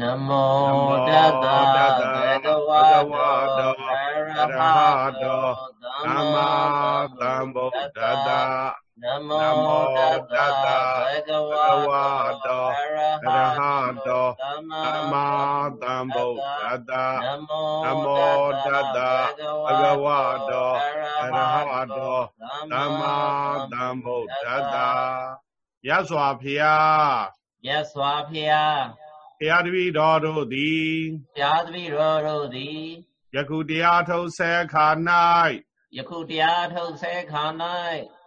နမောတတ္တဘဂဝတောအရဟတောသမ္မာသမ္ဗုဒ္ဓတ္တနမောတတ္တဘဂဝတောအရဟတောသမ္မာသမ္ဗုဒ္ဓတ္တနမောတတ္တဘဂဝတောအရဟတောသမ္မာသမ္ဗုဒ္ဓတ္တရသော်ဖျားရသော်ဖျား ဘုရားတပည့်တော်တို့သည်ဘုရားတပည့်တော်တို့သည်ယခုတရားထုတ်ဆဲခါ၌ယခုတရားထုတ်ဆဲခါ၌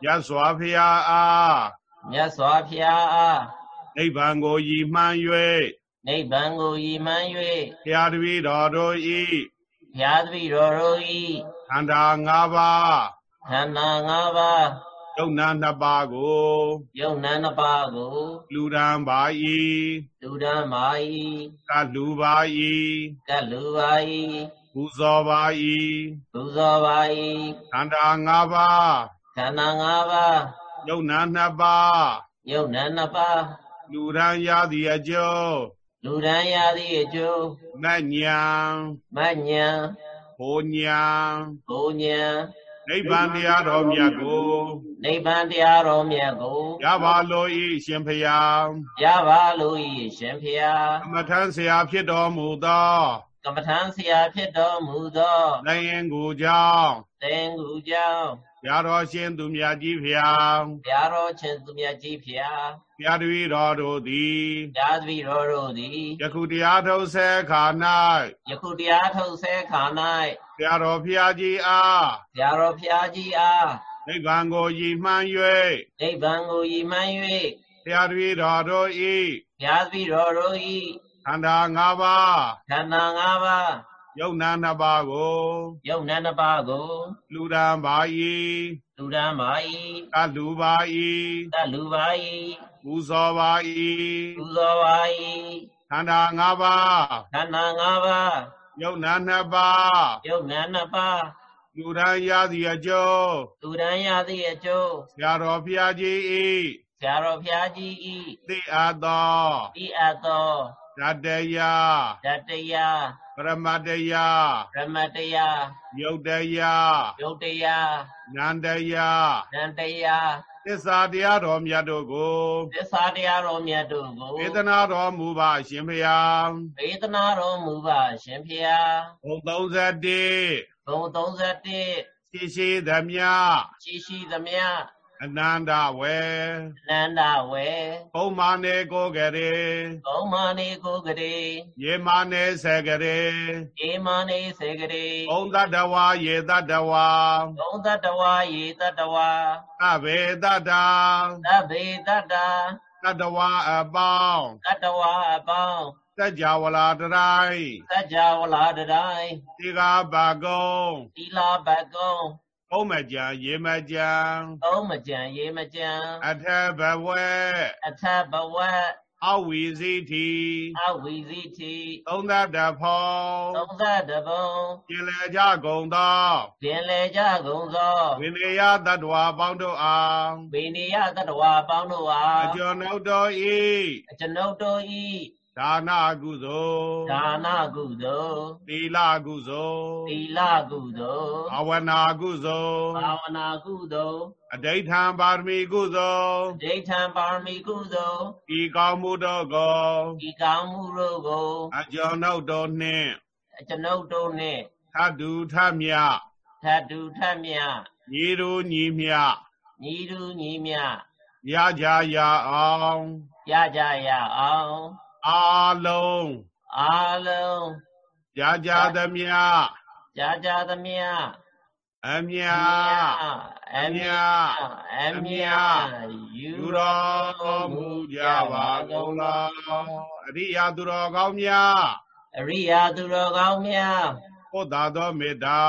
ရသော်ဖျားအားမြတ်စွာဘုရားအားနိဗ္ဗာန်ကိုရည်မှန်း၍နိဗ္ဗာန်ကိုရည်မှန်း၍ဘုရားတပည့်တော်တို့၏ဘုရားတပည့်တော်တို့၏ခန္ဓာ၅ပါးခန္ဓာ၅ပါး ယုံနာနှစ်ပါးကိုယုံနာနှစ်ပါးကို လူဒံပါ၏လူဒံပါ၏ကလူပါ၏ကလူပါ၏ပူဇော်ပါ၏ပူဇော်ပါ၏ခန္ဓာ၅ပါးခန္ဓာ၅ပါးယုံနာနှစ်ပါးယုံနာနှစ်ပါးလူဒံရသည်အကျိုးလူဒံရသည်အကျိုးမညံမညံဘိုညံဘိုညံ နိဗ္ဗာန်တရားတော်မြတ်ကိုနိဗ္ဗာန်တရားတော်မြတ်ကိုရပါလို့ဤရှင်ဖျားရပါလို့ဤရှင်ဖျားအမထမ်းဆရာဖြစ်တော်မူသောကမ္မထံဆရာဖြစ်တော်မူသောလယင်ကိုကြောင့်သင်ကူကြောင့် ဘုရားတော်ရှင်သူမြတ်ကြီးဖျားဘုရားတော်ရှင်သူမြတ်ကြီးဖျားဘုရားတပည့်တော်တို့သည်ဘုရားတပည့်တော်တို့သည်ယခုတရားထုတ်ဆဲခါ၌ယခုတရားထုတ်ဆဲခါ၌ဘုရားတော်ဖျားကြီးအားဘုရားတော်ဖျားကြီးအားနိဗ္ဗာန်ကိုရည်မှန်း၍နိဗ္ဗာန်ကိုရည်မှန်း၍ဘုရားတပည့်တော်တို့၏ဘုရားတပည့်တော်တို့၏ခန္ဓာ၅ပါးခန္ဓာ၅ပါး ယုံနာနှစ်ပါးကိုယုံနာနှစ်ပါးကိုလူဒံပါ၏လူဒံပါ၏ကလူပါ၏ကလူပါ၏ပူဇော်ပါ၏ပူဇော်ပါ၏ခန္ဓာ၅ပါးခန္ဓာ၅ပါးယုံနာနှစ်ပါးယုံနာနှစ်ပါးလူဒံရသည်အကျိုးလူဒံရသည်အကျိုးဆရာတော်ဘုရားကြီး၏ဆရာတော်ဘုရားကြီး၏သိအပ်သောသိအပ်သော ဓတ္တယဓတ္တယပရမတ္တယပရမတ္တယယုတ်တယယုတ်တယနန္တယနန္တယသစ္စာတရားတော်မြတ်တို့ကိုသစ္စာတရားတော်မြတ်တို့ကိုဝေဒနာတော်မူပါရှင်ဖျားဝေဒနာတော်မူပါရှင်ဖျားဘုံ31ဘုံ31ရှိရှိသမျှရှိရှိသမျှ အနန္တဝေအနန္တဝေဘုံမာနေကိုကရေဘုံမာနေကိုကရေယေမာနေစေကရေယေမာနေစေကရေဘုံတတဝါယေတတဝါဘုံတတဝါယေတတဝါသဗ္ဗေတတသဗ္ဗေတတတတဝါအပေါင်းတတဝါအပေါင်းသัจ java လာတတိုင်းသัจ java လာတတိုင်းတိဃဘကုံသီလဘကုံ ဩမကြံရေမကြံဩမကြံရေမကြံအထဘဝအထဘဝအဝီစီတိအဝီစီတိသုံးသတ္တဖောသုံးသတ္တဘုံပြင်လေကြကုန်သောပြင်လေကြကုန်သောဝိနည်းယတတ္တဝါပေါင်းတို့အားဝိနည်းယတတ္တဝါပေါင်းတို့အားအကျွန်ုပ်တို့ဤအကျွန်ုပ်တို့ဤ ဒါနကုသိုလ်ဒါနကုသိုလ်သီလကုသိုလ်သီလကုသိုလ်ဘာဝနာကုသိုလ်ဘာဝနာကုသိုလ်အဋိဌံပါရမီကုသိုလ်အဋိဌံပါရမီကုသိုလ်ဤကောင်းမှုတို့ကိုဤကောင်းမှုတို့ကိုအကျွန်ုပ်တို့နှင့်အကျွန်ုပ်တို့နှင့်ထတုထမြထတုထမြညီတို့ညီမြညီတို့ညီမြရကြရအောင်ရကြရအောင် အာလုံးအာလုံးကြာကြာသမျှကြာကြာသမျှအမြအမြအမြယူတော်မူကြပါကုန်သောအရိယာသူတော်ကောင်းများအရိယာသူတော်ကောင်းများဘုဒ္ဓသောမေတ္တာ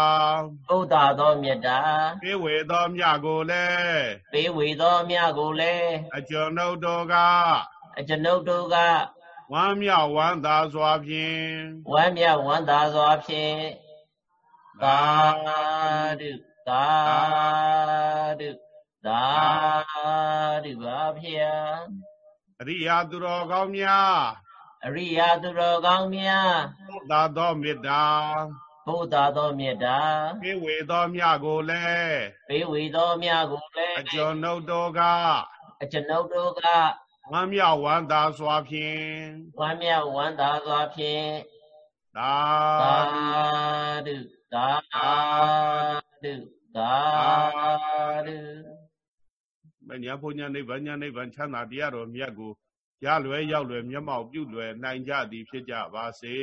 ဘုဒ္ဓသောမေတ္တာပေးဝေသောမြတ်ကိုလည်းပေးဝေသောမြတ်ကိုလည်းအကျွန်ုပ်တို့ကအကျွန်ုပ်တို့က ဝမ်းမြောက်ဝမ်းသာစွာဖြင့်ဝမ်းမြောက်ဝမ်းသာစွာဖြင့်သာဓုသာဓုသာဓုပါဖျာအရိယာသူတော်ကောင်းများအအရိယာသူတော်ကောင်းများသာသောမေတ္တာဘုဒ္ဓသောမေတ္တာပြေဝေသောမြကိုလည်းပေးဝေသောများကိုလည်းအကျွန်ုပ်တို့ကအကျွန်ုပ်တို့က ဝမ်းမြောက်ဝမ်းသာစွာဖြင့်ဝမ်းမြောက်ဝမ်းသာစွာဖြင့်သာသာဓုသာဓုသာဓုမညာဘုညာနိဗ္ဗာန်ညာနိဗ္ဗာန်ချမ်းသာတရားတော်မြတ်ကိုရလွယ်ရောက်လွယ်မျက်မှောက်ပြုလွယ်နိုင်ကြသည်ဖြစ်ကြပါစေ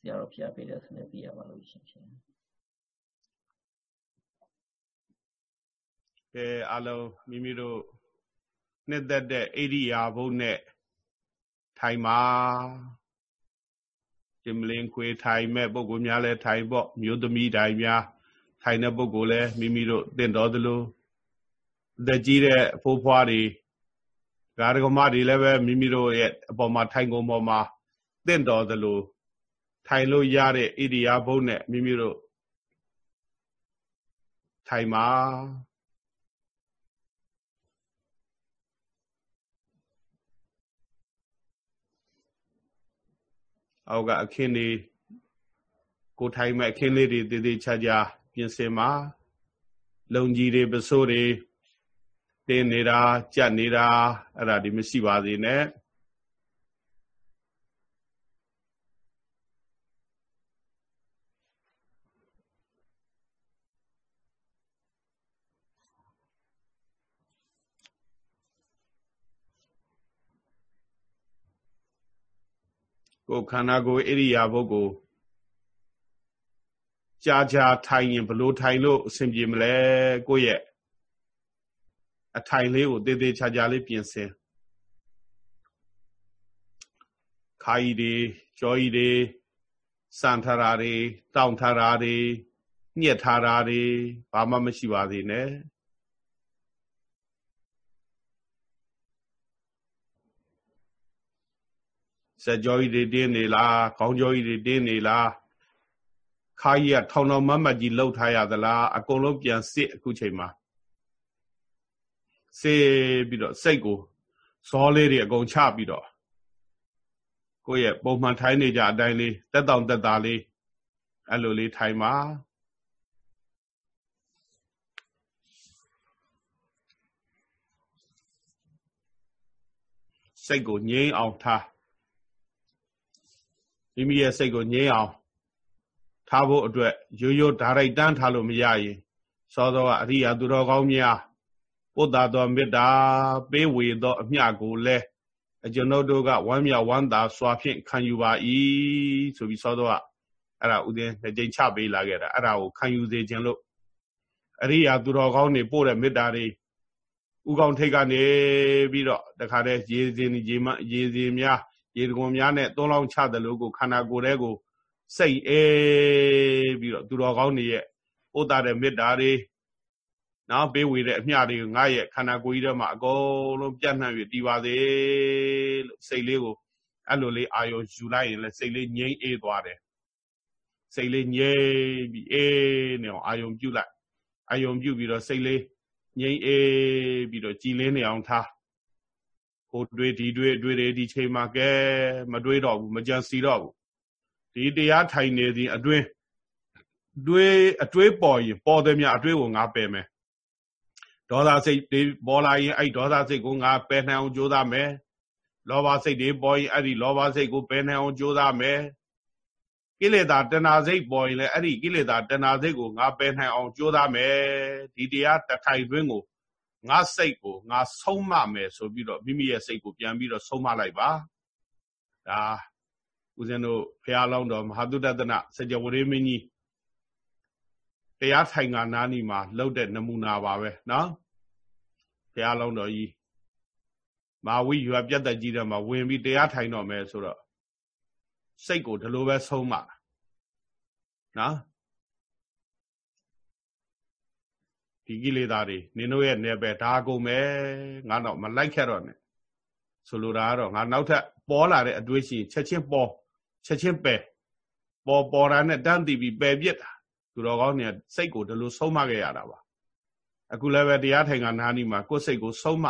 ဆရာတော်ဖျားပေးတဲ့စနစ်ပြရပါလို့ရှင်ဖြင့်ကဲအလုံးမိမိတို့ နှစ်သက်တဲ့ဣရိယာပုနဲ့ထိုင်ပါကျင်မလင်ခွေထိုင်မဲ့ပုဂ္ဂိုလ်များလဲထိုင်ပေါ့မြို့သမီးတိုင်းများထိုင်တဲ့ပုဂ္ဂိုလ်လဲမိမိတို့တင့်တော်သလိုအသက်ကြီးတဲ့အဖိုးဖွားတွေဂါရကမတွေလည်းပဲမိမိတို့ရဲ့အပေါ်မှာထိုင်ကုန်ပေါ်မှာတင့်တော်သလိုထိုင်လို့ရတဲ့ဣရိယာပုနဲ့မိမိတို့ထိုင်ပါ အောက်ကအခင်းလေးကိုထိုင်မဲ့အခင်းလေးတွေတည်တည်ချာချာပြင်ဆင်ပါလုံကြီးတွေပစိုးတွေတင်းနေတာကြက်နေတာအဲ့ဒါဒီမရှိပါသေးနဲ့ ကိုယ်ခန္ဓာကိုယ်ဣရိယာပုတ်ကိုကြာကြာထိုင်ရင်ဘလို့ထိုင်လို့အဆင်ပြေမလဲကိုယ့်ရဲ့အထိုင်လေးကိုသေးသေးချာချာလေးပြင်ဆင်ခါကြီးတွေကြောကြီးတွေစံထားတာတွေတောင့်ထားတာတွေညှက်ထားတာတွေဘာမှမရှိပါသေးနဲ့ စက်ကြောကြီးတွေတင်းနေလားခေါင်းကြောကြီးတွေတင်းနေလားခါကြီးကထောင်ထောင်မတ်မတ်ကြီးလှုပ်ထားရသလားအကုန်လုံးပြန်စစ်အခုချိန်မှာစေပြီးတော့စိတ်ကိုဇောလေးတွေအကုန်ချပြီးတော့ကိုယ့်ရဲ့ပုံမှန်ထိုင်းနေကြအတိုင်းလေးတက်တောင်တက်တာလေးအဲ့လိုလေးထိုင်ပါစိတ်ကိုငြိမ်းအောင်ထား မိမိရဲ့စိတ်ကိုငြိမ်းအောင်ထားဖို့အတွက်ရိုးရိုးဓာရိုက်တန်းထားလို့မရရင်သောသောကအရိယာသူတော်ကောင်းများပုဒ္ဒါတော်မေတ္တာပေးဝေသောအမျှကိုလည်းအကျွန်ုပ်တို့ကဝမ်းမြောက်ဝမ်းသာစွာဖြင့်ခံယူပါ၏ဆိုပြီးသောသောကအဲ့ဒါဥဒင်းနှစ်ကြိမ်ချပေးလာခဲ့တာအဲ့ဒါကိုခံယူစေခြင်းလို့အရိယာသူတော်ကောင်းတွေပို့တဲ့မေတ္တာတွေဥကောင်းထိတ်ကနေပြီးတော့တခါတည်းရေစင်ရေမရေစင်များ ရေတကွန်များနဲ့သုံးလောင်းချတယ်လို့ကိုခန္ဓာကိုယ်ထဲကိုစိတ်အေးပြီးတော့သူတော်ကောင်းတွေရဲ့ဥဒ္ဒါတဲ့မေတ္တာတွေနော်ပေးဝေတဲ့အမျှတွေကိုငါရဲ့ခန္ဓာကိုယ်ကြီးထဲမှာအကုန်လုံးပြန့်နှံ့ပြီးတည်ပါစေလို့စိတ်လေးကိုအဲ့လိုလေးအာယုံယူလိုက်ရင်လည်းစိတ်လေးငြိမ်းအေးသွားတယ်စိတ်လေးငြိမ်းပြီးအေးနေအောင်အာယုံပြုလိုက်အာယုံပြုပြီးတော့စိတ်လေးငြိမ်းအေးပြီးတော့ကြည်လင်းနေအောင်ထား ဟိုတွေးဒီတွေးတွေးတွေဒီချိန်မှာကဲမတွေးတော့ဘူးမကြံစီတော့ဘူးဒီတရားထိုင်နေစဉ်အတွင်းတွေးအတွေးပေါ်ရင်ပေါ်တယ်မြအတွေးကိုငါပယ်မယ်ဒေါသစိတ်တွေပေါ်လာရင်အဲ့ဒေါသစိတ်ကိုငါပယ်နိုင်အောင်ကြိုးစားမယ်လောဘစိတ်တွေပေါ်ရင်အဲ့ဒီလောဘစိတ်ကိုပယ်နိုင်အောင်ကြိုးစားမယ်ကိလေသာတဏှာစိတ်ပေါ်ရင်လည်းအဲ့ဒီကိလေသာတဏှာစိတ်ကိုငါပယ်နိုင်အောင်ကြိုးစားမယ်ဒီတရားတထိုင်တွင်းကို ငါစိတ်ကိုငါဆုံးမမယ်ဆိုပြီးတော့မိမိရဲ့စိတ်ကိုပြန်ပြီးတော့ဆုံးမလိုက်ပါဒါဦးဇင်းတို့ဖះလောင်းတော်မဟာတုတ္တနာစကြဝဠာမင်းကြီးတရားထိုင်ကနာနီမှာလှုပ်တဲ့နမူနာပါပဲနော်ဖះလောင်းတော်ကြီးမာဝိရွာပြတ်သက်ကြီးတဲ့မှာဝင်ပြီးတရားထိုင်တော့မယ်ဆိုတော့စိတ်ကိုဒီလိုပဲဆုံးမနော် ဒီကိလေသာတွေနင်တို့ရဲ့နယ်ပယ်ဒါကုန်ပဲငါတော့မလိုက်ခဲ့တော့နဲ့ဆိုလိုတာကတော့ငါနောက်ထပ်ပေါ်လာတဲ့အတွေးရှိချက်ချင်းပေါ်ချက်ချင်းပယ်ပေါ်ပေါ်တာနဲ့တန်းတည်ပြီးပယ်ပြစ်တာသူတော်ကောင်းเนี่ยစိတ်ကိုဒီလိုဆုံးမခဲ့ရတာပါအခုလည်းပဲတရားထိုင်ကနားနီးမှာကိုယ်စိတ်ကိုဆုံးမ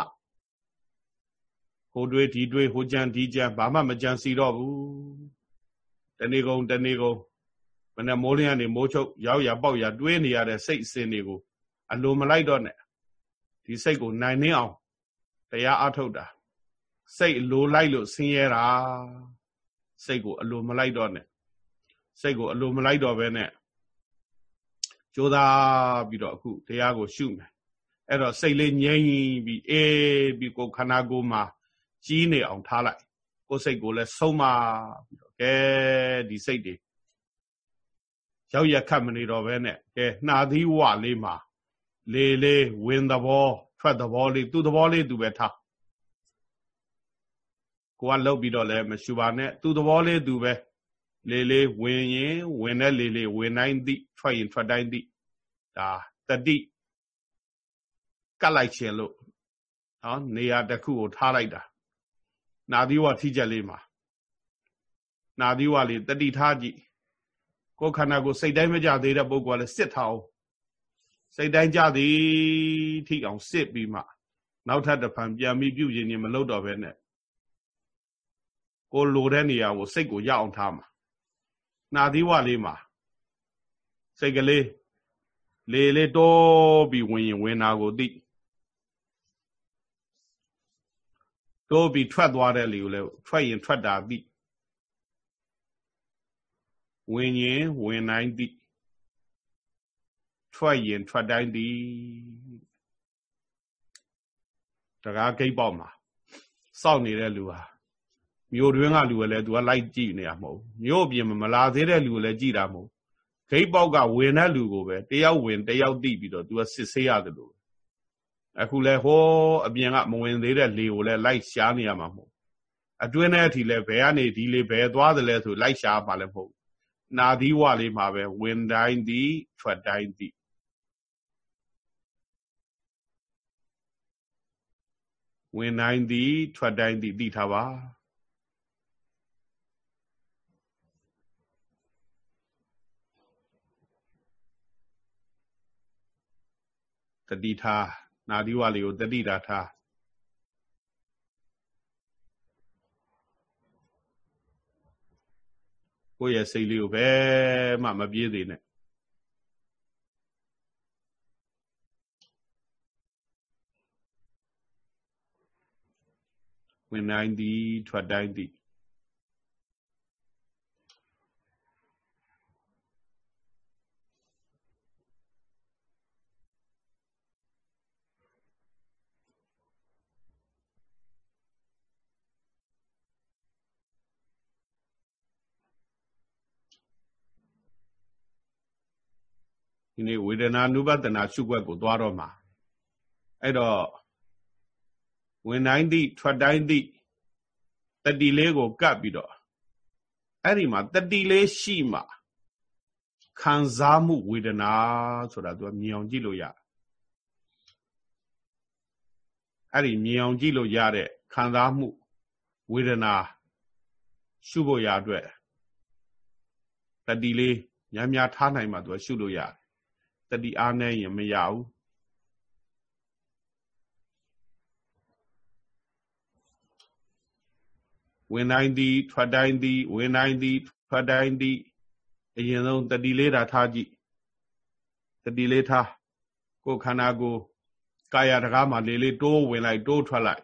ဟိုတွေးဒီတွေးဟိုကြံဒီကြံဘာမှမကြံစီတော့ဘူးတဏီကုံတဏီကုံမနဲ့မိုးလင်းကနေမိုးချုပ်ရောက်ရပေါက်ရတွေးနေရတဲ့စိတ်အစဉ်တွေကို အလိုမလိုက်တော့နဲ့ဒီစိတ်ကိုနိုင်နှင်းအောင်တရားအထုတ်တာစိတ်အလိုလိုက်လို့ဆင်းရဲတာစိတ်ကိုအလိုမလိုက်တော့နဲ့စိတ်ကိုအလိုမလိုက်တော့ဘဲနဲ့ကြိုးစားပြီးတော့အခုတရားကိုရှုမယ်အဲ့တော့စိတ်လေးငြိမ်ပြီးအေးပြီးကိုခန္ဓာကိုယ်မှာကြီးနေအောင်ထားလိုက်ကိုယ်စိတ်ကိုလည်းဆုံးမပြီးတော့ကဲဒီစိတ်တွေရောက်ရခတ်မနေတော့ဘဲနဲ့ကဲနှာသီးဝလေးမှာ လေလေးဝင်သဘောထွက်သဘောလေးသူ့သဘောလေးသူပဲထားကိုကလှုပ်ပြီးတော့လည်းမရှူပါနဲ့သူ့သဘောလေးသူပဲလေလေးဝင်ရင်ဝင်တဲ့လေလေးဝင်တိုင်းသည့်ထွက်ရင်ထွက်တိုင်းသည့်ဒါတတိကတ်လိုက်ခြင်းလို့နော်နေရာတစ်ခုကိုထားလိုက်တာနာသီဝထိချက်လေးမှာနာသီဝလေးတတိထားကြည့်ကိုယ်ခန္ဓာကိုယ်စိတ်တိုင်းမကြသေးတဲ့ပုဂ္ဂိုလ်ကလည်းစစ်ထားအောင် စိတ်တိုင်းကြသည်ထိအောင်စစ်ပြီးမှနောက်ထပ်တစ်ဖန်ပြန်ပြီးပြုရင်ရင်မလုပ်တော့ဘဲနဲ့ကိုလိုတဲ့နေရာကိုစိတ်ကိုရအောင်ထားမှာနာသီဝလေးမှာစိတ်ကလေးလေလေးတိုးပြီးဝင်ရင်ဝင်တာကိုသိတိုးပြီးထွက်သွားတဲ့လေကိုလည်းထွက်ရင်ထွက်တာသိဝင်ရင်ဝင်တိုင်းသိ ထွက်ရင်ထွက်တိုင်းသိတကားဂိတ်ပေါက်မှာစောက်နေတဲ့လူဟာမြို့တွင်းကလူကလည်းသူကလိုက်ကြည့်နေရမဟုတ်မြို့ပြင်မှာမလာသေးတဲ့လူကလည်းကြည့်တာမဟုတ်ဂိတ်ပေါက်ကဝင်တဲ့လူကိုပဲတယောက်ဝင်တယောက်သိပြီးတော့သူကစစ်ဆေးရတယ်လို့အခုလဲဟောအပြင်ကမဝင်သေးတဲ့လေကိုလည်းလိုက်ရှားနေရမှာမဟုတ်အတွင်းထဲအထိလဲဘယ်ကနေဒီလေဘယ်သွားတယ်လဲဆိုလိုက်ရှားပါလဲမဟုတ်နာသီးဝလေးမှာပဲဝင်တိုင်းသည်ထွက်တိုင်းသည် ဝင်တိုင်းသည် ထွက်တိုင်းသည်သိထားပါတတိထားနာသီဝလေးကိုတတိတာထားကိုယ့်ရဲ့စိတ်လေးကိုဘယ်မှမပြေးသေးနဲ့ ဝင်တိုင်းသည်ထွက်တိုင်းသည်ဒီနေ့ဝေဒနာနုပတနာရှုွက်ကိုသွားတော့မှာအဲ့တော့ ဝင်တိုင်းသည့်ထွက်တိုင်းသည့်တတိလေးကိုကပ်ပြီးတော့အဲ့ဒီမှာတတိလေးရှိမှခံစားမှုဝေဒနာဆိုတာသူကမြင်အောင်ကြည့်လို့ရအဲ့ဒီမြင်အောင်ကြည့်လို့ရတဲ့ခံစားမှုဝေဒနာရှုဖို့ရအတွက်တတိလေးများများထားနိုင်မှသူကရှုလို့ရတယ်တတိအားနဲ့ရင်မရဘူး ဝင်တိုင်းသည် ထွက်တိုင်းသည် ဝင်တိုင်းသည် ထွက်တိုင်းသည်အရင်ဆုံးတတိလေးတာထားကြည့်တတိလေးထားကိုယ်ခန္ဓာကိုယ်ကာယတကားမှာလေးလေးတိုးဝင်လိုက်တိုးထွက်လိုက်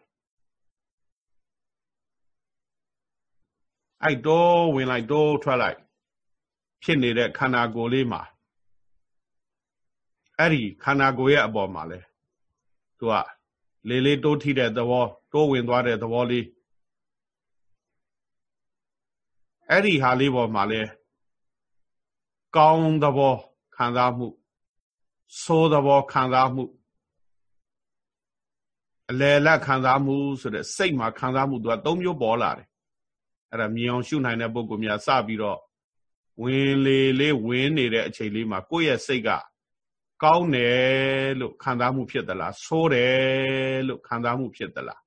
အဲ့တိုးဝင်လိုက်တိုးထွက်လိုက် ဖြစ်နေတဲ့ခန္ဓာကိုယ်လေးမှာအဲ့ဒီခန္ဓာကိုယ်ရဲ့အပေါ်မှာလဲသူကလေးလေးတိုးထိတဲ့သဘောတိုးဝင်သွားတဲ့သဘောလေး အဲ့ဒီဟာလေးပေါ်မှာလဲကောင်းသဘောခံစားမှုဆိုးသဘောခံစားမှုအလယ်လက်ခံစားမှုဆိုတဲ့စိတ်မှာခံစားမှုသူက၃မျိုးပေါ်လာတယ်အဲ့ဒါမြင်အောင်ရှုနိုင်တဲ့ပုဂ္ဂိုလ်များစပြီးတော့ဝင်လေလေးဝင်နေတဲ့အချိန်လေးမှာကိုယ့်ရဲ့စိတ်ကကောင်းတယ်လို့ခံစားမှုဖြစ်သလားဆိုးတယ်လို့ခံစားမှုဖြစ်သလား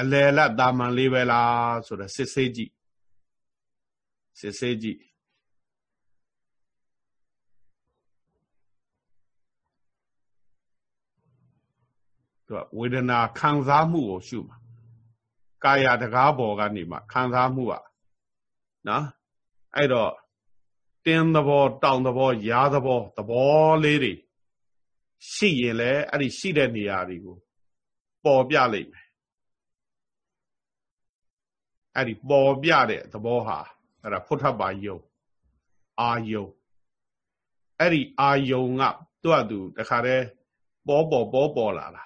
အလယ်လက်တာမန်လေးပဲလားဆိုတော့စစ်ဆေးကြည့် စစ်ဆေးကြည့်သူကဝေဒနာခံစားမှုကိုရှုမှာကာယတကားပေါ်ကနေမှခံစားမှုอ่ะနော်အဲ့တော့တင်းသဘောတောင်သဘောရာသဘောသဘောလေးတွေရှိရင်လည်းအဲ့ဒီရှိတဲ့နေရာတွေကိုပေါ်ပြလိုက်မယ်အဲ့ဒီပေါ်ပြတဲ့သဘောဟာ အဲ့ဒါဖုထပ်ပါယုံအာယုံအဲ့ဒီအာယုံကသူ့အတူတခါတည်းပေါ်ပေါ်ပေါ်ပေါ်လာတာ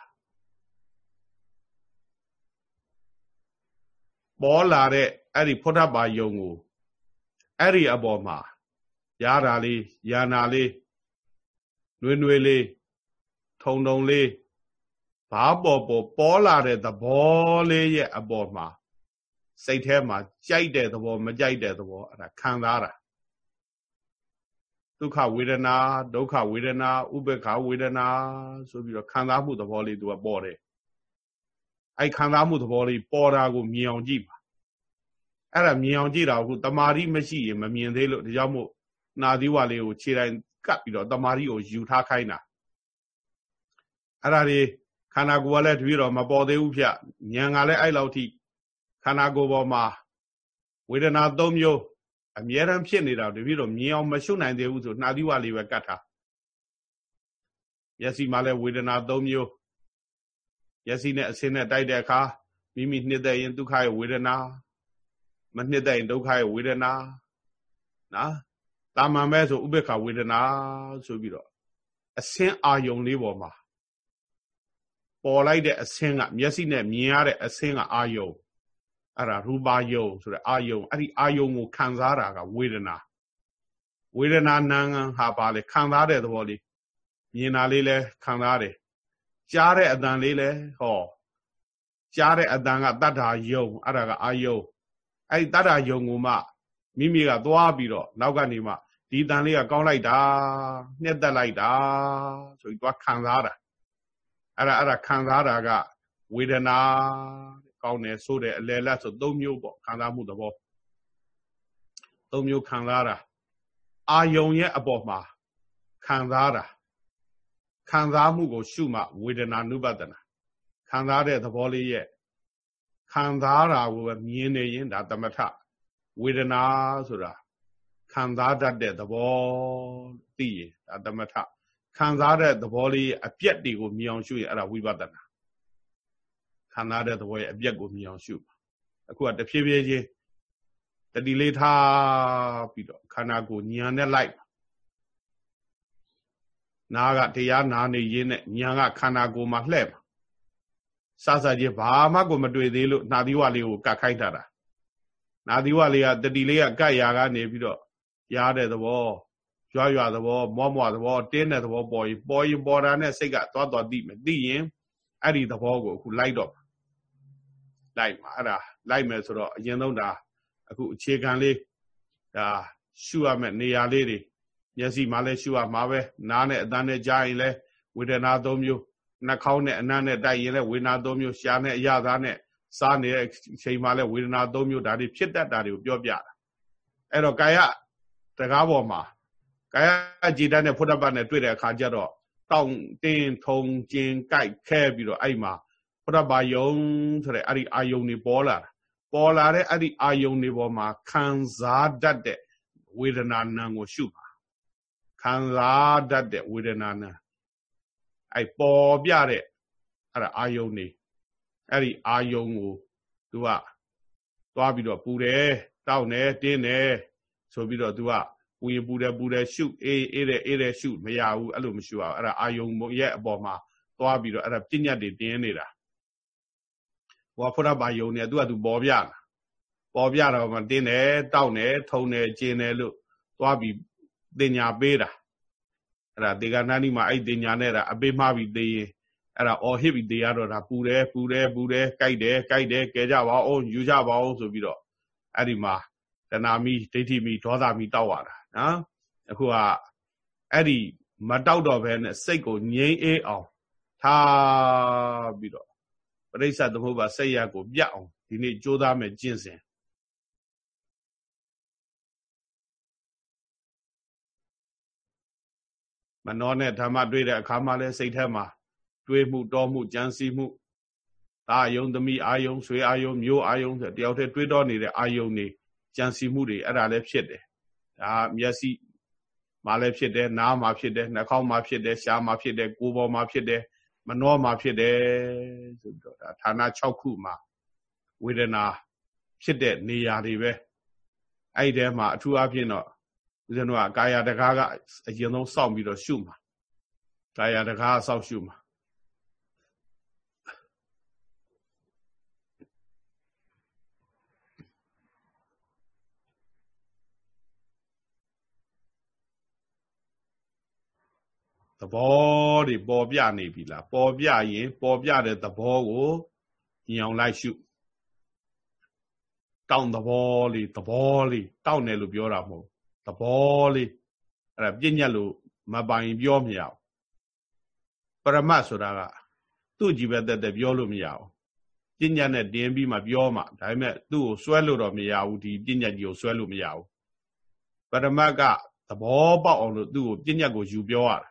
ပေါ်လာတဲ့အဲ့ဒီဖုထပ်ပါယုံကိုအဲ့ဒီအပေါ်မှာရတာလေးယာနာလေးနွေနွေလေးထုံထုံလေးဘာပေါ်ပေါ်ပေါ်လာတဲ့သဘောလေးရဲ့အပေါ်မှာ စိတ်ထဲမှာကြိုက်တဲ့သဘောမကြိုက်တဲ့သဘောအဲ့ဒါခံစားတာဒုက္ခဝေဒနာဒုက္ခဝေဒနာဥပေက္ခဝေဒနာဆိုပြီးတော့ခံစားမှုသဘောလေးသူကပေါ်တယ်အဲ့ခံစားမှုသဘောလေးပေါ်တာကိုမြင်အောင်ကြည့်ပါအဲ့ဒါမြင်အောင်ကြည့်တာကိုတမာရီမရှိရင်မမြင်သေးလို့ဒါကြောင့်မို့နာသီဝလေးကိုခြေတိုင်းကပ်ပြီးတော့တမာရီကိုယူထားခိုင်းတာအဲ့ဒါတွေခန္ဓာကိုယ်ကလည်းတပည့်တော်မပေါ်သေးဘူးဖျဉာဏ်ကလည်းအဲ့လောက်ထိခ န္ဓာကိုယ်ပေါ်မှာဝေဒနာ၃မျိုးအမြဲတမ်းဖြစ်နေတာတပည့်တော်မြင်အောင်မရှုနိုင်သေးဘူးဆိုနှာသီးဝလေးပဲကတ်ထားမျက်စိမှာလည်းဝေဒနာ၃မျိုးမျက်စိနဲ့အစင်းနဲ့တိုက်တဲ့အခါမိမိနှစ်သက်ရင်ဒုက္ခရဲ့ဝေဒနာမနှစ်သက်ရင်ဒုက္ခရဲ့ဝေဒနာနော်တာမန်ပဲဆိုဥပေက္ခဝေဒနာဆိုပြီးတော့အစင်းအာယုံလေးပေါ်မှာပေါ်လိုက်တဲ့အဆင်းကမျက်စိနဲ့မြင်ရတဲ့အဆင်းကအာယုံ အဲ့ဒါရူပါယုံဆိုတဲ့အာယုံအဲ့ဒီအာယုံကိုခံစားတာကဝေဒနာဝေဒနာနာငံဟာပါလေခံစားတဲ့သဘောလေးမြင်တာလေးလဲခံစားတယ်ကြားတဲ့အတန်လေးလဲဟောကြားတဲ့အတန်ကတတ္ထာယုံအဲ့ဒါကအာယုံအဲ့ဒီတတ္ထာယုံကိုမှမိမိကသွားပြီးတော့နောက်ကနေမှဒီတန်လေးကကောင်းလိုက်တာနှစ်သက်လိုက်တာဆိုပြီးသွားခံစားတာအဲ့ဒါအဲ့ဒါခံစားတာကဝေဒနာ ကောင်းတယ်ဆိုတဲ့အလယ်လတ်ဆို၃မျိုးပေါ့ခံစားမှုသဘော၃မျိုးခံစားတာအာယုံရဲ့အပေါ်မှာခံစားတာခံစားမှုကိုရှုမှဝေဒနာနုပဒနာခံစားတဲ့သဘောလေးရဲ့ခံစားတာကိုပဲမြင်နေရင်ဒါသမထဝေဒနာဆိုတာခံစားတတ်တဲ့သဘောသိရင်ဒါသမထခံစားတဲ့သဘောလေးအပြက်တွေကိုမြင်အောင်ရှုရင်အဲ့ဒါဝိပဿနာ ခံစားတဲ့သဘောရဲ့အပြက်ကိုမြင်အောင်ရှုပါအခုကတဖြည်းဖြည်းချင်းတတိလေးထားပြီးတော့ခန္ဓာကိုယ်ညံနဲ့လိုက်နာကတရားနာနေရင်းနဲ့ညံကခန္ဓာကိုယ်မှာလှဲ့ပါစစချင်းဘာမှကိုမတွေ့သေးလို့နှာသီးဝလေးကိုကတ်ခိုက်တာတာနှာသီးဝလေးကတတိလေးကကတ်ရာကနေပြီးတော့ရားတဲ့သဘောရွာရွာသဘောမောမောသဘောတင်းတဲ့သဘောပေါ်ရင်ပေါ်ရင်ပေါ်တာနဲ့စိတ်ကသွားသွားသိမယ်သိရင်အဲ့ဒီသဘောကိုအခုလိုက်တော့ လိုက်မှာအဲ့ဒါလိုက်မယ်ဆိုတော့အရင်ဆုံးဒါအခုအခြေခံလေးဒါရှုရမယ့်နေရာလေးတွေမျက်စိမှလည်းရှုရမှာပဲနားနဲ့အသံနဲ့ကြားရင်လည်းဝေဒနာ၃မျိုးနှာခေါင်းနဲ့အနံ့နဲ့တိုက်ရင်လည်းဝေဒနာ၃မျိုးရှားနဲ့အရသာနဲ့စားနေတဲ့အချိန်မှလည်းဝေဒနာ၃မျိုးဒါတွေဖြစ်တတ်တာတွေကိုပြောပြတာအဲ့တော့ကာယတကားပေါ်မှာကာယကြည်တတ်တဲ့ဖုဒ္ဓပတ်နဲ့တွေ့တဲ့အခါကျတော့တောင့်တင်းထုံကျင်ကြိုက်ခဲပြီးတော့အဲ့မှာ ဖုဒ္ဓဘာယုံဆိုတဲ့အဲ့ဒီအာယုံတွေပေါ်လာတာပေါ်လာတဲ့အဲ့ဒီအာယုံတွေပေါ်မှာခံစားတတ်တဲ့ဝေဒနာနံကိုရှုပါခံစားတတ်တဲ့ဝေဒနာနံအဲ့ပေါ်ပြတဲ့အဲ့ဒါအာယုံတွေအဲ့ဒီအာယုံကိုသူကသွားပြီးတော့ပူတယ်တောက်နေတင်းနေဆိုပြီးတော့သူကပူရင်ပူတယ်ပူတယ်ရှုအေးအေးတယ်အေးတယ်ရှုမရဘူးအဲ့လိုမရှုအောင်အဲ့ဒါအာယုံရဲ့အပေါ်မှာသွားပြီးတော့အဲ့ဒါပြညတ်တွေတင်းနေတာ ဟောဖုရဘာယုံနေသူကသူပေါ်ပြတာပေါ်ပြတော့မှတင်းတယ်တောက်တယ်ထုံတယ်ကျင်းတယ်လို့သွားပြီးတင်ညာပေးတာအဲ့ဒါဒေဂနာနီမှာအဲ့တင်ညာနဲ့ဒါအပေးမှားပြီးသေးရင်အဲ့ဒါအော်ဟစ်ပြီးသေးရတော့ဒါပူတယ်ပူတယ်ပူတယ်ကြိုက်တယ်ကြိုက်တယ်ကဲကြပါအောင်ယူကြပါအောင်ဆိုပြီးတော့အဲ့ဒီမှာတဏမီဒိဋ္ဌိမီဒေါသမီတောက်ရတာနော်အခုကအဲ့ဒီမတောက်တော့ဘဲနဲ့စိတ်ကိုငြိမ်းအေးအောင်ထားပြီးတော့ ပရိစ္ဆသမုပ္ပါစိတ်ရကိုပြတ်အောင်ဒီနေ့ကြိုးစားမယ်ကျင့်စဉ်မနောနဲ့ဓမ္မတွေ့တဲ့အခါမှလည်းစိတ်ထဲမှာတွေးမှုတောမှုကြံစည်မှုဒါအာယုံသမီးအာယုံဆွေအာယုံမျိုးအာယုံဆိုတယောက်တည်းတွေးတော့နေတဲ့အာယုံတွေကြံစီမှုတွေအဲ့ဒါလည်းဖြစ်တယ်ဒါမျက်စိမှာလည်းဖြစ်တယ်နားမှာဖြစ်တယ်နှာခေါင်းမှာဖြစ်တယ်ရှားမှာဖြစ်တယ်ကိုယ်ပေါ်မှာဖြစ်တယ် မနှောမှာဖြစ်တယ်ဆိုပြီးတော့ဒါဌာန6ခုမှာဝေဒနာဖြစ်တဲ့နေရာတွေပဲအဲ့ဒီထဲမှာအထူးအဖြင့်တော့ဦးဇင်းတို့ကကာယတကားကအရင်ဆုံးစောင့်ပြီးတော့ရှုမှာကာယတကားစောင့်ရှုမှာ ဘောတွေပေါ်ပြနေပြီလားပေါ်ပြရင်ပေါ်ပြတဲ့သဘောကိုညောင်လိုက်ရှုတောင်းသဘောလေးသဘောလေးတောင်းတယ်လို့ပြောတာမဟုတ်သဘောလေးအဲ့ဒါပြည့်ညက်လို့မပိုင်ပြောမရဘူးပရမတ်ဆိုတာကသူ့ကြည်ပဲတက်တက်ပြောလို့မရဘူးပြည့်ညက်နဲ့တင်းပြီးမှပြောမှဒါပေမဲ့သူ့ကိုစွဲလို့တော့မရဘူးဒီပြည့်ညက်ကြီးကိုစွဲလို့မရဘူးပရမတ်ကသဘောပေါက်အောင်လို့သူ့ကိုပြည့်ညက်ကိုယူပြောရတာ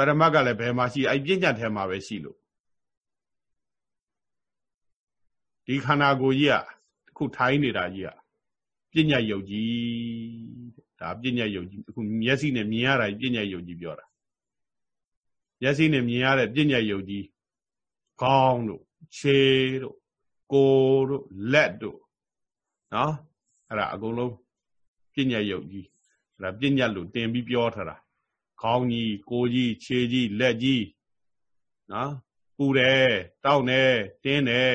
ပရမတ်ကလည်းဘယ်မှာရှိအဲ့ပြည့်ညက်ထဲမှာပဲရှိလို့ဒီခန္ဓာကိုယ်ကြီးကအခုထိုင်းနေတာကြီးကပညာယုတ်ကြီးဒါပညာယုတ်ကြီးအခုမျက်စိနဲ့မြင်ရတာပညာယုတ်ကြီးပြောတာမျက်စိနဲ့မြင်ရတဲ့ပညာယုတ်ကြီးခေါင်းတို့ခြေတို့ကိုယ်တို့လက်တို့နော်အဲ့ဒါအကုန်လုံးပညာယုတ်ကြီးအဲ့ဒါပညာလို့တင်ပြီးပြောထားတာ ခေါင်းကြီးကိုကြီးခြေကြီးလက်ကြီးနော်ပူတယ်တောက်တယ်တင်းတယ်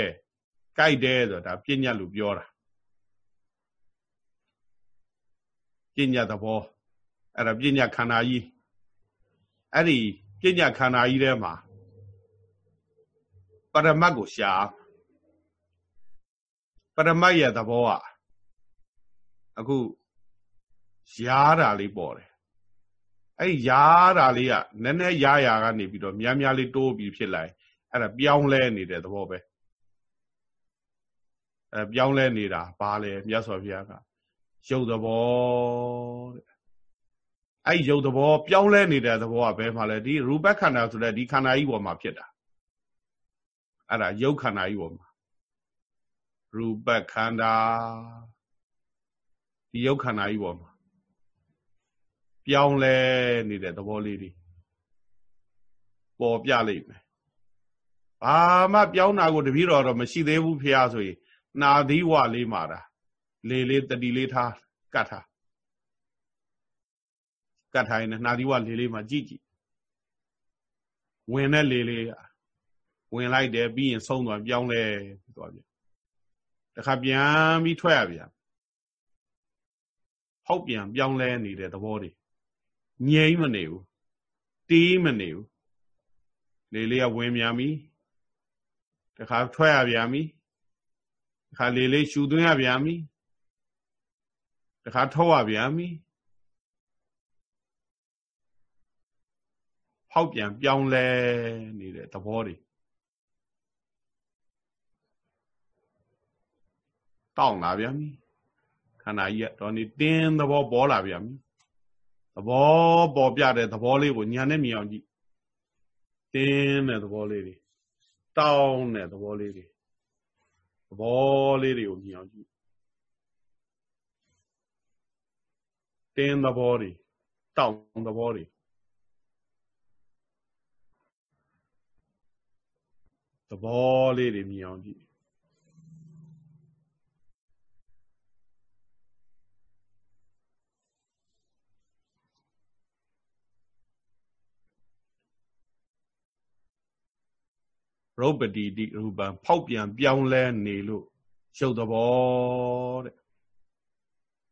ကြိုက်တယ်ဆိုတာပညာလို့ပြောတာပညာသဘောအဲ့ဒါပညာခန္ဓာကြီးအဲ့ဒီပညာခန္ဓာကြီးထဲမှာပရမတ်ကိုရှာပရမတ်ရဲ့သဘောကအခုရားတာလေးပေါ်တယ် အဲ့ဒီရားတာလေးကနည်းနည်းရားရာကနေပြီးတော့များများလေးတိုးပြီးဖြစ်လာအဲ့ဒါပြောင်းလဲနေတဲ့သဘောပဲအဲပြောင်းလဲနေတာဘာလဲမြတ်စွာဘုရားကရုပ်သဘောတဲ့အဲ့ရုပ်သဘောပြောင်းလဲနေတဲ့သဘောကဘယ်မှာလဲဒီရူပခန္ဓာဆိုတဲ့ဒီခန္ဓာကြီးပေါ်မှာဖြစ်တာအဲ့ဒါရုပ်ခန္ဓာကြီးပေါ်မှာရူပခန္ဓာဒီရုပ်ခန္ဓာကြီးပေါ်မှာ ပြောင်းလဲနေတဲ့သဘောလေးတွေပေါ်ပြလိမ့်မယ်ဘာမှပြောင်းတာကိုတပည့်တော်တော့မရှိသေးဘူးဖះဆိုရင်နာသီးဝလေးမှာတာလေလေးတတိလေးထားကတ်ထားကတ်ထားရင်နာသီးဝလေလေးမှာကြည့်ကြည့်ဝင်တဲ့လေလေးဝင်လိုက်တယ်ပြီးရင်ဆုံးသွားပြောင်းလဲသွားပြန်တခါပြန်ပြီးထွက်ရပြန်ဟောက်ပြန်ပြောင်းလဲနေတဲ့သဘောတွေ ငြိမ်းမနေဘူးတီးမနေဘူးလေလေးကဝင်မြန်ပြီတခါထွက်ရပြန်ပြီခါလေးလေးရှူသွင်းရပြန်ပြီတခါထုတ်ရပြန်ပြီဖောက်ပြန်ပြောင်းလဲနေတဲ့သဘောတွေတောင်းလာပြန်ပြီခန္ဓာကြီးကတော့နေတင်းသဘောပေါ်လာပြန်ပြီ သဘောပေါ်ပြတဲ့သဘောလေးကိုညာနဲ့မြင်အောင်ကြည့်တင်းတဲ့သဘောလေးတွေတောင်းတဲ့သဘောလေးတွေသဘောလေးတွေကိုမြင်အောင်ကြည့်တင်းသဘောတွေတောက်သဘောတွေသဘောလေးတွေမြင်အောင်ကြည့် ရုပ်ပတိတိရူပံဖောက်ပြန်ပြောင်းလဲနေလို့ရုပ်သဘောတဲ့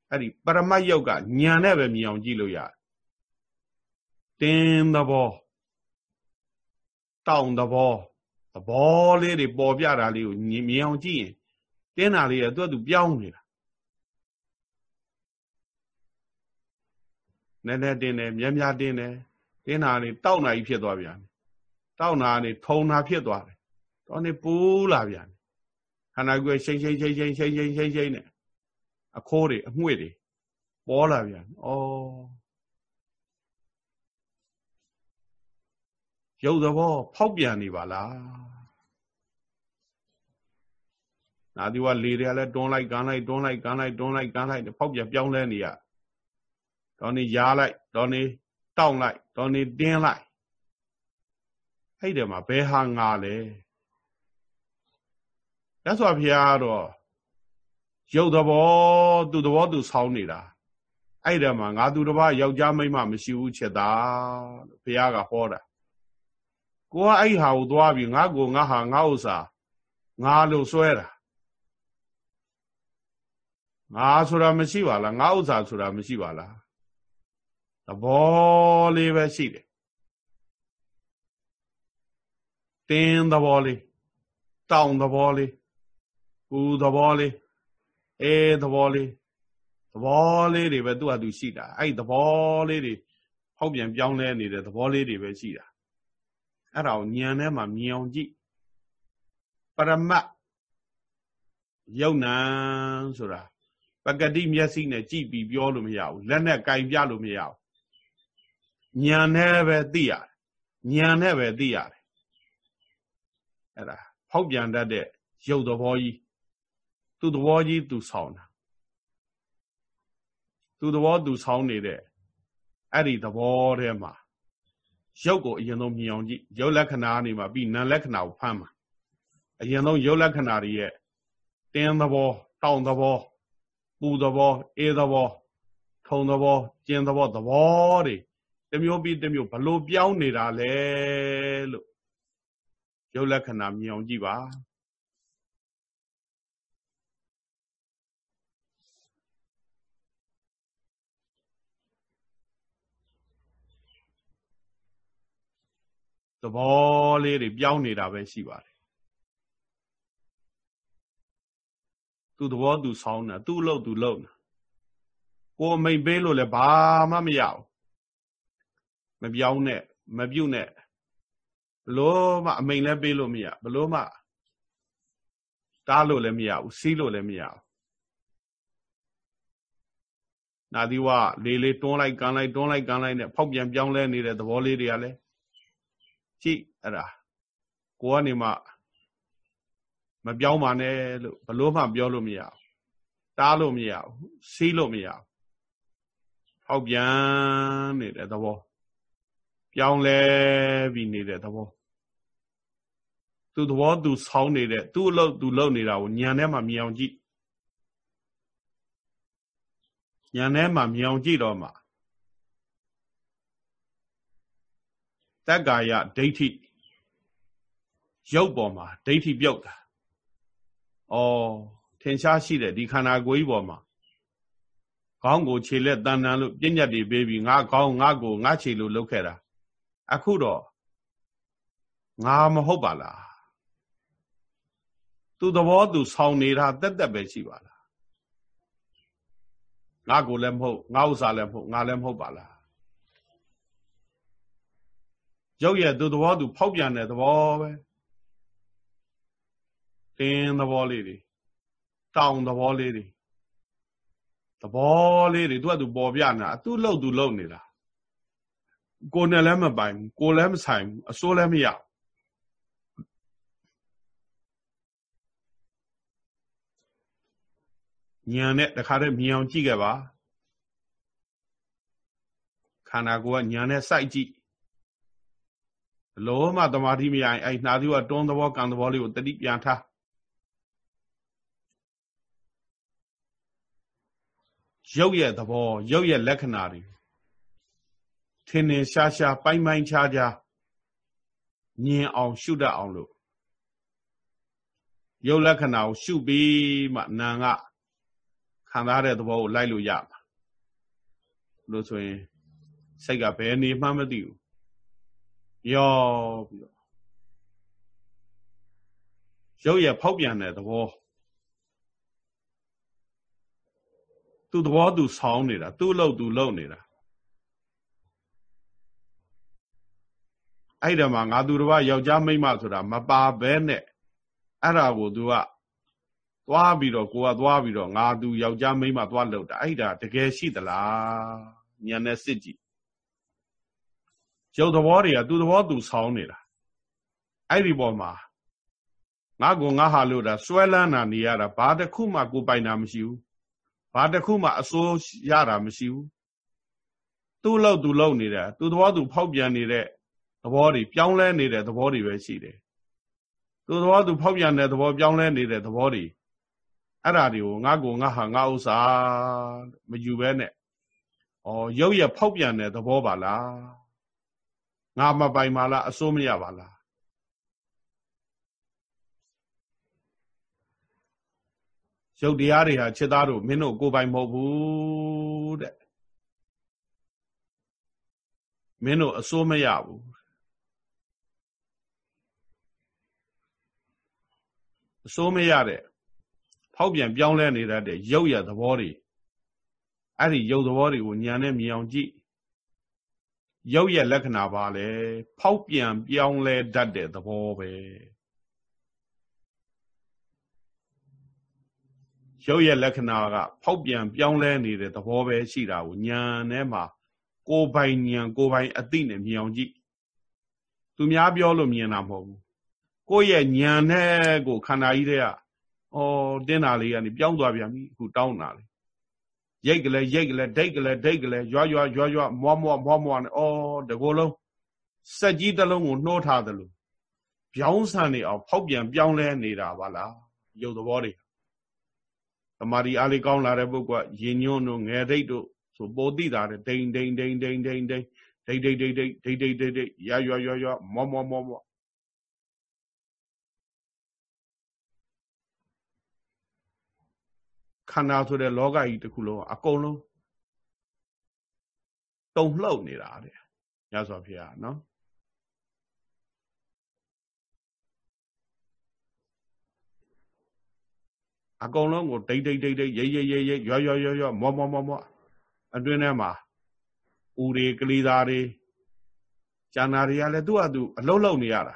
အဲ့ဒီပရမတ်ယုတ်ကညာနဲ့ပဲမြင်အောင်ကြည့်လို့ရတယ်တင်းသဘောတောင်းသဘောသဘောလေးတွေပေါ်ပြတာလေးကိုမြင်အောင်ကြည့်ရင်တင်းတာလေးကသူ့အတူပြောင်းနေတာနည်းနည်းတင်းတယ်မြဲမြဲတင်းတယ်တင်းတာလေးတောက်နာကြီးဖြစ်သွားပြန်တောက်နာနေထုံနာဖြစ်သွားတယ် တော့နေပူးလာပြန်ခန္ဓာကိုယ်ရှိန်ရှိန်ရှိန်ရှိန်ရှိန်ရှိန်ရှိန်ရှိန်နဲ့အခိုးတွေအငွေ့တွေပေါ်လာပြန်ဩရုပ်သဘောဖောက်ပြန်နေပါလားနာဒီဝလေတွေကလည်းတွန်းလိုက်ကန်လိုက်တွန်းလိုက်ကန်လိုက်တွန်းလိုက်ကန်လိုက်ဖောက်ပြန်ပြောင်းလဲနေရတော့နေရားလိုက်တော့နေတောင့်လိုက်တော့နေတင်းလိုက်အဲ့ဒီမှာဘယ်ဟာငါလဲ ရသော်ဘုရားတော့ရုပ်သဘောသူသဘောသူဆောင်းနေတာအဲ့ဒီမှာငါသူတစ်ပါးယောက်ျားမိန်းမမရှိဘူးချက်သားလို့ဘုရားကဟောတာကိုကအဲ့ဟာကိုသွားပြီးငါကိုငါဟာငါဥစ္စာငါလို့စွဲတာငါဆိုတာမရှိပါလားငါဥစ္စာဆိုတာမရှိပါလားသဘောလေးပဲရှိတယ်တင်းသဘောလေးတောင်သဘောလေး ပူသဘောလေးအေးသဘောလေးသဘောလေးတွေပဲသူ့ဟာသူရှိတာအဲ့သဘောလေးတွေဟောက်ပြန်ပြောင်းလဲနေတဲ့သဘောလေးတွေပဲရှိတာအဲ့ဒါကိုညံထဲမှာမြင်အောင်ကြည့်ပရမတ်ယုံနံဆိုတာပကတိမျက်စိနဲ့ကြည့်ပြီးပြောလို့မရဘူးလက်နဲ့ကင်ပြလို့မရဘူးညံနဲ့ပဲသိရတယ်ညံနဲ့ပဲသိရတယ်အဲ့ဒါဖောက်ပြန်တတ်တဲ့ရုပ်သဘောကြီး သူ့သဘောကြီးသူဆောင်းတာသူ့သဘောသူဆောင်းနေတဲ့အဲ့ဒီသဘောထဲမှာရုပ်ကိုအရင်ဆုံးမြင်အောင်ကြည့်ရုပ်လက္ခဏာနေမှာပြီးနာမ်လက္ခဏာကိုဖမ်းမှာအရင်ဆုံးရုပ်လက္ခဏာတွေရဲ့တင်းသဘောတောင်သဘောပူသဘောအေးသဘောထုံသဘောကျင်းသဘောသဘောတွေတစ်မျိုးပြီးတစ်မျိုးဘလို့ပြောင်းနေတာလဲလို့ရုပ်လက္ခဏာမြင်အောင်ကြည့်ပါ သဘောလေးတွေပြောင်းနေတာပဲရှိပါတယ်သူသဘောသူဆောင်းတာသူ့လို့သူလုံတာကိုအမိန်ပေးလို့လည်းဘာမှမရဘူးမပြောင်းနဲ့မပြုတ်နဲ့ဘလို့မှအမိန်လည်းပေးလို့မရဘလို့မှတားလို့လည်းမရဘူးစီးလို့လည်းမရဘူးနာသီဝလေးလေးတွန်းလိုက်ကန်လိုက်တွန်းလိုက်ကန်လိုက်နဲ့ဖောက်ပြန်ပြောင်းလဲနေတဲ့သဘောလေးတွေကလည်း ကြည့်အဲ့ဒါကိုကနေမှမပြောင်းပါနဲ့လို့ဘလို့မှပြောလို့မရဘူးတားလို့မရဘူးစီးလို့မရဘူးဟောက်ပြန်နေတဲ့သဘောပြောင်းလဲပြီးနေတဲ့သဘောသူသဘောသူဆောင်းနေတဲ့သူ့အလုပ်သူလုပ်နေတာကိုညံထဲမှာမြင်အောင်ကြည့်ညံထဲမှာမြင်အောင်ကြည့်တော့မှ တက္ကာယဒိဋ္ဌိရုပ်ပေါ်မှာဒိဋ္ဌိပြုတ်တာဩထင်ရှားရှိတယ်ဒီခန္ဓာကိုယ်ကြီးပေါ်မှာခေါင်းကိုခြေလက်တန်တန်လို့ပြဉ္ညတ်တွေပေးပြီးငါခေါင်းငါကိုငါခြေလို့လုပ်ခဲ့တာအခုတော့ငါမဟုတ်ပါလားသူသဘောသူဆောင်းနေတာတက်တက်ပဲရှိပါလားငါကိုလည်းမဟုတ်ငါဥစ္စာလည်းမဟုတ်ငါလည်းမဟုတ်ပါလား ရုပ်ရဲ့သူသဘောသူ ဖောက်ပြန်တဲ့သဘောပဲတင်းသဘောလေးတွေတောင်သဘောလေးတွေသဘောလေးတွေသူကသူပေါ်ပြနေတာသူ့လို့သူလုံနေတာကိုယ်နဲ့လည်းမပိုင်ဘူးကိုယ်လည်းမဆိုင်ဘူးအစိုးလည်းမရညံနဲ့တခါတည်းမြင်အောင်ကြည့်ခဲ့ပါခန္ဓာကိုယ်ကညံနဲ့စိုက်ကြည့် လောမသမာဓိမရရင်အဲ့နှာသီးကတွန်းသဘောကံသဘောလေးကိုတတိပြန်ထားရုပ်ရဲ့သဘောရုပ်ရဲ့လက္ခဏာတွေထင်ထင်ရှားရှားပိုင်းပိုင်းခြားခြားမြင်အောင်ရှုတတ်အောင်လို့ရုပ်လက္ခဏာကိုရှုပြီးမှနာကခံစားတဲ့သဘောကိုလိုက်လို့ရမှာလို့ဆိုရင်စိတ်ကဘယ်နေမှမသိဘူး ရောပြီးတော့ရုပ်ရဖောက်ပြန်တဲ့သဘောသူ့သဘောသူဆောင်းနေတာသူ့အလုပ်သူလုပ်နေတာအဲ့ဒါမှငါသူတစ်ပါးယောက်ျားမိန်းမဆိုတာမပါဘဲနဲ့အဲ့ဒါကို तू ကသွားပြီးတော့ကိုကသွားပြီးတော့ငါသူယောက်ျားမိန်းမသွားလုပ်တာအဲ့ဒါတကယ်ရှိသလားညံနဲ့စစ်ကြည့် ရုပ်သဘောတွေကသူ့သဘောသူဆောင်းနေတာအဲ့ဒီပေါ်မှာငါကငါဟာလို့ဒါစွဲလန်းတာနေရတာဘာတစ်ခုမှကိုပိုင်တာမရှိဘူးဘာတစ်ခုမှအစိုးရတာမရှိဘူးသူ့လောက်သူ့လောက်နေတာသူ့သဘောသူဖောက်ပြန်နေတဲ့သဘောတွေပြောင်းလဲနေတဲ့သဘောတွေပဲရှိတယ်သူ့သဘောသူဖောက်ပြန်တဲ့သဘောပြောင်းလဲနေတဲ့သဘောတွေအဲ့ဓာတွေကိုငါကိုငါဟာငါဥစ္စာမယူပဲနဲ့ဩရုပ်ရဖောက်ပြန်တဲ့သဘောပါလား ငါမပိုင်ပါလားအစိုးမရပါလားရုပ်တရားတွေဟာခြေသားတို့မင်းတို့ကိုယ်ပိုင်မဟုတ်ဘူးတဲ့မင်းတို့အစိုးမရဘူးအစိုးမရတဲ့ဖောက်ပြန်ပြောင်းလဲနေတတ်တဲ့ရုပ်ရသဘောတွေအဲ့ဒီရုပ်သဘောတွေကိုညာနဲ့မြင်အောင်ကြည့် ရုပ်ရလက္ခဏာပါလေဖောက်ပြန်ပြောင်းလဲတတ်တဲ့သဘောပဲရုပ်ရဲ့လက္ခဏာကဖောက်ပြန်ပြောင်းလဲနေတဲ့သဘောပဲရှိတာကိုညာထဲမှာကိုယ်ပိုင်ဉာဏ်ကိုယ်ပိုင်အသိနဲ့မြင်အောင်ကြည့်သူများပြောလို့မြင်တာမဟုတ်ဘူးကိုယ့်ရဲ့ဉာဏ်နဲ့ကိုခန္ဓာကြီးတွေကအော်တင်းတာလေးကနေပြောင်းသွားပြန်ပြီအခုတောင်းတာလေ ရိတ်ကလေးရိတ်ကလေးဒိတ်ကလေးဒိတ်ကလေးရွာရွာရွာရွာမွားမွားမွားမွားနဲ့အော်တကောလုံးစက်ကြီးတစ်လုံးကိုနှိုးထားတယ်လို့ပြောင်းဆန်နေအောင်ဖောက်ပြန်ပြောင်းလဲနေတာပါလားရုပ်သဘောတွေသမာဓိအားလေးကောင်းလာတဲ့ပုဂ္ဂိုလ်ကရင်ညွန်းတို့ငယ်ဒိတ်တို့ဆိုပိုသိတာတဲ့ဒိန်ဒိန်ဒိန်ဒိန်ဒိန်ဒိန်ဒိတ်ဒိတ်ဒိတ်ဒိတ်ဒိတ်ဒိတ်ဒိတ်ဒိတ်ရရွာရွာရွာမောမောမောမော ခန္ဓာဆိုတဲ့လောကကြီးတစ်ခုလုံးအကုန်လုံးတုံလှုပ်နေတာတဲ့ညဆိုဖေဟာနော်အကုန်လုံးကိုဒိတ်ဒိတ်ဒိတ်ဒိတ်ရိတ်ရိတ်ရိတ်ရိတ်ရွရွရွရွမောမောမောမောအတွင်းထဲမှာဦးတွေကလေးသားတွေကျန်တာတွေကလည်းသူ့အတူအလုံးလုံးနေရတာ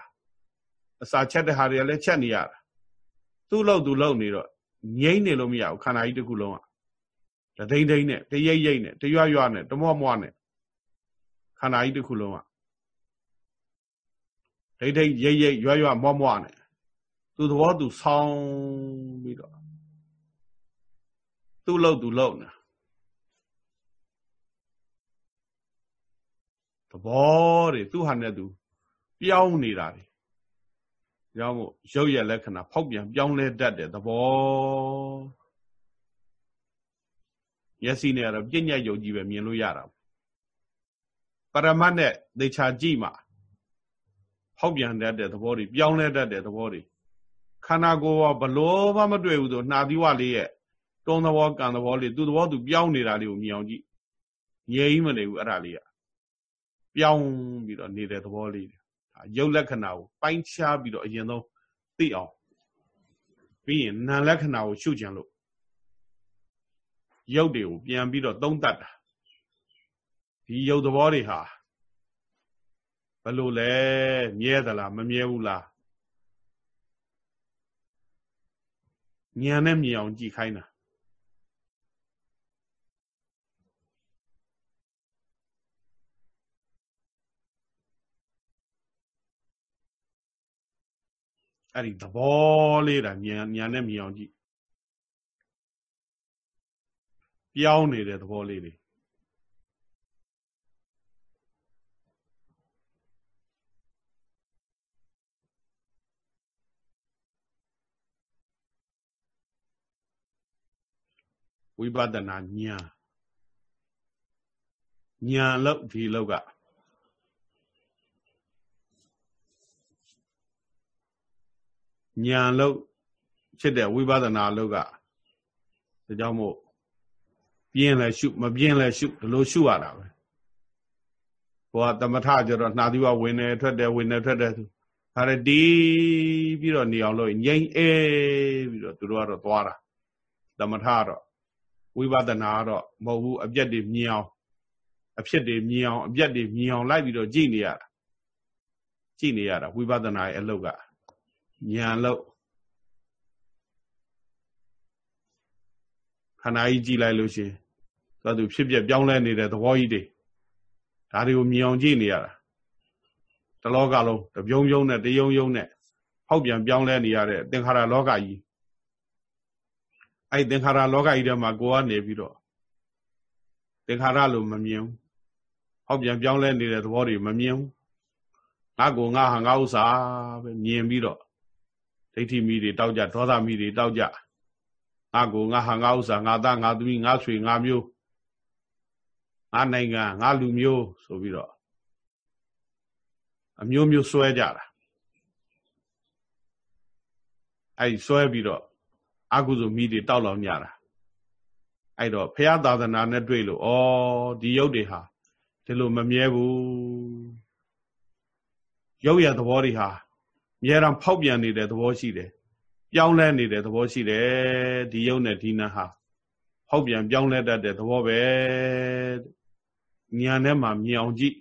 အစာချက်တဲ့ဟာတွေကလည်းချက်နေရတာသူ့လို့သူ့လို့နေတော့ ငိမ့်နေလို့မရဘူးခန္ဓာကြီးတစ်ခုလုံးကတဒိမ့်ဒိမ့်နဲ့တရိပ်ရိပ်နဲ့တရွရွနဲ့တမော့မော့နဲ့ခန္ဓာကြီးတစ်ခုလုံးကဒိမ့်ဒိမ့်ရိပ်ရိပ်ရွရွမော့မော့နဲ့သူသဘောသူဆောင်းပြီးတော့သူ့လို့သူလို့နာသဘောတွေသူ့ဟာနဲ့သူပြောင်းနေတာတွေ ကြောင့်မို့ရုပ်ရဲ့လက္ခဏာဖောက်ပြန်ပြောင်းလဲတတ်တဲ့သဘောမျက်စိနဲ့ကတော့ပြဉ္ညာယုတ်ကြီးပဲမြင်လို့ရတာပရမတ်နဲ့သေချာကြည့်မှဖောက်ပြန်တတ်တဲ့သဘောတွေပြောင်းလဲတတ်တဲ့သဘောတွေခန္ဓာကိုယ်ကဘလို့မှမတွေ့ဘူးဆိုနှာသီးဝလေးရဲ့တွန်းသဘောကံသဘောလေးသူ့သဘောသူပြောင်းနေတာလေးကိုမြင်အောင်ကြည့်ငြိမ်းမနေဘူးအဲ့ဒါလေးကပြောင်းပြီးတော့နေတဲ့သဘောလေး ရုပ်လက္ခဏာကိုပိုင်းခြားပြီးတော့အရင်ဆုံးသိအောင်ပြီးရင်နာမ်လက္ခဏာကိုရှုကြံလို့ရုပ်တွေကိုပြန်ပြီးတော့သုံးသပ်တာဒီရုပ်သဘောတွေဟာဘလို့လဲမြဲသလားမမြဲဘူးလားဉာဏ်နဲ့မြင်အောင်ကြည့်ခိုင်းတာ အဲ့ဒီသဘောလေးတာဉာဏ်ဉာဏ်နဲ့မြင်အောင်ကြည့်ပြောင်းနေတဲ့သဘောလေးတွေဝိပဿနာဉာဏ်ဉာဏ်လို့ဒီလောက်က ညာလို့ဖြစ်တဲ့ဝိပဿနာလို့ကဒါကြောင့်မို့ပြင်းလဲရှုမပြင်းလဲရှုဒီလိုရှုရတာပဲဟိုကတမထကျတော့နှာသီးဝဝင်နေထွက်တယ်ဝင်နေထွက်တယ်သူဒါရတီးပြီးတော့နေအောင်လို့ငြိမ့်အေးပြီးတော့သူတို့ကတော့သွားတာတမထတော့ဝိပဿနာတော့မဟုတ်ဘူးအပြက်တွေမြင်အောင်အဖြစ်တွေမြင်အောင်အပြက်တွေမြင်အောင်လိုက်ပြီးတော့ကြည့်နေရတာကြည့်နေရတာဝိပဿနာရဲ့အလုပ်က ညာလို့ခန္ဓာကြီးကြည့်လိုက်လို့ရှိရင်သူသူဖြစ်ပြပြောင်းလဲနေတဲ့သဘောကြီးတွေဒါတွေကိုမြင်အောင်ကြည့်နေရတာတလောကလုံးတပြုံပြုံနဲ့တယုံယုံနဲ့ဟောက်ပြန်ပြောင်းလဲနေရတဲ့သင်္ခါရလောကကြီးအဲ့သင်္ခါရလောကကြီးထဲမှာကိုကနေပြီးတော့သင်္ခါရလို့မမြင်ဘူးဟောက်ပြန်ပြောင်းလဲနေတဲ့သဘောတွေမမြင်ဘူးငါကိုငါဟာငါဥစ္စာပဲမြင်ပြီးတော့ ဒိဋ္ဌိမိတွေတောက်ကြဒေါသမိတွေတောက်ကြငါကိုငါဟာငါဥစ္စာငါသားငါသမီးငါဆွေငါမျိုးငါနိုင်ငံငါလူမျိုးဆိုပြီးတော့အမျိုးမျိုးစွဲကြတာအဲ့စွဲပြီးတော့အကုသိုလ်မိတွေတောက်လောင်ကြတာအဲ့တော့ဖရာသာသနာနဲ့တွေ့လို့ဩဒီရုပ်တွေဟာဒီလိုမမြဲဘူးရုပ်ရသဘောတွေဟာ မြဲတမ်းဖောက်ပြန်နေတဲ့သဘောရှိတယ်ပြောင်းလဲနေတဲ့သဘောရှိတယ်ဒီရုပ်နဲ့ဒီနာဟာဖောက်ပြန်ပြောင်းလဲတတ်တဲ့သဘောပဲဉာဏ်ထဲမှာမြင်အောင်ကြည့်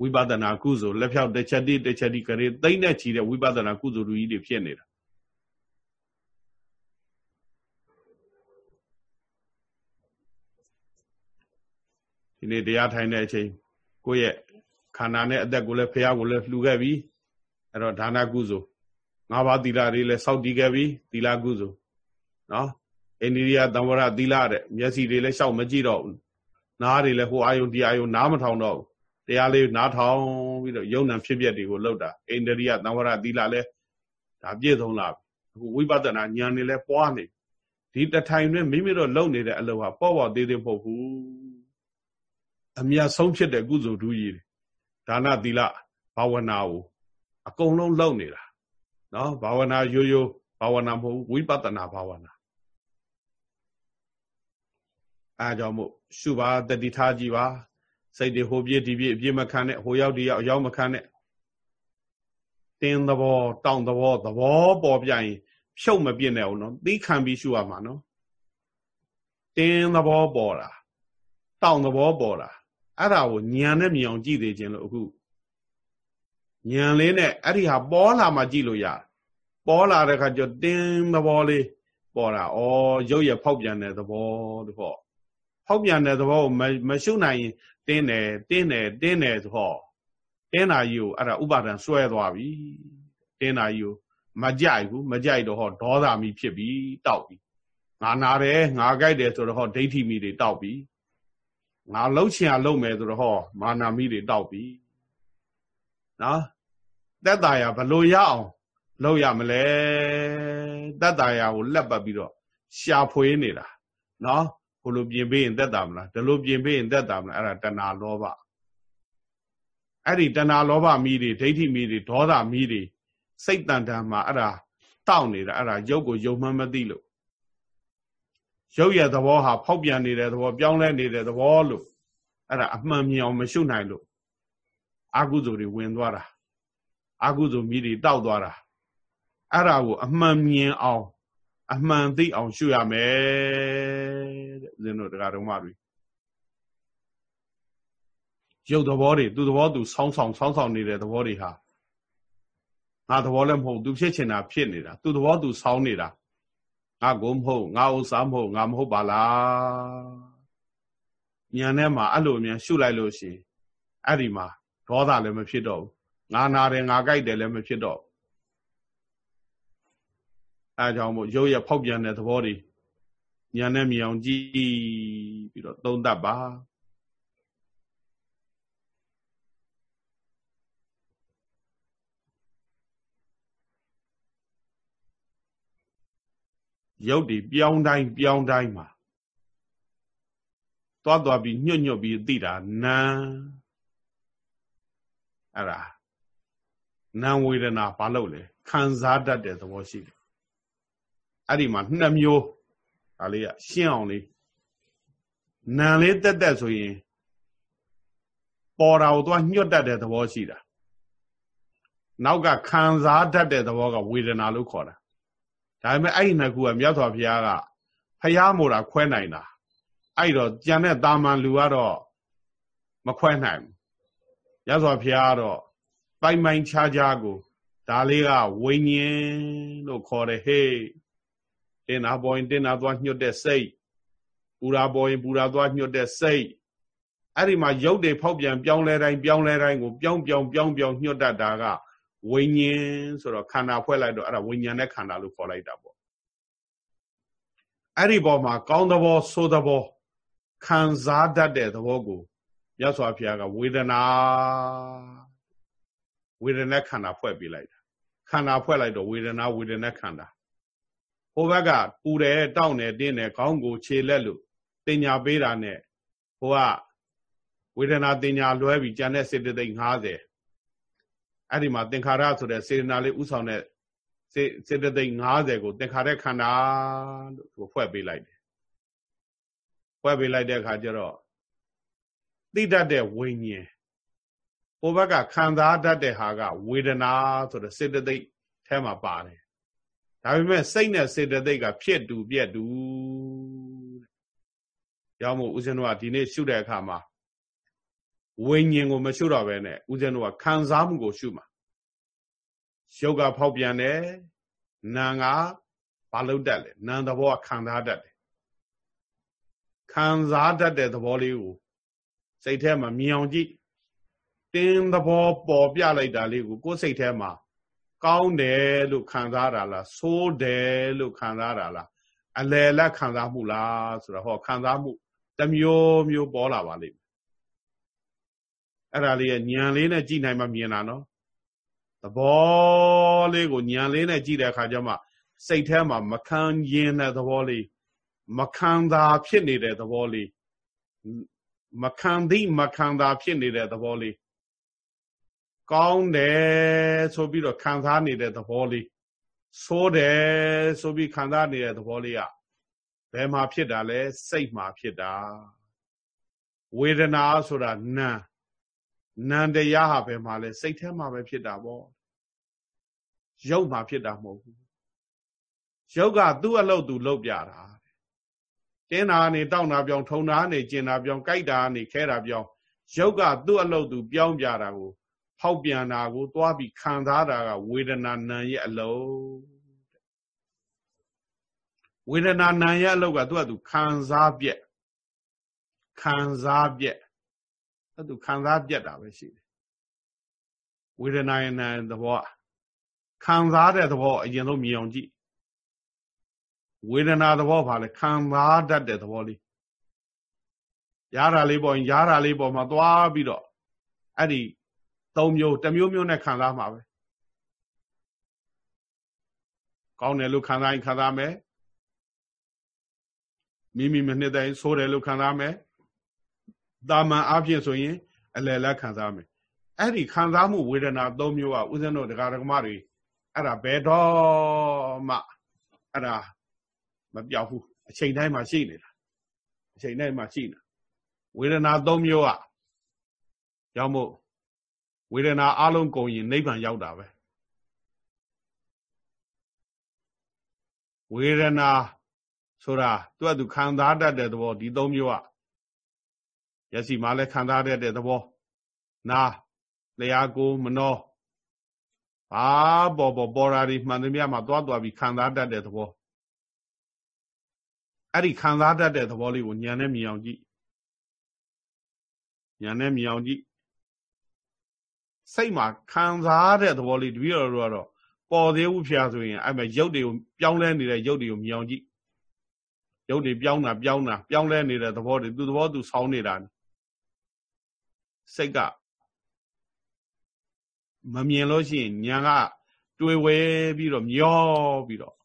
ဝိပဿနာကုသိုလ်လက်ဖြောက်တစ်ချက်တိတစ်ချက်တိကလေးသိမ့်နဲ့ချီတဲ့ဝိပဿနာကုသိုလ်လူကြီးတွေဖြစ်နေတာဒီနေ့တရားထိုင်တဲ့အချိန်ကိုယ့်ရဲ့ခန္ဓာနဲ့အသက်ကိုလည်းဖះကိုလည်းလှူခဲ့ပြီ အဲ့တော့ဒါနကုသိုလ်ငါးပါးသီလတွေလည်းစောင့်တည်ခဲ့ပြီသီလကုသိုလ်နော်အိန္ဒိယသံဝရသီလတဲ့မျက်စိတွေလည်းရှောက်မကြည့်တော့ဘူးနားတွေလည်းဟိုအာယုံဒီအာယုံနားမထောင်တော့ဘူးတရားလေးနားထောင်ပြီးတော့ယုံ nant ဖြစ်ပျက်တွေကိုလှုပ်တာအိန္ဒိယသံဝရသီလလည်းဒါပြည့်စုံလာအခုဝိပဿနာဉာဏ်တွေလည်းပွားနေဒီတထိုင်တွင်မိမိတို့လုပ်နေတဲ့အလုပ်ဟာပေါ့ပေါ့သေးသေးမဟုတ်ဘူးအမြတ်ဆုံးဖြစ်တဲ့ကုသိုလ်ဒုကြီးဒါနသီလဘာဝနာကို အကုန်လုံးလုပ်နေတာနော်ဘာဝနာရိုးရိုးဘာဝနာမဟုတ်ဝိပဿနာဘာဝနာအားကြောင့်မို့ရှုပါတတိထားကြည့်ပါစိတ်တွေဟိုပြည့်ဒီပြည့်အပြည့်မခံနဲ့ဟိုရောက်ဒီရောက်အရောက်မခံနဲ့တင်းသဘောတောင့်သဘောသဘောပေါ်ပြရင်ဖြုတ်မပြစ်နဲ့အောင်နော်သီးခံပြီးရှုရမှာနော်တင်းသဘောပေါ်တာတောင့်သဘောပေါ်တာအဲ့ဒါကိုညံနဲ့မြင်အောင်ကြည့်သေးခြင်းလို့အခု ညံလေးနဲ့အဲ့ဒီဟာပေါ်လာမှကြည့်လို့ရပေါ်လာတဲ့ခါကျတင်းသဘောလေးပေါ်တာဩရုပ်ရဖောက်ပြန်တဲ့သဘောတပေါ့ဖောက်ပြန်တဲ့သဘောကိုမရှုနိုင်ရင်တင်းတယ်တင်းတယ်တင်းတယ်ဆိုဟောတင်းနာကြီးကိုအဲ့ဒါဥပါဒံဆွဲသွားပြီတင်းနာကြီးကိုမကြိုက်ဘူးမကြိုက်တော့ဟောဒေါသမီဖြစ်ပြီတောက်ပြီငါနာတယ်ငါကြိုက်တယ်ဆိုတော့ဟောဒိဋ္ဌိမီတွေတောက်ပြီငါလှုပ်ချင်အောင်လှုပ်မယ်ဆိုတော့ဟောမာနာမိတွေတောက်ပြီနော် တက်တာရဘလို့ရအောင်လှုပ်ရမလဲတက်တာရကိုလက်ပတ်ပြီးတော့ရှာဖွေနေတာနော်ဘလို့ပြင်ပေးရင်တက်တာမလားဒီလိုပြင်ပေးရင်တက်တာမလားအဲ့ဒါတဏှာလောဘအဲ့ဒီတဏှာလောဘမိတွေဒိဋ္ဌိမိတွေဒေါသမီတွေစိတ်တန်တန်မှာအဲ့ဒါတောက်နေတာအဲ့ဒါရုပ်ကိုယုံမှန်းမသိလို့ရုပ်ရဲ့သဘောဟာဖောက်ပြန်နေတဲ့သဘောပြောင်းလဲနေတဲ့သဘောလို့အဲ့ဒါအမှန်မြင်အောင်မရှုနိုင်လို့အာကုသိုလ်တွေဝင်သွားတာ အာကုသိုလ်မြည်တွေတောက်သွားတာအဲ့ဒါကိုအမှန်မြင်အောင် အမှန်သိအောင်ရှုရမယ်တဲ့ဦးဇင်းတို့တရားတော်မတွေရုပ်သဘောတွေသူသဘောသူဆောင်းဆောင်ဆောင်းဆောင်နေတဲ့သဘောတွေဟာငါသဘောလည်းမဟုတ်သူဖြစ်ချင်တာဖြစ်နေတာသူသဘောသူဆောင်းနေတာငါကိုမဟုတ်ငါဥစ္စာမဟုတ်ငါမဟုတ်ပါလားဉာဏ်ထဲမှာအဲ့လိုမြန်ရှုလိုက်လို့ရှိရင်အဲ့ဒီမှာဒေါသလည်းမဖြစ်တော့ဘူး ငါနာတယ်ငါကြိုက်တယ်လည်းမဖြစ်တော့အဲကြောင့်မို့ရုပ်ရဖောက်ပြန်တဲ့သဘောတွေဉာဏ်နဲ့မြင်အောင်ကြည့်ပြီးတော့သုံးသပ်ပါရုပ်ဒီပြောင်းတိုင်းပြောင်းတိုင်းမှာသွားသွားပြီးညွတ်ညွတ်ပြီးသိတာနာအဲ့ဒါ နာဝေဒနာဘာလို့လဲခံစားတတ်တဲ့သဘောရှိတယ်အဲ့ဒီမှာနှစ်မျိုးဒါလေးကရှင်းအောင်လေးနာလေးတက်တက်ဆိုရင်ပေါ်တာကိုသွားညွတ်တတ်တဲ့သဘောရှိတာနောက်ကခံစားတတ်တဲ့သဘောကဝေဒနာလို့ခေါ်တာဒါပေမဲ့အဲ့ဒီနှစ်ခုကမြတ်စွာဘုရားကဖျားမို့တာခွဲနိုင်တာအဲ့တော့ကြံတဲ့တာမန်လူကတော့မခွဲနိုင်ဘူးမြတ်စွာဘုရားကတော့ ပိုင်ပိုင်ခြားခြားကိုဒါလေးကဝိညာဉ်လို့ခေါ်တယ်ဟေးတင်နာပေါ်ရင်တင်နာသွားညှွတ်တဲ့စိတ်ပူရာပေါ်ရင်ပူရာသွားညှွတ်တဲ့စိတ်အဲ့ဒီမှာရုပ်တွေဖောက်ပြန်ပြောင်းလဲတိုင်းပြောင်းလဲတိုင်းကိုပြောင်းပြောင်းပြောင်းပြောင်းညှွတ်တတ်တာကဝိညာဉ်ဆိုတော့ခန္ဓာဖွဲ့လိုက်တော့အဲ့ဒါဝိညာဉ်နဲ့ခန္ဓာလို့ခေါ်လိုက်တာပေါ့အဲ့ဒီပေါ်မှာကောင်းသဘောဆိုးသဘောခံစားတတ်တဲ့သဘောကိုမြတ်စွာဘုရားကဝေဒနာ ဝေဒနာခန္ဓာဖွဲ့ပေးလိုက်တာခန္ဓာဖွဲ့လိုက်တော့ဝေဒနာဝေဒနာခန္ဓာဟိုဘက်ကပူတယ်တောက်တယ်တင်းတယ်ခေါင်းကိုခြေလက်လို့တင်ညာပေးတာနဲ့ဟိုကဝေဒနာတင်ညာလွဲပြီးကြံတဲ့စေတသိက်50အဲ့ဒီမှာသင်္ခါရဆိုတဲ့စေတနာလေးဥဆောင်တဲ့စေစေတသိက်50ကိုသင်္ခါရခန္ဓာလို့သူဖွဲ့ပေးလိုက်တယ်ဖွဲ့ပေးလိုက်တဲ့အခါကျတော့သိတတ်တဲ့ဝိညာဉ် ဟိုဘက်ကခံစားတတ်တဲ့ဟာကဝေဒနာဆိုတဲ့စေတသိက်ထဲမှာပါတယ်ဒါပေမဲ့စိတ်နဲ့စေတသိက်ကဖြစ်တူပြက်တူတဲ့ရောက်မို့ဦးဇင်းတို့ကဒီနေ့ရှုတဲ့အခါမှာဝိညာဉ်ကိုမရှုတော့ဘဲနဲ့ဦးဇင်းတို့ကခံစားမှုကိုရှုမှာရုပ်ကဖောက်ပြန်တယ်နာကဘာလို့တက်လဲနာသဘောကခံစားတတ်တယ်ခံစားတတ်တဲ့သဘောလေးကိုစိတ်ထဲမှာမြင်အောင်ကြည့် တင်းသဘောပေါ်ပြလိုက်တာလေးကိုကိုယ်စိတ်ထဲမှာကောင်းတယ်လို့ခံစားတာလားဆိုးတယ်လို့ခံစားတာလားအလယ်လက်ခံစားမှုလားဆိုတော့ဟောခံစားမှုတစ်မျိုးမျိုးပေါ်လာပါလိမ့်မယ်အဲ့ဒါလေးရဲ့ညံလေးနဲ့ကြည့်နိုင်မှမြင်တာနော်သဘောလေးကိုညံလေးနဲ့ကြည့်တဲ့အခါကျမှစိတ်ထဲမှာမခံရင်တဲ့သဘောလေးမခံသာဖြစ်နေတဲ့သဘောလေးမခံသည့်မခံသာဖြစ်နေတဲ့သဘောလေး ကောင်းတယ်ဆိုပြီးတော့ခံစားနေတဲ့သဘောလေးဆိုးတယ်ဆိုပြီးခံစားနေတဲ့သဘောလေးကဘယ်မှာဖြစ်တာလဲစိတ်မှာဖြစ်တာဝေဒနာဆိုတာနာနန္တရားဟာဘယ်မှာလဲစိတ်ထဲမှာပဲဖြစ်တာပေါ့ရုပ်မှာဖြစ်တာမဟုတ်ဘူးရုပ်ကသူ့အလုပ်သူလုပ်ပြတာတင်းတာနေတောက်တာပြောင်းထုံတာနေကျင်တာပြောင်းကြိုက်တာနေခဲတာပြောင်းရုပ်ကသူ့အလုပ်သူပြောင်းပြတာကို ဖောက်ပြန်တာကို သွားပြီးခံစားတာကဝေဒနာနံရဲ့အလုံးဝေဒနာနံရဲ့အလုံးကသူကသူခံစားပြက်ခံစားပြက်အဲ့သူခံစားပြက်တာပဲရှိတယ်ဝေဒနာရဲ့နံသဘောခံစားတဲ့သဘောအရင်ဆုံးမြင်အောင်ကြည့်ဝေဒနာသဘောပါလေခံစားတတ်တဲ့သဘောလေးရတာလေးပေါ်ရင်ရတာလေးပေါ်မှာသွားပြီးတော့အဲ့ဒီ သုံးမျိုးတစ်မျိုးမျိုးနဲ့ခံစားမှာပဲကောင်းတယ်လို့ခံစားရင်ခံစားမယ်မိမိမနှစ်တိုင်းဆိုးတယ်လို့ခံစားမယ်တာမန်အဖြစ်ဆိုရင် အလယ်လက်ခံစားမယ်အဲ့ဒီခံစားမှုဝေဒနာ၃မျိုးကဥစဉ်တို့ဒကာဒကမတွေအဲ့ဒါဘယ်တော့မှအဲ့ဒါမပြောက်ဘူးအချိန်တိုင်းမှာရှိနေတာအချိန်တိုင်းမှာရှိနေတာဝေဒနာ၃မျိုးอ่ะရောက်မို့ ဝေဒနာအလုံးကုန်ရင်နိဗ္ဗာန်ရောက်တာပဲဝေဒနာဆိုတာသူကသူခံစားတတ်တဲ့သဘောဒီ၃မျိုးอ่ะရစီမှာလည်းခံစားတတ်တဲ့သဘောနာတရားကိုမနောဘာပေါ်ပေါ်ပေါ်ရာဒီမှန်သမျှမှာသွားသွားပြီးခံစားတတ်တဲ့သဘောအဲ့ဒီခံစားတတ်တဲ့သဘောလေးကိုညံနဲ့မြင်အောင်ကြည့်ညံနဲ့မြင်အောင်ကြည့် စိတ်မှာခံစားတဲ့သဘောလေးတပည့်တော်တို့ကတော့ပေါ်သေးဘူးဖျားဆိုရင်အဲ့မဲ့ရုပ်တွေကိုပြောင်းလဲနေတဲ့ရုပ်တွေကိုမြင်အောင်ကြည့်ရုပ်တွေပြောင်းတာပြောင်းတာပြောင်းလဲနေတဲ့သဘောတွေသူသဘောသူဆောင်းနေတာစိတ်ကမမြင်လို့ရှိရင်ညာကတွေဝဲပြီးတော့မျောပြီးတော့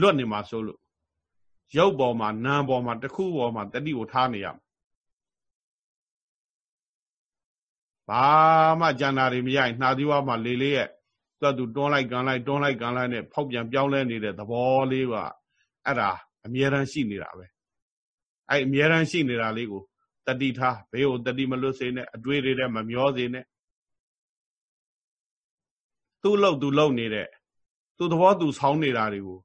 လွတ်နေမှာဆိုလို့ရုပ်ပေါ်မှာနာမ်ပေါ်မှာတစ်ခုပေါ်မှာတတိကိုထားနေရမှာ ဘာမှကြံတာတွေမရရင်နှာသီးဝါမှာလေလေးရဲ့သူ့သူတွန်းလိုက်ကန်လိုက်တွန်းလိုက်ကန်လိုက်နဲ့ဖောက်ပြန်ပြောင်းလဲနေတဲ့သဘောလေးကအဲ့ဒါအမြဲတမ်းရှိနေတာပဲအဲ့အမြဲတမ်းရှိနေတာလေးကိုတတိထားဘေးကိုတတိမလွတ်စေနဲ့အတွေးတွေနဲ့မမျောစေနဲ့သူ့လို့သူလုံနေတဲ့သူ့သဘောသူဆောင်းနေတာတွေကို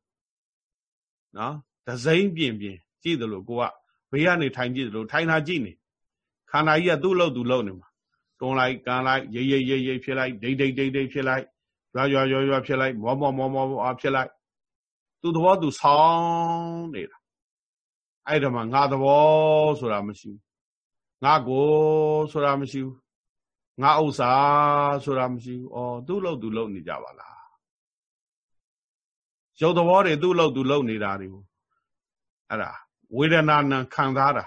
နော်ဒဇိမ့်ပြင်ပြင်ကြည့်တယ်လို့ကိုကဘေးကနေထိုင်ကြည့်တယ်လို့ထိုင်တာကြည့်နေခန္ဓာကြီးကသူ့လို့သူလုံနေမှာ တွန်းလိုက်ကန်လိုက်ရိပ်ရိပ်ရိပ်ရိပ်ဖြစ်လိုက်ဒိတ်ဒိတ်ဒိတ်ဒိတ်ဖြစ်လိုက်ရွာရွာရွာရွာဖြစ်လိုက်မောမောမောမောဖြစ်လိုက်သူ့သဘောသူဆောင်းနေတာအဲ့ဒါမှငါသဘောဆိုတာမရှိဘူးငါကိုဆိုတာမရှိဘူးငါဥစ္စာဆိုတာမရှိဘူးဩသူ့လို့သူလုံနေကြပါလားရုပ်သဘောတွေသူ့လို့သူလုံနေတာတွေကိုအဲ့ဒါဝေဒနာနံခံစားတာ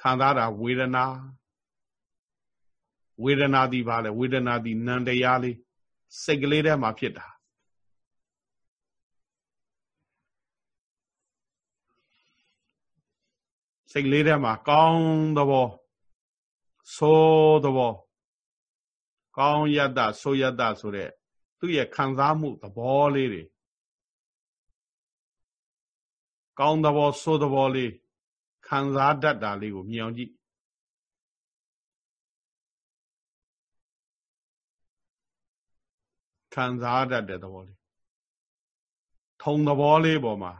ခံစားတာဝေဒနာ ဝေဒနာဒီပါလေဝေဒနာဒီနံတရားလေးစိတ်ကလေးထဲမှာဖြစ်တာစိတ်လေးထဲမှာကောင်းသဘောဆိုးသဘောကောင်းယတ္တဆိုးယတ္တဆိုတဲ့သူ့ရဲ့ခံစားမှုသဘောလေးတွေကောင်းသဘောဆိုးသဘောလေးခံစားတတ်တာလေးကိုမြင်အောင်ကြည့် ခံစားတတ်တဲ့သဘောလေးထုံသဘောလေးပေါ်မှာ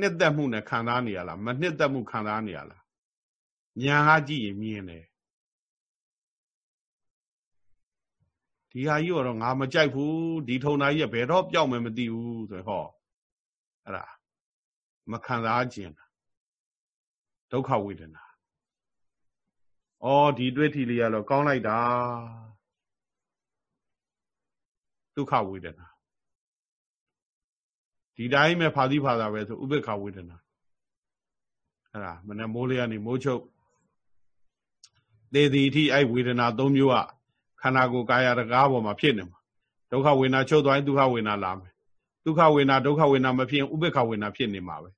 နှစ်သက်မှုနဲ့ခံစားနေရလားမနှစ်သက်မှုခံစားနေရလားညာကကြည့်ရင်မြင်တယ်ဒီဟာကြီးတော့ငါမကြိုက်ဘူးဒီထုံသားကြီးကဘယ်တော့ပြောက်မယ်မသိဘူးဆိုဟောအဲ့ဒါမခံစားခြင်းဒုက္ခဝေဒနာဩဒီတွေ့ထီလေးကတော့ကောင်းလိုက်တာ ဒုက္ခဝေဒနာဒီတိုင်းပဲဖာသီးဖာသာပဲဆိုဥပေက္ခဝေဒနာအဲ့ဒါမနေ့မိုးလေးကနေမိုးချုပ်သေသည်အထိအဲ့ဝေဒနာ၃မျိုးကခန္ဓာကိုယ်ကာယတကားပေါ်မှာဖြစ်နေမှာဒုက္ခဝေဒနာချုပ်သွားရင်ဒုက္ခဝေဒနာလာမယ်ဒုက္ခဝေဒနာဒုက္ခဝေဒနာမဖြစ်ရင်ဥပေက္ခဝေဒနာဖြစ်နေမှာပဲ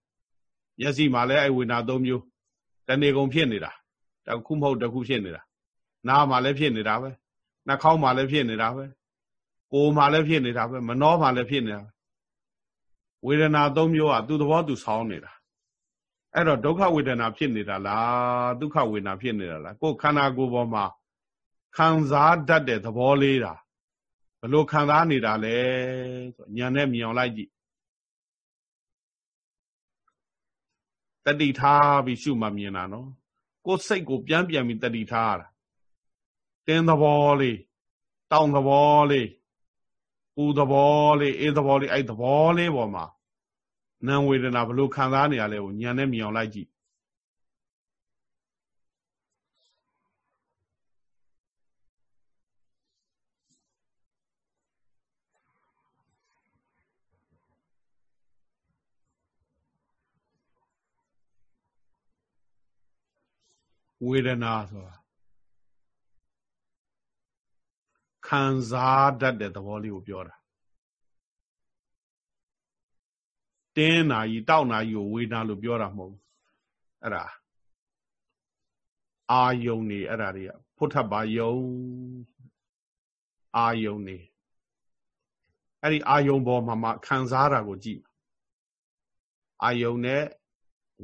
မျက်စိမှာလည်းအဲ့ဝေဒနာ၃မျိုးတဏှေကုန်ဖြစ်နေတာတခုမဟုတ်တခုဖြစ်နေတာနားမှာလည်းဖြစ်နေတာပဲနှာခေါင်းမှာလည်းဖြစ်နေတာပဲ ကိုယ်မှာလည်းဖြစ်နေတာပဲမနှောမှာလည်းဖြစ်နေတာဝေဒနာ၃မျိုးကသူ့သဘောသူဆောင်းနေတာအဲ့တော့ဒုက္ခဝေဒနာဖြစ်နေတာလားဒုက္ခဝေဒနာဖြစ်နေတာလားကိုယ်ခန္ဓာကိုယ်ပေါ်မှာခံစားတတ်တဲ့သဘောလေးတာဘလို့ခံစားနေတာလဲဆိုညံနဲ့မြောင်လိုက်ကြည့်တတိထားပြီးရှုမှမြင်တာနော်ကိုယ်စိတ်ကိုပြန်ပြန်ပြီးတတိထားရတာတင်းသဘောလေးတောင်းသဘောလေး ပူသဘောလေးအေးသဘောလေးအဲ့သဘောလေးပေါ်မှာနာဝေဒနာဘလို့ခံစားနေရလဲကိုညံနဲ့မြောင်လိုက်ကြည့်ဝေဒနာဆိုတာ ခံစားတတ်တဲ့သဘောလေးကိုပြောတာတင်းနာကြီးတောက်နာကြီးကိုဝေဒနာလို့ပြောတာမဟုတ်ဘူးအဲ့ဒါအာယုန်နေအဲ့ဒါတွေကဖုထပ်ပါယုံအာယုန်နေအဲ့ဒီအာယုန်ပေါ်မှာမှခံစားတာကိုကြည့်အာယုန်နဲ့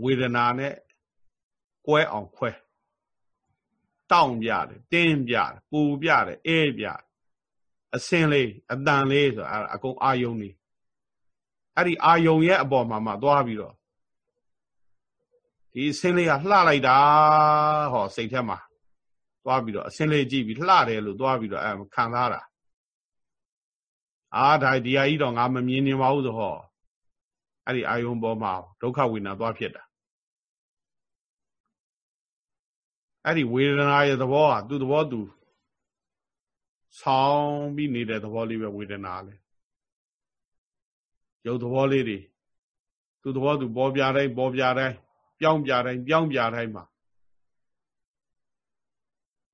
ဝေဒနာနဲ့ကွဲအောင်ခွဲတောင့်ပြတယ်တင်းပြတယ်ပူပြတယ်အေးပြတယ် အစင်းလေးအတန်လေးဆိုအဲ့အကုန်အာယုံနေအဲ့ဒီအာယုံရဲ့အပေါ်မှာမှသွားပြီးတော့ဒီအစင်းလေးကလှလိုက်တာဟောစိတ်ထဲမှာသွားပြီးတော့အစင်းလေးကြည့်ပြီးလှတယ်လို့သွားပြီးတော့အဲခံစားတာအာဒါဒီဟာကြီးတော့ငါမမြင်နေပါဘူးဆိုဟောအဲ့ဒီအာယုံပေါ်မှာဒုက္ခဝေဒနာသွားဖြစ်တာအဲ့ဒီဝေဒနာရဲ့သဘောဟာသူ့သဘောသူ ဆောင်းပြီးနေတဲ့သဘောလေးပဲဝေဒနာလေရုပ်သဘောလေးတွေသူ့သဘောသူပေါ်ပြတိုင်းပေါ်ပြတိုင်းပြောင်းပြတိုင်းပြောင်းပြတိုင်းမှာ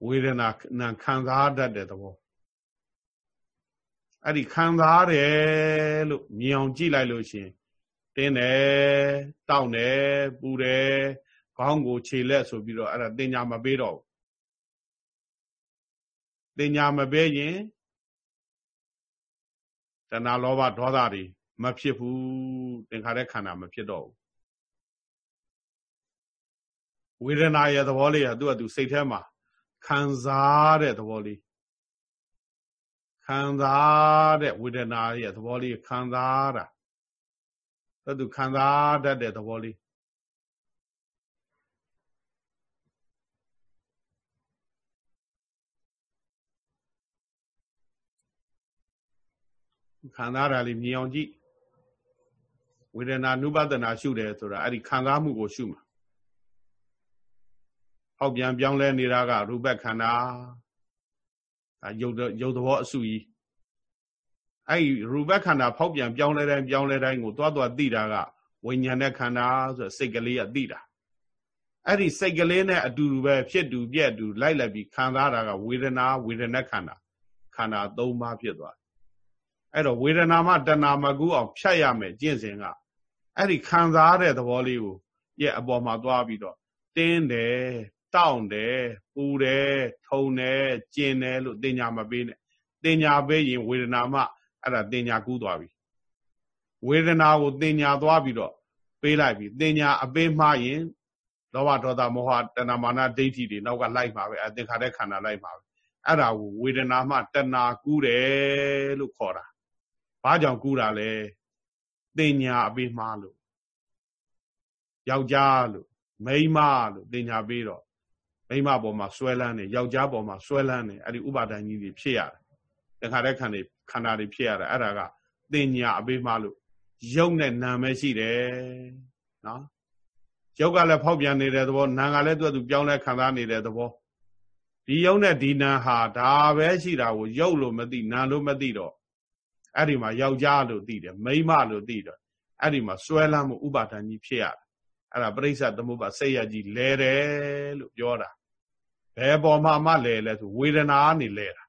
ဝေဒနာနာခံစားတတ်တဲ့သဘောအဲ့ဒီခံစားတယ်လို့မြင်အောင်ကြည့်လိုက်လို့ရှင်တင်းတယ်တောက်တယ်ပူတယ်ခေါင်းကိုခြေလက်ဆိုပြီးတော့အဲ့ဒါတင်ညာမပေးတော့ဘူး တင်ညာမပေးရင်တဏှာလောဘဒေါသတွေမဖြစ်ဘူးသင်္ခါရခန္ဓာမဖြစ်တော့ဘူးဝေဒနာရဲ့သဘောလေးကသူ့အတူစိတ်ထဲမှာခံစားတဲ့သဘောလေးခံစားတဲ့ဝေဒနာရဲ့သဘောလေးခံစားတာသူခံစားတတ်တဲ့သဘောလေး ခံစားတာလေးမြင်အောင်ကြည့်ဝေဒနာနုပဒနာရှုတယ်ဆိုတာအဲ့ဒီခံစားမှုကိုရှုမှာဟောက်ပြန်ပြောင်းလဲနေတာကရူပခန္ဓာအဲရုပ်ရုပ်သဘောအစုကြီးအဲ့ရူပခန္ဓာဖောက်ပြန်ပြောင်းလဲတိုင်းပြောင်းလဲတိုင်းကိုသွားသွားသိတာကဝိညာဉ်နဲ့ခန္ဓာဆိုစိတ်ကလေးကသိတာအဲ့ဒီစိတ်ကလေးနဲ့အတူတူပဲဖြစ်တူပြက်တူလိုက်လိုက်ပြီးခံစားတာကဝေဒနာဝေဒနာခန္ဓာခန္ဓာ၃ပါးဖြစ်သွား အဲ့တော့ဝေဒနာမှတဏမကူအောင်ဖြတ်ရမယ်ကျင့်စဉ်ကအဲ့ဒီခံစားတဲ့သဘောလေးကိုရဲ့အပေါ်မှာသွားပြီးတော့တင်းတယ်တောင့်တယ်ပူတယ်ထုံတယ်ကျင်တယ်လို့တင်ညာမပေးနဲ့တင်ညာပေးရင်ဝေဒနာမှအဲ့ဒါတင်ညာကူးသွားပြီဝေဒနာကိုတင်ညာသွားပြီးတော့ပေးလိုက်ပြီတင်ညာအပေးမှရင်လောဘဒေါသမောဟတဏမာနဒိဋ္ဌိတွေနောက်ကလိုက်ပါပဲအသင်္ခါရခန္ဓာလိုက်ပါပဲအဲ့ဒါကိုဝေဒနာမှတဏကူးတယ်လို့ခေါ်တာ ဘာကြောင့်ကူးတာလဲတင်ညာအပေးမှလို့ယောက်ျားလို့မိန်းမလို့တင်ညာပေးတော့မိန်းမပေါ်မှာဆွဲလန်းနေယောက်ျားပေါ်မှာဆွဲလန်းနေအဲ့ဒီဥပါဒဏ်ကြီးတွေဖြစ်ရတယ်တခါတည်းခန္ဓာခန္ဓာတွေဖြစ်ရတယ်အဲ့ဒါကတင်ညာအပေးမှလို့ရုပ်နဲ့နာမဲရှိတယ်နော်ရုပ်ကလည်းဖောက်ပြန်နေတဲ့သဘောနာကလည်းသူ့သူပြောင်းလဲခံစားနေတဲ့သဘောဒီယုံနဲ့ဒီနာဟာဒါပဲရှိတာကိုရုပ်လို့မသိနာလို့မသိတော့ အဲ့ဒီမှာယောက်ျားလို့သိတယ်မိန်းမလို့သိတော့အဲ့ဒီမှာစွဲလမ်းမှုဥပါဒဏ်ကြီးဖြစ်ရတယ်အဲ့ဒါပြိဿသမုပ္ပါစိတ်ရကြီးလဲတယ်လို့ပြောတာဘယ်ပေါ်မှာမှလဲလဲဆိုဝေဒနာကနေလဲတာ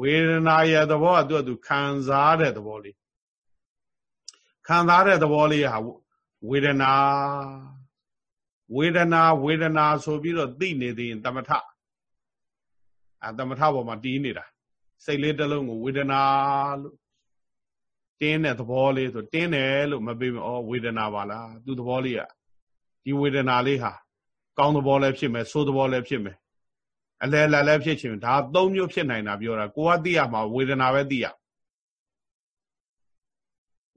ဝေဒနာရဲ့သဘောကသူ့သူခံစားတဲ့သဘောလေးခံစားတဲ့သဘောလေးဟာဝေဒနာဝေဒနာဝေဒနာဆိုပြီးတော့သိနေသေးရင်တမထအဲတမထပေါ်မှာတီးနေတာစိတ်လေးတစ်လုံးကိုဝေဒနာလို့ တင်းတဲ့သဘောလေးဆိုတင်းတယ်လို့မပေးမဩဝေဒနာပါလားသူသဘောလေးကဒီဝေဒနာလေးဟာကောင်းသဘောလည်းဖြစ်မယ်ဆိုးသဘောလည်းဖြစ်မယ်အလဲလဲလည်းဖြစ်ချင်ဒါသုံးမျိုးဖြစ်နိုင်တာပြောတာကိုကသိရမှာဝေဒနာပဲသိရ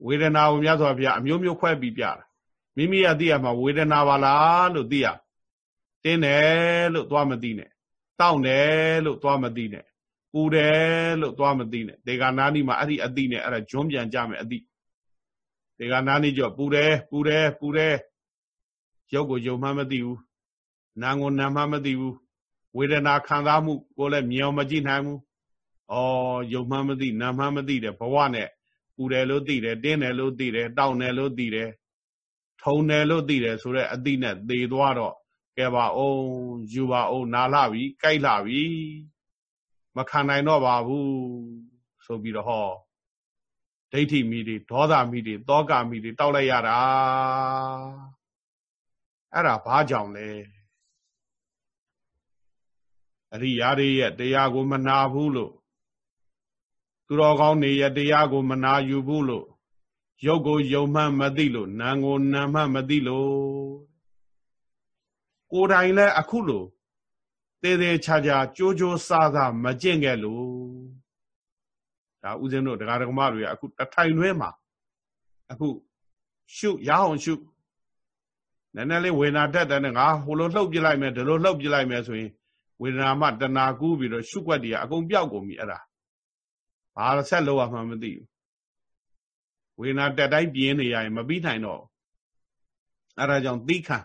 ဝေဒနာကိုမြတ်စွာဘုရားအမျိုးမျိုးခွဲပြီးပြတာမိမိကသိရမှာဝေဒနာပါလားလို့သိရတင်းတယ်လို့သွားမသိနဲ့တောင့်တယ်လို့သွားမသိနဲ့ ပူတယ်လို့သွားမသိနဲ့ဒေဂာနာနီမှာအဲ့ဒီအသိနဲ့အဲ့ဒါဂျွန်းပြန်ကြမယ်အသိဒေဂာနာနီကြောပူတယ်ပူတယ်ပူတယ်ရုပ်ကိုယုံမှမသိဘူးနာကိုနာမှမသိဘူးဝေဒနာခံစားမှုကိုလည်းမြင်အောင်မကြည့်နိုင်ဘူးဩယုံမှမသိနာမှမသိတယ်ဘဝနဲ့ပူတယ်လို့သိတယ်တင်းတယ်လို့သိတယ်တောင့်တယ်လို့သိတယ်ထုံတယ်လို့သိတယ်ဆိုတော့အသိနဲ့သေသွားတော့ကဲပါအောင်ယူပါအောင်နာလာပြီကြိုက်လာပြီ မခံနိုင်တော့ပါဘူးဆိုပြီးတော့ဟောဒိဋ္ဌိမိတွေဒေါသမီတွေတောကမိတွေတောက်လိုက်ရတာအဲ့ဒါဘာကြောင့်လဲအရိယာတွေရဲ့တရားကိုမနာဘူးလို့သူတော်ကောင်းတွေရဲ့တရားကိုမနာယူဘူးလို့ရုပ်ကိုယုံမှမသိလို့နာကိုနာမှမသိလို့ကိုယ်တိုင်လည်းအခုလို့ သေးသေးချာချာကြိုးကြိုးစားစားမကျင့်ခဲ့လို့ဒါဥစဉ်တို့တရားဓမ္မတွေကအခုတထိုင်တွဲမှာအခုရှုရအောင်ရှုနည်းနည်းလေးဝေဒနာတက်တဲ့ငါဟိုလိုလှုပ်ပြလိုက်မယ်ဒီလိုလှုပ်ပြလိုက်မယ်ဆိုရင်ဝေဒနာမှတဏှာကူးပြီးတော့ရှုွက်တည်းအကုန်ပြောက်ကုန်ပြီအဲ့ဒါဘာဆက်လို့ရမှမသိဘူးဝေဒနာတက်တိုင်းပြင်းနေရရင်မပြီးနိုင်တော့အဲ့ဒါကြောင့်သီးခံ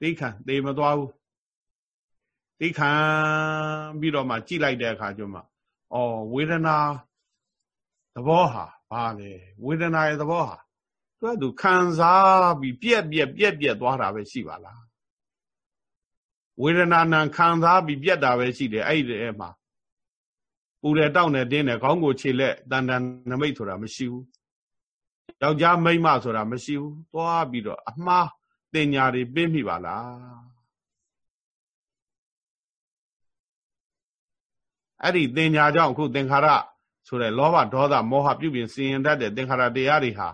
သီးခံသေမသွားဘူး သီးခံပြီးတော့မှကြိလိုက်တဲ့အခါကျမှဩဝေဒနာသဘောဟာဘာလဲဝေဒနာရဲ့သဘောဟာသူကသူခံစားပြီးပြက်ပြက်ပြက်ပြက်သွားတာပဲရှိပါလားဝေဒနာနံခံစားပြီးပြက်တာပဲရှိတယ်အဲ့ဒီအဲမှာပူတယ်တောက်တယ်တင်းတယ်ခေါင်းကိုခြေလက်တန်တန်နမိတ်ဆိုတာမရှိဘူးယောက်ျားမိန်းမဆိုတာမရှိဘူးသွားပြီးတော့အမှားတင်ညာတွေပြင်းမိပါလား အဲ့ဒီတင်ညာကြောင့်အခုသင်္ခါရဆိုတဲ့လောဘဒေါသမောဟပြုပြင်စင်ရင်တတ်တဲ့သင်္ခါရတရားတွေဟာ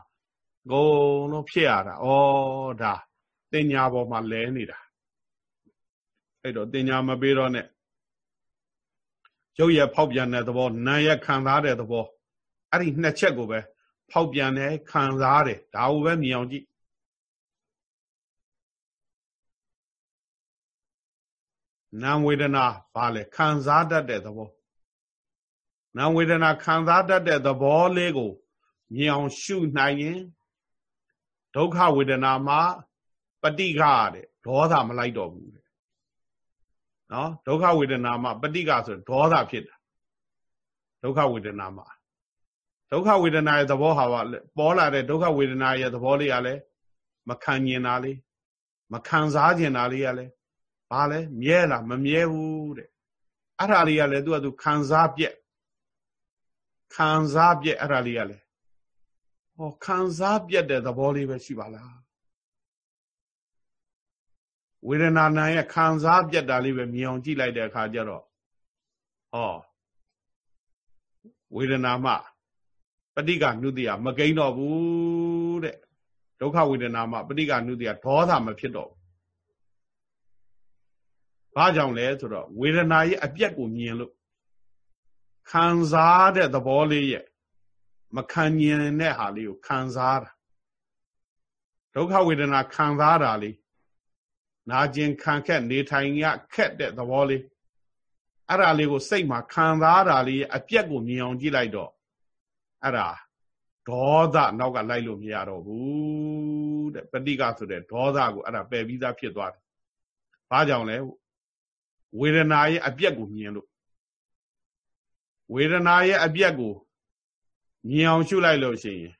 အကုန်လုံးဖြစ်ရတာဩဒါတင်ညာပေါ်မှာလဲနေတာအဲ့တော့တင်ညာမပေးတော့နဲ့ရုပ်ရဖောက်ပြန်တဲ့သဘောနာရခံစားတဲ့သဘောအဲ့ဒီနှစ်ချက်ကိုပဲဖောက်ပြန်တယ်ခံစားတယ်ဒါကိုပဲမြင်အောင်ကြည့်နာဝေဒနာဘာလဲခံစားတတ်တဲ့သဘော နာဝေဒနာခံစားတတ်တဲ့သဘောလေးကိုမြင်အောင်ရှုနိုင်ရင်ဒုက္ခဝေဒနာမှာပဋိฆတဲ့ဒေါသမလိုက်တော့ဘူးနော်ဒုက္ခဝေဒနာမှာပဋိကဆိုဒေါသဖြစ်တာဒုက္ခဝေဒနာမှာဒုက္ခဝေဒနာရဲ့သဘောဟာပေါ်လာတဲ့ဒုက္ခဝေဒနာရဲ့သဘောလေးကလည်းမခံကျင်တာလေးမခံစားကျင်တာလေးကလည်းဘာလဲမြဲလားမမြဲဘူးတဲ့အဲ့ဒါလေးကလည်းသူကသူခံစားပြက် ခံစားပြက်အဲ့ဒါလေးကလည်းဟောခံစားပြက်တဲ့သဘောလေးပဲရှိပါလားဝေဒနာနာရဲ့ခံစားပြက်တာလေးပဲမြင်အောင်ကြည့်လိုက်တဲ့အခါကျတော့ဟောဝေဒနာမှပဋိကနုတ္တိယမကိန်းတော့ဘူးတဲ့ဒုက္ခဝေဒနာမှပဋိကနုတ္တိယဒေါသမဖြစ်တော့ဘာကြောင့်လဲဆိုတော့ဝေဒနာရဲ့အပြက်ကိုမြင်လို့ ခံစားတဲ့သဘောလေးရဲ့မခံញင်တဲ့ဟာလေးကိုခံစားတာဒုက္ခဝေဒနာခံစားတာလေးနာကျင်ခံခက်နေထိုင်ရခက်တဲ့သဘောလေးအဲ့ဒါလေးကိုစိတ်မှာခံစားတာလေးအပြက်ကိုမြင်အောင်ကြည့်လိုက်တော့အဲ့ဒါဒေါသနောက်ကလိုက်လို့မရတော့ဘူးတဲ့ပဋိကဆိုတဲ့ဒေါသကိုအဲ့ဒါပယ်ပြီးသားဖြစ်သွားတယ်။ဘာကြောင့်လဲဝေဒနာရဲ့အပြက်ကိုမြင်လို့ ဝေဒနာရဲ့အပြက်ကိုမြင်အောင်ရှုလိုက်လို့ရှိရင်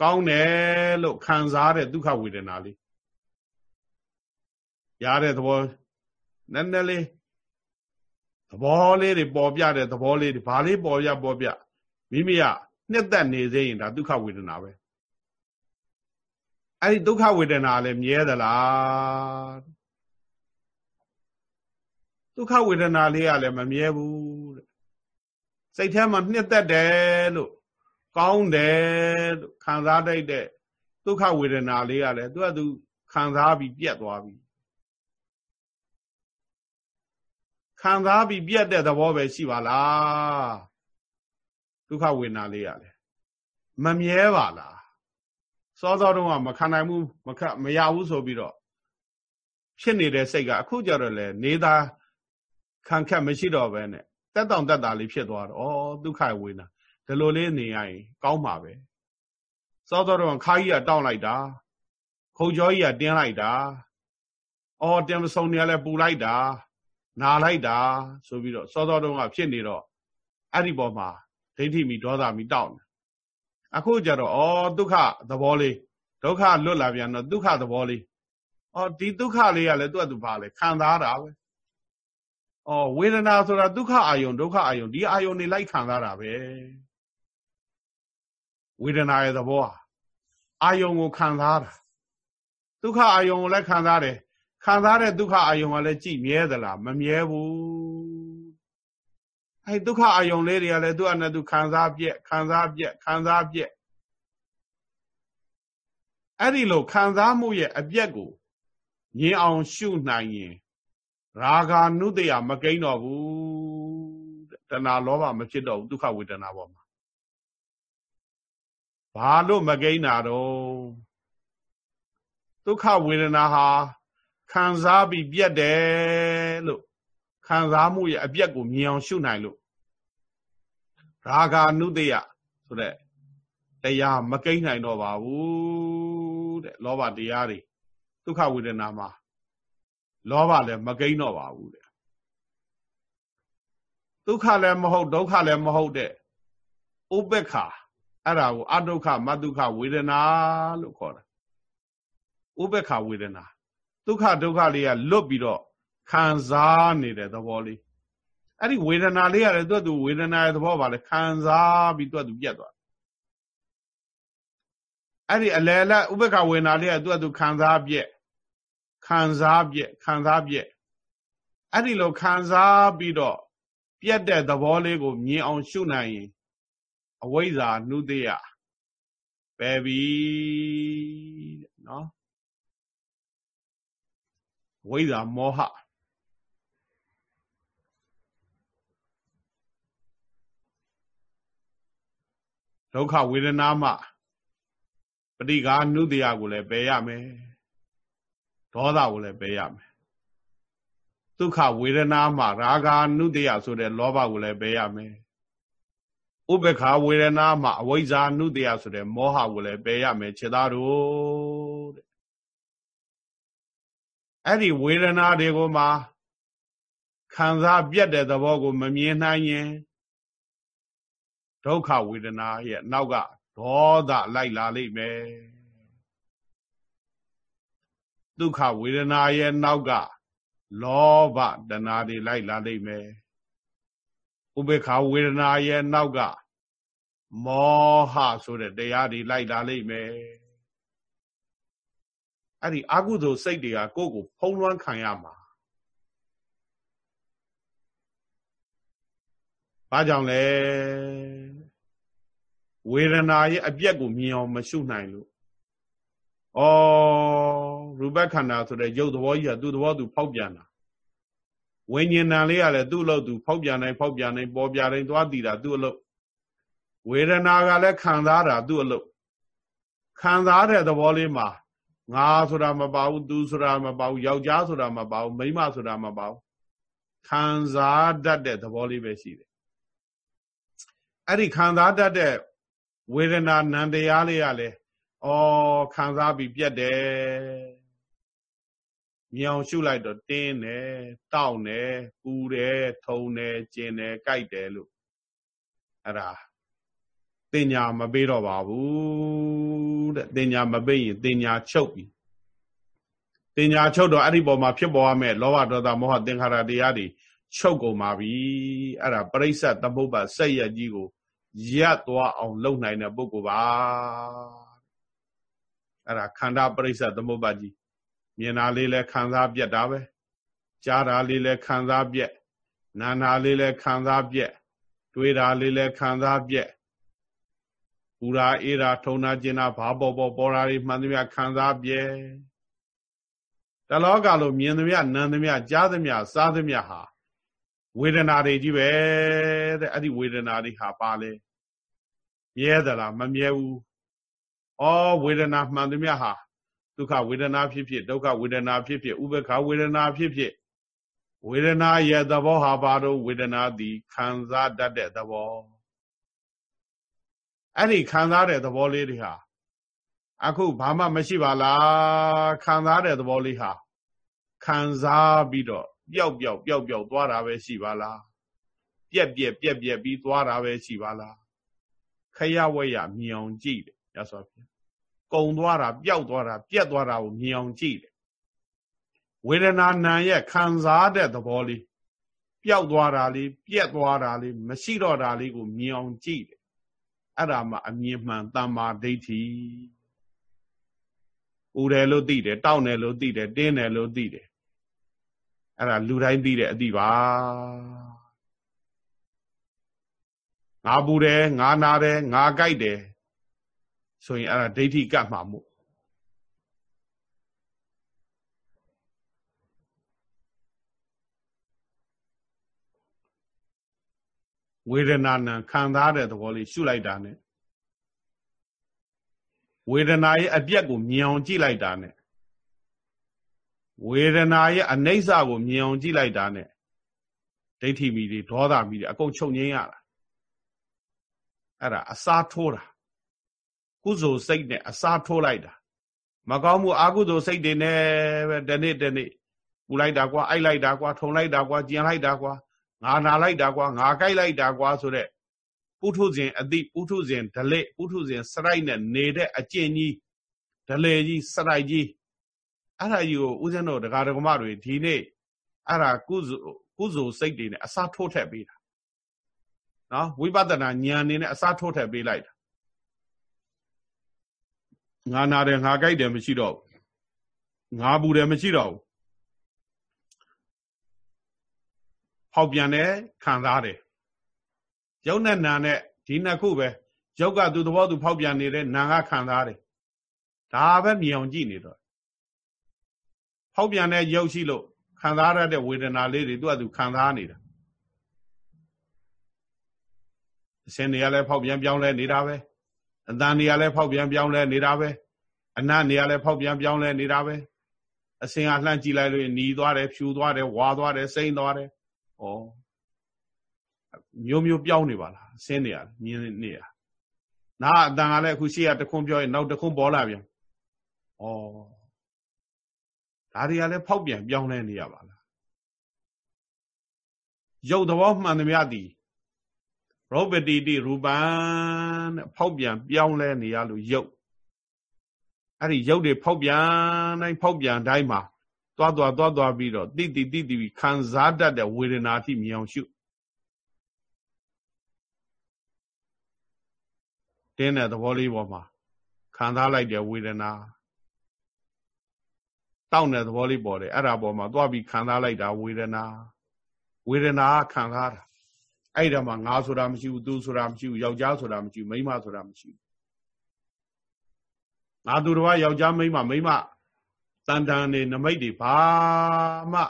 ကောင်းတယ်လို့ခံစားတဲ့ဒုက္ခဝေဒနာလေးရတဲ့သဘောနည်းနည်းလေးသဘောလေးတွေပေါ်ပြတဲ့သဘောလေးတွေဘာလေးပေါ်ပြပေါ်ပြမိမိကနှစ်သက်နေစေရင်ဒါဒုက္ခဝေဒနာပဲအဲ့ဒီဒုက္ခဝေဒနာလည်းမြဲသလားဒုက္ခဝေဒနာလေးကလည်းမမြဲဘူးတဲ့ စိတ်ထဲမှာနှစ်သက်တယ်လို့ကောင်းတယ်လို့ခံစားတတ်တဲ့ဒုက္ခဝေဒနာလေးကလည်းသူကသူခံစားပြီးပြတ်သွားပြီခံစားပြီးပြတ်တဲ့သဘောပဲရှိပါလားဒုက္ခဝေဒနာလေးရတယ်မမြဲပါလားစောစောတုန်းကမခံနိုင်ဘူးမခမရဘူးဆိုပြီးတော့ဖြစ်နေတဲ့စိတ်ကအခုကြတော့လေနေသားခံခက်မရှိတော့ပဲနဲ့ တက်တောင်တက်တာလေးဖြစ်သွားတော့ဩဒုက္ခဝေဒနာဒီလိုလေးနေရရင်ကောင်းပါပဲစောစောတုန်းကခါကြီးကတောင်းလိုက်တာခုံကြောကြီးကတင်းလိုက်တာအော်တင်မစုံနေရလဲပူလိုက်တာနာလိုက်တာဆိုပြီးတော့စောစောတုန်းကဖြစ်နေတော့အဲ့ဒီပေါ်မှာဒိဋ္ဌိမိဒေါသမိတောက်နေအခုကြတော့ဩဒုက္ခသဘောလေးဒုက္ခလွတ်လာပြန်တော့ဒုက္ခသဘောလေးဩဒီဒုက္ခလေးကလည်းသူ့အတူပါလေခံစားတာပဲ ဩဝေဒနာဆိုတာဒုက္ခအာယုံဒုက္ခအာယုံဒီအာယုံနေလိုက်ခံစားတာပဲဝေဒနာရဲ့သဘောဟာအာယုံကိုခံစားတာဒုက္ခအာယုံကိုလည်းခံစားတယ်ခံစားတဲ့ဒုက္ခအာယုံကလည်းကြည်မြဲသလားမမြဲဘူးအဲဒုက္ခအာယုံလေးတွေကလည်းသူ့အနဲ့သူခံစားပြက်ခံစားပြက်ခံစားပြက်အဲ့ဒီလိုခံစားမှုရဲ့အပြက်ကိုမြင်အောင်ရှုနိုင်ရင် ရာဂာနုတ္တယမကိန်းတော့ဘူးတဏှာလောဘမဖြစ်တော့ဘူးဒုက္ခဝေဒနာပေါ်မှာဘာလို့မကိန်းတာတော့ဒုက္ခဝေဒနာဟာခံစားပြီးပြက်တယ်လို့ခံစားမှုရဲ့အပြက်ကိုမြင်အောင်ရှုနိုင်လို့ရာဂာနုတ္တယဆိုတဲ့တရားမကိန်းနိုင်တော့ပါဘူးတဲ့လောဘတရားတွေဒုက္ခဝေဒနာမှာ လောဘလည်းမကိန်းတော့ပါဘူးတဲ့ဒုက္ခလည်းမဟုတ်ဒုက္ခလည်းမဟုတ်တဲ့ဥပ္ပခာအဲ့ဒါကိုအဒုက္ခမဒုက္ခဝေဒနာလို့ခေါ်တာဥပ္ပခာဝေဒနာဒုက္ခဒုက္ခလေးကလွတ်ပြီးတော့ခံစားနေတဲ့သဘောလေးအဲ့ဒီဝေဒနာလေးရတယ်သူကသူဝေဒနာရဲ့သဘောပါလေခံစားပြီးသူကသူပြတ်သွားအဲ့ဒီအလယ်လက်ဥပ္ပခဝေဒနာလေးကသူကသူခံစားပြက် ခံစားပြက်ခံစားပြက်အဲ့ဒီလိုခံစားပြီးတော့ပြက်တဲ့သဘောလေးကိုမြင်အောင်ရှုနိုင်ရင်အဝိဇ္ဇာနုတယပယ်ပြီတဲ့နော်ဝိဇ္ဇာမောဟဒုက္ခဝေဒနာမှပဋိက္ခာနုတယကိုလည်းပယ်ရမယ် ဒေါသကိုလည်းပယ်ရမယ်ဒုက္ခဝေဒနာမှရာဂာနုတယဆိုတဲ့လောဘကိုလည်းပယ်ရမယ်ဥပ္ပခာဝေဒနာမှအဝိဇ္ဇာနုတယဆိုတဲ့မောဟကိုလည်းပယ်ရမယ်ခြေသားတို့တဲ့အဲ့ဒီဝေဒနာတွေကိုမှခံစားပြတ်တဲ့သဘောကိုမမြင်နိုင်ရင်ဒုက္ခဝေဒနာရဲ့နောက်ကဒေါသလိုက်လာလိမ့်မယ် ဒုက္ခဝေဒနာရဲ့နောက်ကလောဘတဏှာတွေလိုက်လာလိမ့်မယ်ဥပေက္ခဝေဒနာရဲ့နောက်ကမောဟဆိုတဲ့တရားတွေလိုက်လာလိမ့်မယ်အဲ့ဒီအကုသိုလ်စိတ်တွေကကိုယ့်ကိုဖုံးလွှမ်းခံရမှာဘာကြောင့်လဲဝေဒနာရဲ့အပြက်ကိုမြင်အောင်မရှုနိုင်လို့ဩ ရူပခန္ဓာဆိုတဲ့ရုပ်သဘောကြီးကသူ့သဘောသူဖောက်ပြန်တာဝိညာဏလေးကလည်းသူ့အလုပ်သူဖောက်ပြန်နိုင်ဖောက်ပြန်နိုင်ပေါ်ပြနိုင်သွားတည်တာသူ့အလုပ်ဝေဒနာကလည်းခံစားတာသူ့အလုပ်ခံစားတဲ့သဘောလေးမှာငါဆိုတာမပါဘူးသူဆိုတာမပါဘူးယောက်ျားဆိုတာမပါဘူးမိန်းမဆိုတာမပါဘူးခံစားတတ်တဲ့သဘောလေးပဲရှိတယ်အဲ့ဒီခံစားတတ်တဲ့ဝေဒနာနံတရားလေးကလည်းဩခံစားပြီးပြက်တယ် မြောင်ရှုလိုက်တော့တင်းတယ်တောက်တယ်ပူတယ်ထုံတယ်ကျင်တယ်ကြိုက်တယ်လို့အဲ့ဒါတင်ညာမပေးတော့ပါဘူးတဲ့တင်ညာမပေးရင်တင်ညာချုပ်ပြီတင်ညာချုပ်တော့အဲ့ဒီပေါ်မှာဖြစ်ပေါ်ရမယ်လောဘဒေါသမောဟသင်္ခါရတရားတွေချုပ်ကုန်ပါပြီအဲ့ဒါပရိစ္ဆသမုပ္ပါစိတ်ရကြီးကိုရပ်သွားအောင်လုပ်နိုင်တဲ့ပုဂ္ဂိုလ်ပါအဲ့ဒါခန္ဓာပရိစ္ဆသမုပ္ပါကြီး မြင်တာလေးလဲခံစားပြက်တာပဲကြားတာလေးလဲခံစားပြက်နာနာလေးလဲခံစားပြက်တွေးတာလေးလဲခံစားပြက်ပူရာအေးရာထုံနာကျင်နာဘာပေါ်ပေါ်ပေါ်ရာတွေမှန်သမျှခံစားပြက်တလောကလိုမြင်သမျှနာသမျှကြားသမျှစားသမျှဟာဝေဒနာတွေကြီးပဲတဲ့အဲ့ဒီဝေဒနာတွေဟာပါလေမြဲသလားမမြဲဘူးဩဝေဒနာမှန်သမျှဟာ ဒုက္ခဝေဒနာဖြစ်ဖြစ်ဒုက္ခဝေဒနာဖြစ်ဖြစ်ဥပ္ပခဝေဒနာဖြစ်ဖြစ်ဝေဒနာရဲ့သဘောဟာဘာလို့ဝေဒနာသည်ခံစားတတ်တဲ့သဘောအဲ့ဒီခံစားတဲ့သဘောလေးတွေဟာအခုဘာမှမရှိပါလားခံစားတဲ့သဘောလေးဟာခံစားပြီးတော့ပျောက်ပျောက်ပျောက်ပျောက်သွားတာပဲရှိပါလားပြက်ပြက်ပြက်ပြက်ပြီးသွားတာပဲရှိပါလားခရဝဲရမြောင်ကြည့်တယ်ရသော်ဖြင့် ကုံသွားတာပျောက်သွားတာပြက်သွားတာကိုမြောင်ကြည့်တယ်ဝေဒနာနံရဲ့ခံစားတဲ့သဘောလေးပျောက်သွားတာလေးပြက်သွားတာလေးမရှိတော့တာလေးကိုမြောင်ကြည့်တယ်အဲ့ဒါမှအမြင်မှန်တမ္မာဒိဋ္ဌိဦးတယ်လို့သိတယ်တောက်တယ်လို့သိတယ်တင်းတယ်လို့သိတယ်အဲ့ဒါလူတိုင်းသိတဲ့အသည့်ပါငါပူတယ်ငါနာတယ်ငါကြိုက်တယ် ဆိုရင်အဲ့ဒါဒိဋ္ဌိကပ်မှာမို့ဝေဒနာနံခံစားတဲ့သဘောလေးရှုလိုက်တာ ਨੇ ဝေဒနာရဲ့အပြက်ကိုမြင်အောင်ကြည့်လိုက်တာ ਨੇ ဝေဒနာရဲ့အနိစ္စကိုမြင်အောင်ကြည့်လိုက်တာ ਨੇ ဒိဋ္ဌိမီတွေဒေါသမီတွေအကုန်ချုပ်ငိမ့်ရတာအဲ့ဒါအစားထိုးတာ ကုသိုလ်စိတ်နဲ့အစားထိုးလိုက်တာမကောင်းမှုအကုသိုလ်စိတ်တွေနဲ့ပဲတနေ့တနေ့ပူလိုက်တာကွာအိုက်လိုက်တာကွာထုံလိုက်တာကွာကျင်လိုက်တာကွာငါနာလိုက်တာကွာငါကြိုက်လိုက်တာကွာဆိုတဲ့ပုထုဇဉ်အတိပုထုဇဉ်ဒလိပုထုဇဉ်စရိုက်နဲ့နေတဲ့အကျင့်ကြီးဒလေကြီးစရိုက်ကြီးအဲ့ဒါကြီးကိုဦးဇင်းတို့ဒကာဒကမတွေဒီနေ့အဲ့ဒါကုစုကုစုစိတ်တွေနဲ့အစားထိုးထက်ပေးတာနော်ဝိပဿနာဉာဏ်နေနဲ့အစားထိုးထက်ပေးလိုက်တာ ငါနာတယ်ငါကြိုက်တယ်မရှိတော့ဘူးငါဘူးတယ်မရှိတော့ဘူးဟောက်ပြန်တယ်ခံစားတယ်ရုပ်နဲ့နာနဲ့ဒီနှစ်ခုပဲရုပ်ကသူ့သဘောသူဖောက်ပြန်နေတဲ့နာကခံစားတယ်ဒါပဲမြင်အောင်ကြည့်နေတော့ဖောက်ပြန်တဲ့ရုပ်ရှိလို့ခံစားရတဲ့ဝေဒနာလေးတွေသူ့အတူခံစားနေတာအစင်တွေကလည်းဖောက်ပြန်ပြောင်းလဲနေတာပဲ အတန်တွေကလည်းဖောက်ပြန်ပြောင်းလဲနေတာပဲအနတ်တွေကလည်းဖောက်ပြန်ပြောင်းလဲနေတာပဲအစင်ကလှမ်းကြည့်လိုက်လို့หนีသွားတယ်ဖြူသွားတယ်ဝါသွားတယ်စိမ့်သွားတယ်ဩမျိုးမျိုးပြောင်းနေပါလားအစင်းနေရမြင်နေရနာအတန်ကလည်းအခုရှိရတခွန်းပြောရင်နောက်တခွန်းပေါ်လာပြန်ဩဒါတွေကလည်းဖောက်ပြန်ပြောင်းလဲနေရပါလားရုပ်သဘောမှန်သမျှသည် ရောပတိတိရူပံတဲ့ဖောက်ပြန်ပြောင်းလဲနေရလို့ရုပ်အဲ့ဒီရုပ်တွေဖောက်ပြန်တိုင်းဖောက်ပြန်တိုင်းမှာသွားသွားသွားသွားပြီးတော့တိတိတိတိခံစားတတ်တဲ့ဝေဒနာအထိမြင်အောင်ရှုတင်းတဲ့သဘောလေးပေါ်မှာခံစားလိုက်တဲ့ဝေဒနာတောင့်တဲ့သဘောလေးပေါ်တယ်အဲ့ဒါပေါ်မှာသွားပြီးခံစားလိုက်တာဝေဒနာဝေဒနာခံစားတာ အဲ့ဒါမှငါဆိုတာမရှိဘူးသူဆိုတာမရှိဘူးယောက်ျားဆိုတာမရှိဘူးမိန်းမဆိုတာမရှိဘူးငါသူတော်ယောက်ျားမိန်းမမိန်းမတန်တန်နေနမိတ်တွေဘာမှ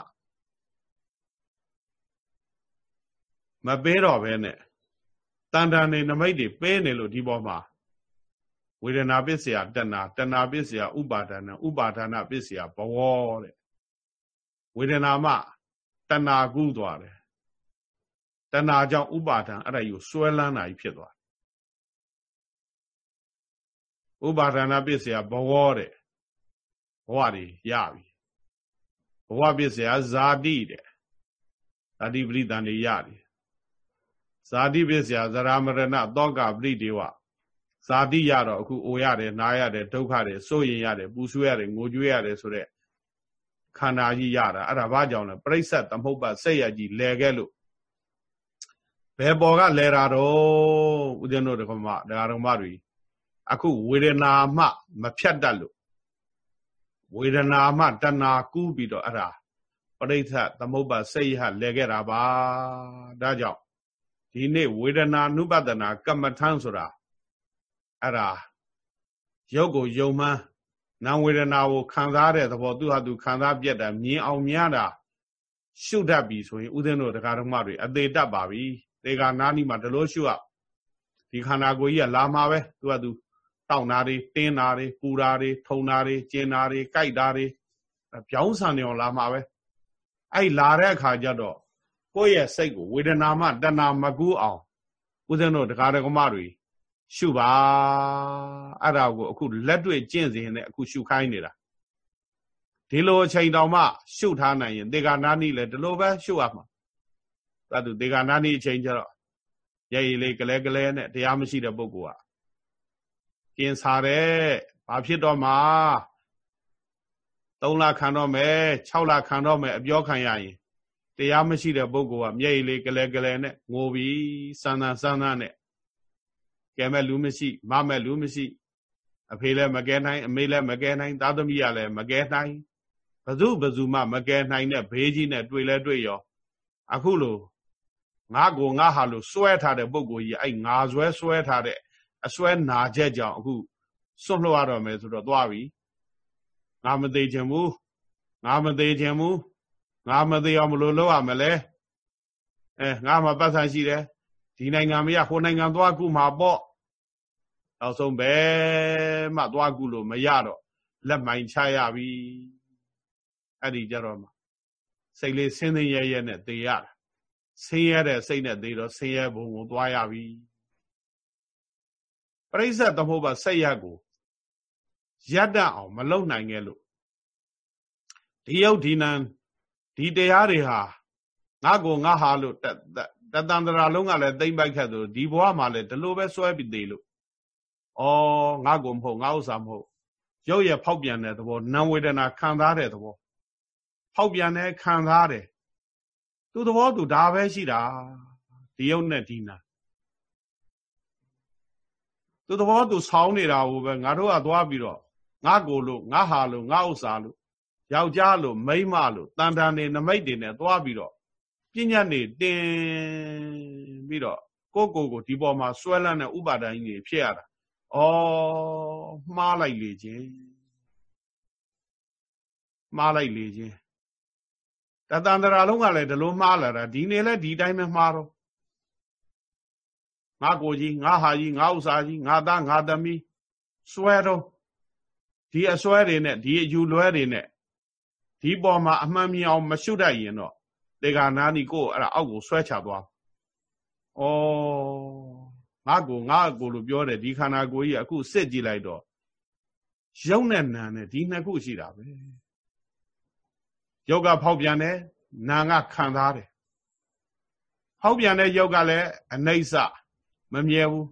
မပေးတော့ဘဲနဲ့တန်တန်နေနမိတ်တွေပေးနေလို့ဒီပေါ်မှာဝေဒနာပစ္စယတဏတဏပစ္စယဥပါဒနာဥပါဒနာပစ္စယဘဝတဲ့ဝေဒနာမှတဏကူးသွားတယ် တဏကြောင့်ဥပါဒံအဲ့ဒါယူစွဲလန်းတာကြီးဖြစ်သွားဥပါဒနာပစ္စယဘဝတဲ့ဘဝတွေရပြီဘဝပစ္စယဇာတိတဲ့ဇာတိပရိသန်တွေရတယ်ဇာတိပစ္စယဇရာမရဏတောကပရိဒေဝဇာတိရတော့အခုအိုရတယ်နားရတယ်ဒုက္ခတွေစိုးရင်ရတယ်ပူဆွေးရတယ်ငိုကြွေးရတယ်ဆိုတဲ့ခန္ဓာကြီးရတာအဲ့ဒါဘာကြောင့်လဲပြိဿသမုပ္ပါစိတ်ရကြီးလဲခဲ့လို့ ဘယ်ပေါ်ကလဲတာတော့ဦးဇင်းတို့ဒကမဒကာတော်မတွေအခုဝေဒနာမှမဖြတ်တတ်လို့ဝေဒနာမှတဏှာကူးပြီးတော့အဲ့ဒါပရိသသမုပ္ပါစိတ်ဟလဲခဲ့တာပါဒါကြောင့်ဒီနေ့ဝေဒနာနုပဒနာကမ္မထံဆိုတာအဲ့ဒါရုပ်ကိုယုံမှန်းနာဝေဒနာကိုခံစားတဲ့သဘောသူဟာသူခံစားပြက်တာမြင်အောင်များတာရှုတတ်ပြီဆိုရင်ဥဒင်းတို့တရားဓမ္မတွေအသေးတတ်ပါပြီ သေကနာနီမှာဒီလိုရှုရဒီခန္ဓာကိုယ်ကြီးကလာမှာပဲသူကသူတောက်နာတွေတင်းနာတွေပူနာတွေထုံနာတွေကျင်နာတွေကြိုက်တာတွေပြောင်းဆန်နေအောင်လာမှာပဲအဲ့လာတဲ့အခါကျတော့ကိုယ့်ရဲ့စိတ်ကိုဝေဒနာမှတဏမကူးအောင်ဦးဇင်းတို့တရားဓမ္မတွေရှုပါအဲ့ဒါကိုအခုလက်တွေ့ကျင့်စဉ်နဲ့အခုရှုခိုင်းနေတာဒီလိုအချိန်တောင်မှရှုထားနိုင်ရင်ဒေဂာနာနီလည်းဒီလိုပဲရှုရမှာ သတ်သူဒေဂာနာနီအချိန်ကျတော့ရည်ရည်လေးကလဲကလဲနဲ့တရားမရှိတဲ့ပုဂ္ဂိုလ်ကကျင်စားတဲ့ဘာဖြစ်တော့မှာ3လခံတော့မယ်6လခံတော့မယ်အပြောခံရရင်တရားမရှိတဲ့ပုဂ္ဂိုလ်ကမျက်ရည်လေးကလဲကလဲနဲ့ငိုပြီးစမ်းစမ်းစမ်းစမ်းနဲ့ကဲမဲ့လူမရှိမမဲ့လူမရှိအဖေလည်းမကဲနိုင်အမေလည်းမကဲနိုင်သားသမီးကလည်းမကဲနိုင်ဘသူဘသူမှမကဲနိုင်တဲ့ဘေးကြီးနဲ့တွေ့လဲတွေ့ရော အခုလို ငါကိုငါဟာလို့စွဲထားတဲ့ပုံကိုကြီးအဲ့ငါဆွဲစွဲထားတဲ့အစွဲနာချက်ကြောင့်အခုစွန့်လွှတ်ရတော့မယ်ဆိုတော့သွားပြီငါမသေးချင်ဘူးငါမသေးချင်ဘူးငါမသေးအောင်မလို့လုပ်ရမလဲအဲငါမှပတ်ဆံရှိတယ်ဒီနိုင်ငံမရဟိုနိုင်ငံသွားကုမှာပေါ့နောက်ဆုံးပဲမှသွားကုလို့မရတော့လက်မိုင်ချရပြီအဲ့ဒီကြတော့မှစိတ်လေးဆင်းသင်းရဲရဲနဲ့သေရတာ ဆင်းရဲတဲ့စိတ်နဲ့သေတော့ဆင်းရဲဘုံကိုသွားရပြီပရိစ္ဆေသမုပ္ပါစိတ်ရကိုရတ္တအောင်မလုံနိုင်ခဲ့လို့ဒီယုတ်ဒီနံဒီတရားတွေဟာငါကိုငါဟာလို့တတန်တရာလုံးကလည်းတိမ့်ပိုက်ခတ်သူဒီဘဝမှာလည်းဒီလိုပဲစွဲပြီးသေးလို့ဩငါကိုမဟုတ်ငါဥစ္စာမဟုတ်ရုပ်ရဖောက်ပြန်တဲ့သဘောနာဝေဒနာခံစားတဲ့သဘောဖောက်ပြန်တဲ့ခံစားတယ် သူသဘောသူဒါပဲရှိတာဒီယုတ်နဲ့ဒီနာသူသဘောသူဆောင်းနေတာကိုပဲငါတို့ကသွားပြီးတော့ငါကိုလို့ငါဟာလို့ငါဥစ္စာလို့ယောက်ျားလို့မိန်းမလို့တန်တန်နေနမိတ်တွေနဲ့သွားပြီးတော့ပညာနေတင်ပြီးတော့ကိုကိုကိုဒီပေါ်မှာစွဲလန်းတဲ့ဥပါဒိုင်းကြီးဖြစ်ရတာ။ဩမှားလိုက်လေချင်းမှားလိုက်လေချင်း တတန်တရာလုံးကလည်းဒီလိုမှားလာတာဒီနေ့လဲဒီတိုင်းပဲမှားတော့ငါကိုကြီးငါဟာကြီးငါဥစ္စာကြီးငါသားငါသမီးစွဲတော့ဒီအစွဲတွေနဲ့ဒီအယူလွဲတွေနဲ့ဒီပေါ်မှာအမှန်မြင်အောင်မရှုတတ်ရင်တော့တေဂာနာနီကိုအဲ့ဒါအောက်ကိုဆွဲချသွားဩငါကိုငါကိုလို့ပြောတယ်ဒီခန္ဓာကိုယ်ကြီးအခုစစ်ကြည့်လိုက်တော့ရုပ်နဲ့နာနဲ့ဒီနှစ်ခုရှိတာပဲ ရုပ်ကဖောက်ပြန်တယ်နာကခံစားတယ် ဖောက်ပြန်တဲ့ယုတ်ကလည်းအနိစ္စမမြဲဘူး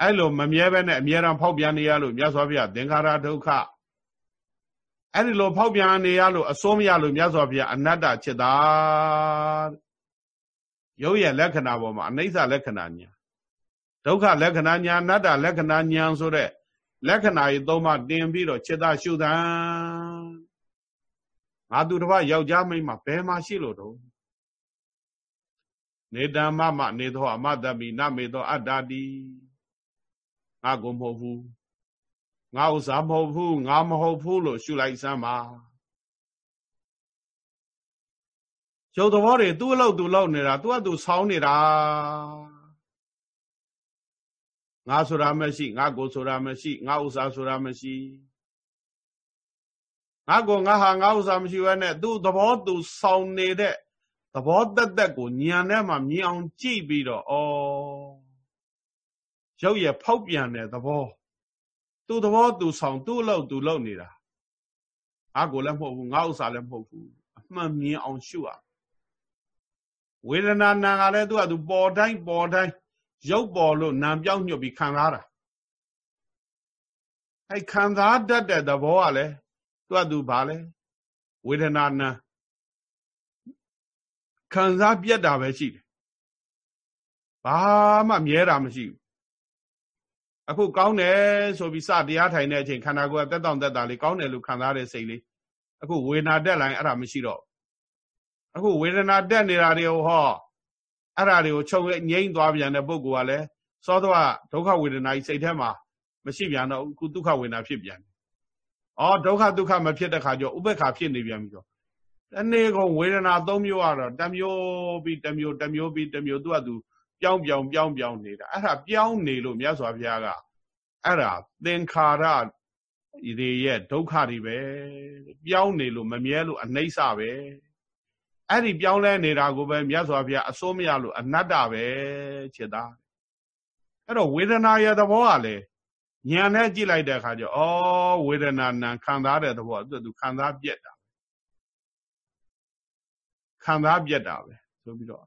အဲ့လိုမမြဲဘဲနဲ့အမြဲတမ်းဖောက်ပြန်နေရလို့မြတ်စွာဘုရားသင်္ခါရဒုက္ခအဲ့ဒီလိုဖောက်ပြန်နေရလို့အစိုးမရလို့မြတ်စွာဘုရားအနတ္တจิตတာရုပ်ရဲ့လက္ခဏာပေါ်မှာအနိစ္စလက္ခဏာညာဒုက္ခလက္ခဏာညာအနတ္တလက္ခဏာညာဆိုတဲ့လက္ခဏာကြီးသုံးပါတင်ပြီးတော့จิตတာရှုသံ ငါသူတစ်ပါးယောက်ျားမိန်းမဘယ်မှာရှိလို့တော့နေတံမမနေသောအမတမိနမေသောအတ္တာတိငါကိုမဟုတ်ဘူးငါဥစ္စာမဟုတ်ဘူးငါမဟုတ်ဘူးလို့ရှုလိုက်စမ်းပါကျုပ်သဘောတွေသူ့အလုပ်သူလုပ်နေတာသူ့အတူဆောင်းနေတာငါဆိုတာမရှိငါကိုဆိုတာမရှိငါဥစ္စာဆိုတာမရှိ ငါကိုငါဟာငါဥစ္စာမရှိဘဲနဲ့သူ့သဘောသူဆောင်းနေတဲ့သဘောတက်တက်ကိုညံထဲမှာမြင်အောင်ကြည့်ပြီးတော့ဩရုပ်ရဖောက်ပြန်တဲ့သဘောသူ့သဘောသူဆောင်သူ့အလုပ်သူလုပ်နေတာငါကိုလည်းမဟုတ်ဘူးငါဥစ္စာလည်းမဟုတ်ဘူးအမှန်မြင်အောင်ရှုရဝေဒနာနာကလည်းသူကသူပေါ်တိုင်းပေါ်တိုင်းရုပ်ပေါ်လို့နာပြောင်းညွတ်ပြီးခံစားတာအဲခံစားတတ်တဲ့သဘောကလည်း သူကသူဘာလဲဝေဒနာနာခံစားပြက်တာပဲရှိတယ်ဘာမှမြဲတာမရှိဘူးအခုကောင်းတယ်ဆိုပြီးစတရားထိုင်တဲ့အချိန်ခန္ဓာကိုယ်ကတက်တောင့်တက်တာလေးကောင်းတယ်လို့ခံစားတဲ့စိတ်လေးအခုဝေဒနာတက်လာရင်အဲ့ဒါမရှိတော့အခုဝေဒနာတက်နေတာတွေကိုဟောအဲ့ဒါတွေကိုချုပ်ငိမ့်သွားပြန်တဲ့ပုဂ္ဂိုလ်ကလည်းစောတော့ဒုက္ခဝေဒနာကြီးစိတ်ထဲမှာမရှိပြန်တော့အခုဒုက္ခဝေဒနာဖြစ်ပြန်တယ်။ အော်ဒုက္ခဒုက္ခမဖြစ်တဲ့ခါကျဥပ္ပခါဖြစ်နေပြန်ပြီဆိုတနေ့ကုန်ဝေဒနာ၃မျိုးကတော့တမျိုးပြီးတမျိုးတမျိုးပြီးတမျိုးသူကသူပြောင်းပြောင်းပြောင်းပြောင်းနေတာအဲ့ဒါပြောင်းနေလို့မြတ်စွာဘုရားကအဲ့ဒါသင်္ခါရတွေရဲ့ဒုက္ခတွေပဲပြောင်းနေလို့မမြဲလို့အနှိမ့်စပဲအဲ့ဒီပြောင်းလဲနေတာကိုပဲမြတ်စွာဘုရားအစိုးမရလို့အနတ္တပဲခြေသားအဲ့တော့ဝေဒနာရဲ့သဘောကလေဉာ ဏ်နဲ့ကြည့်လိုက်တဲ့အခါကျဩဝေဒနာနံခံစားတဲ့သဘောသူသူခံစားပြက်တာခံစားပြက်တာပဲဆိုပြီးတော့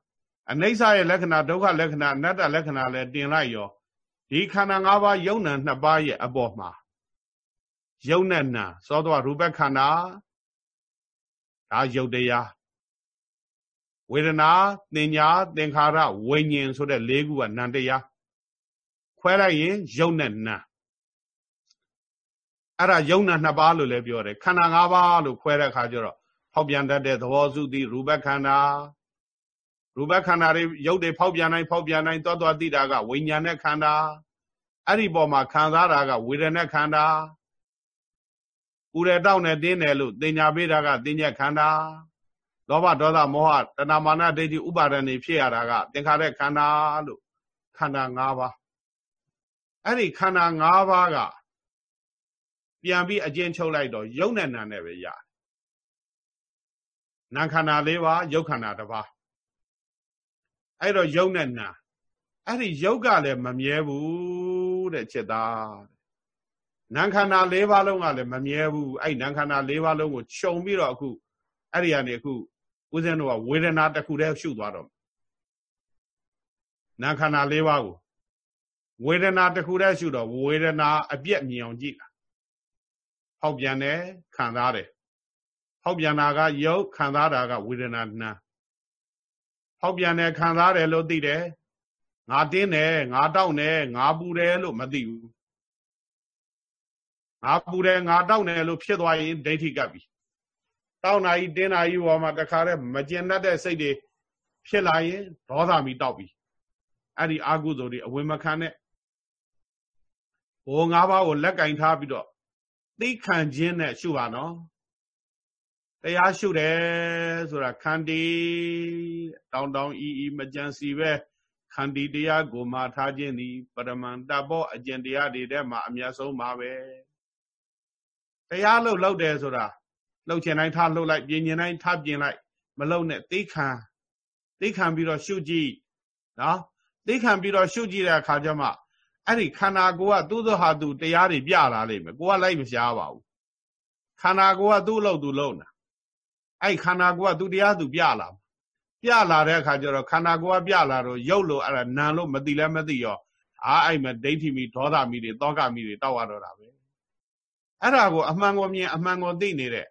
အနိစ္စရဲ့လက္ခဏာဒုက္ခလက္ခဏာအနတ္တလက္ခဏာလည်းတင်လိုက်ရောဒီခန္ဓာ၅ပါးယုံနာနှစ်ပါးရဲ့အပေါ်မှာယုံနဲ့နာသောတော်ရူပခန္ဓာဒါယုတ်တရားဝေဒနာသင်ညာသင်္ခါရဝိညာဉ်ဆိုတဲ့၄ခုကနံတရားခွဲလိုက်ရင်ယုံနဲ့နာ အဲ့ဒါယုံနာနှစ်ပါးလို့လည်းပြောတယ်ခန္ဓာ၅ပါးလို့ခွဲတဲ့အခါကျတော့ဖောက်ပြန်တတ်တဲ့သဘောစုသည်ရူပခန္ဓာရူပခန္ဓာတွေရုပ်တွေဖောက်ပြန်နိုင်ဖောက်ပြန်နိုင်တောတောတိတာကဝိညာဉ်နဲ့ခန္ဓာအဲ့ဒီပေါ်မှာခံစားတာကဝေဒနာခန္ဓာကိုယ်ရတောက်နဲ့တင်းတယ်လို့တင်ညာပေးတာကတင်ညက်ခန္ဓာလောဘဒေါသမောဟတဏမာနဒိဋ္ဌိဥပါဒဏ်တွေဖြစ်ရတာကသင်္ခါရခန္ဓာလို့ခန္ဓာ၅ပါးအဲ့ဒီခန္ဓာ၅ပါးက ပြန်ပြီးအကျဉ်းချုပ်လိုက်တော့ယုံနဲ့နာနဲ့ပဲရတယ်နာခန္ဓာ၄ပါးယုတ်ခန္ဓာတစ်ပါးအဲ့တော့ယုတ်နဲ့နာအဲ့ဒီယုတ်ကလည်းမမြဲဘူးတဲ့จิตသားနာခန္ဓာ၄ပါးလုံးကလည်းမမြဲဘူးအဲ့နာခန္ဓာ၄ပါးလုံးကိုခြုံပြီးတော့အခုအဲ့ဒီကနေအခုဦးဇင်းတို့ကဝေဒနာတစ်ခုတည်းရှုသွားတော့နာခန္ဓာ၄ပါးကိုဝေဒနာတစ်ခုတည်းရှုတော့ဝေဒနာအပြက်မြင်အောင်ကြည့်တာ ဟောက်ပြန်တယ်ခံစားတယ်ဟောက်ပြန်တာကယုတ်ခံစားတာကဝေဒနာနာဟောက်ပြန်တယ်ခံစားတယ်လို့သိတယ်ငါတင်းတယ်ငါတောက်တယ်ငါပူတယ်လို့မသိဘူးငါပူတယ်ငါတောက်တယ်လို့ဖြစ်သွားရင်ဒိဋ္ဌိကပ်ပြီတောက်နာကြီးတင်းနာကြီးပေါ်မှာတခါတည်းမကျင်တတ်တဲ့စိတ်တွေဖြစ်လာရင်ဒေါသမီတောက်ပြီအဲ့ဒီအာဟုသိုလ်တွေအဝင်မခံနဲ့ဘောငါးပါးကိုလက်ကင်ထားပြီးတော့ သိခံခြင်းနဲ့ရှုပါနော်တရားရှုတယ်ဆိုတာခန္တီတောင်းတောင်းဤဤမကြံစီပဲခန္တီတရားကိုမှထားခြင်းသည်ပရမန်တဘောအကျင့်တရားတွေထဲမှာအမျက်ဆုံးပါပဲတရားလှုပ်လှုပ်တယ်ဆိုတာလှုပ်ချင်တိုင်းထားလှုပ်လိုက်ပြင်ချင်တိုင်းထားပြင်လိုက်မလှုပ်နဲ့သိခံသိခံပြီးတော့ရှုကြည့်နော်သိခံပြီးတော့ရှုကြည့်တဲ့အခါကျမှ အဲ့ဒီခန္ဓာကိုယ်ကသူ့သောဟာသူတရားတွေပြလာလိမ့်မယ်ကိုကလိုက်မရှားပါဘူးခန္ဓာကိုယ်ကသူ့အလုပ်သူလုပ်တာအဲ့ခန္ဓာကိုယ်ကသူတရားသူပြလာပြလာတဲ့အခါကျတော့ခန္ဓာကိုယ်ကပြလာတော့ရုပ်လို့အဲ့ဒါနာလို့မသိလဲမသိရောအာအဲ့မှာဒိဋ္ဌိမိဒေါသမီတွေတောကမိတွေတောက်ရတော့တာပဲအဲ့ဒါကိုအမှန်ကိုမြင်အမှန်ကိုသိနေတဲ့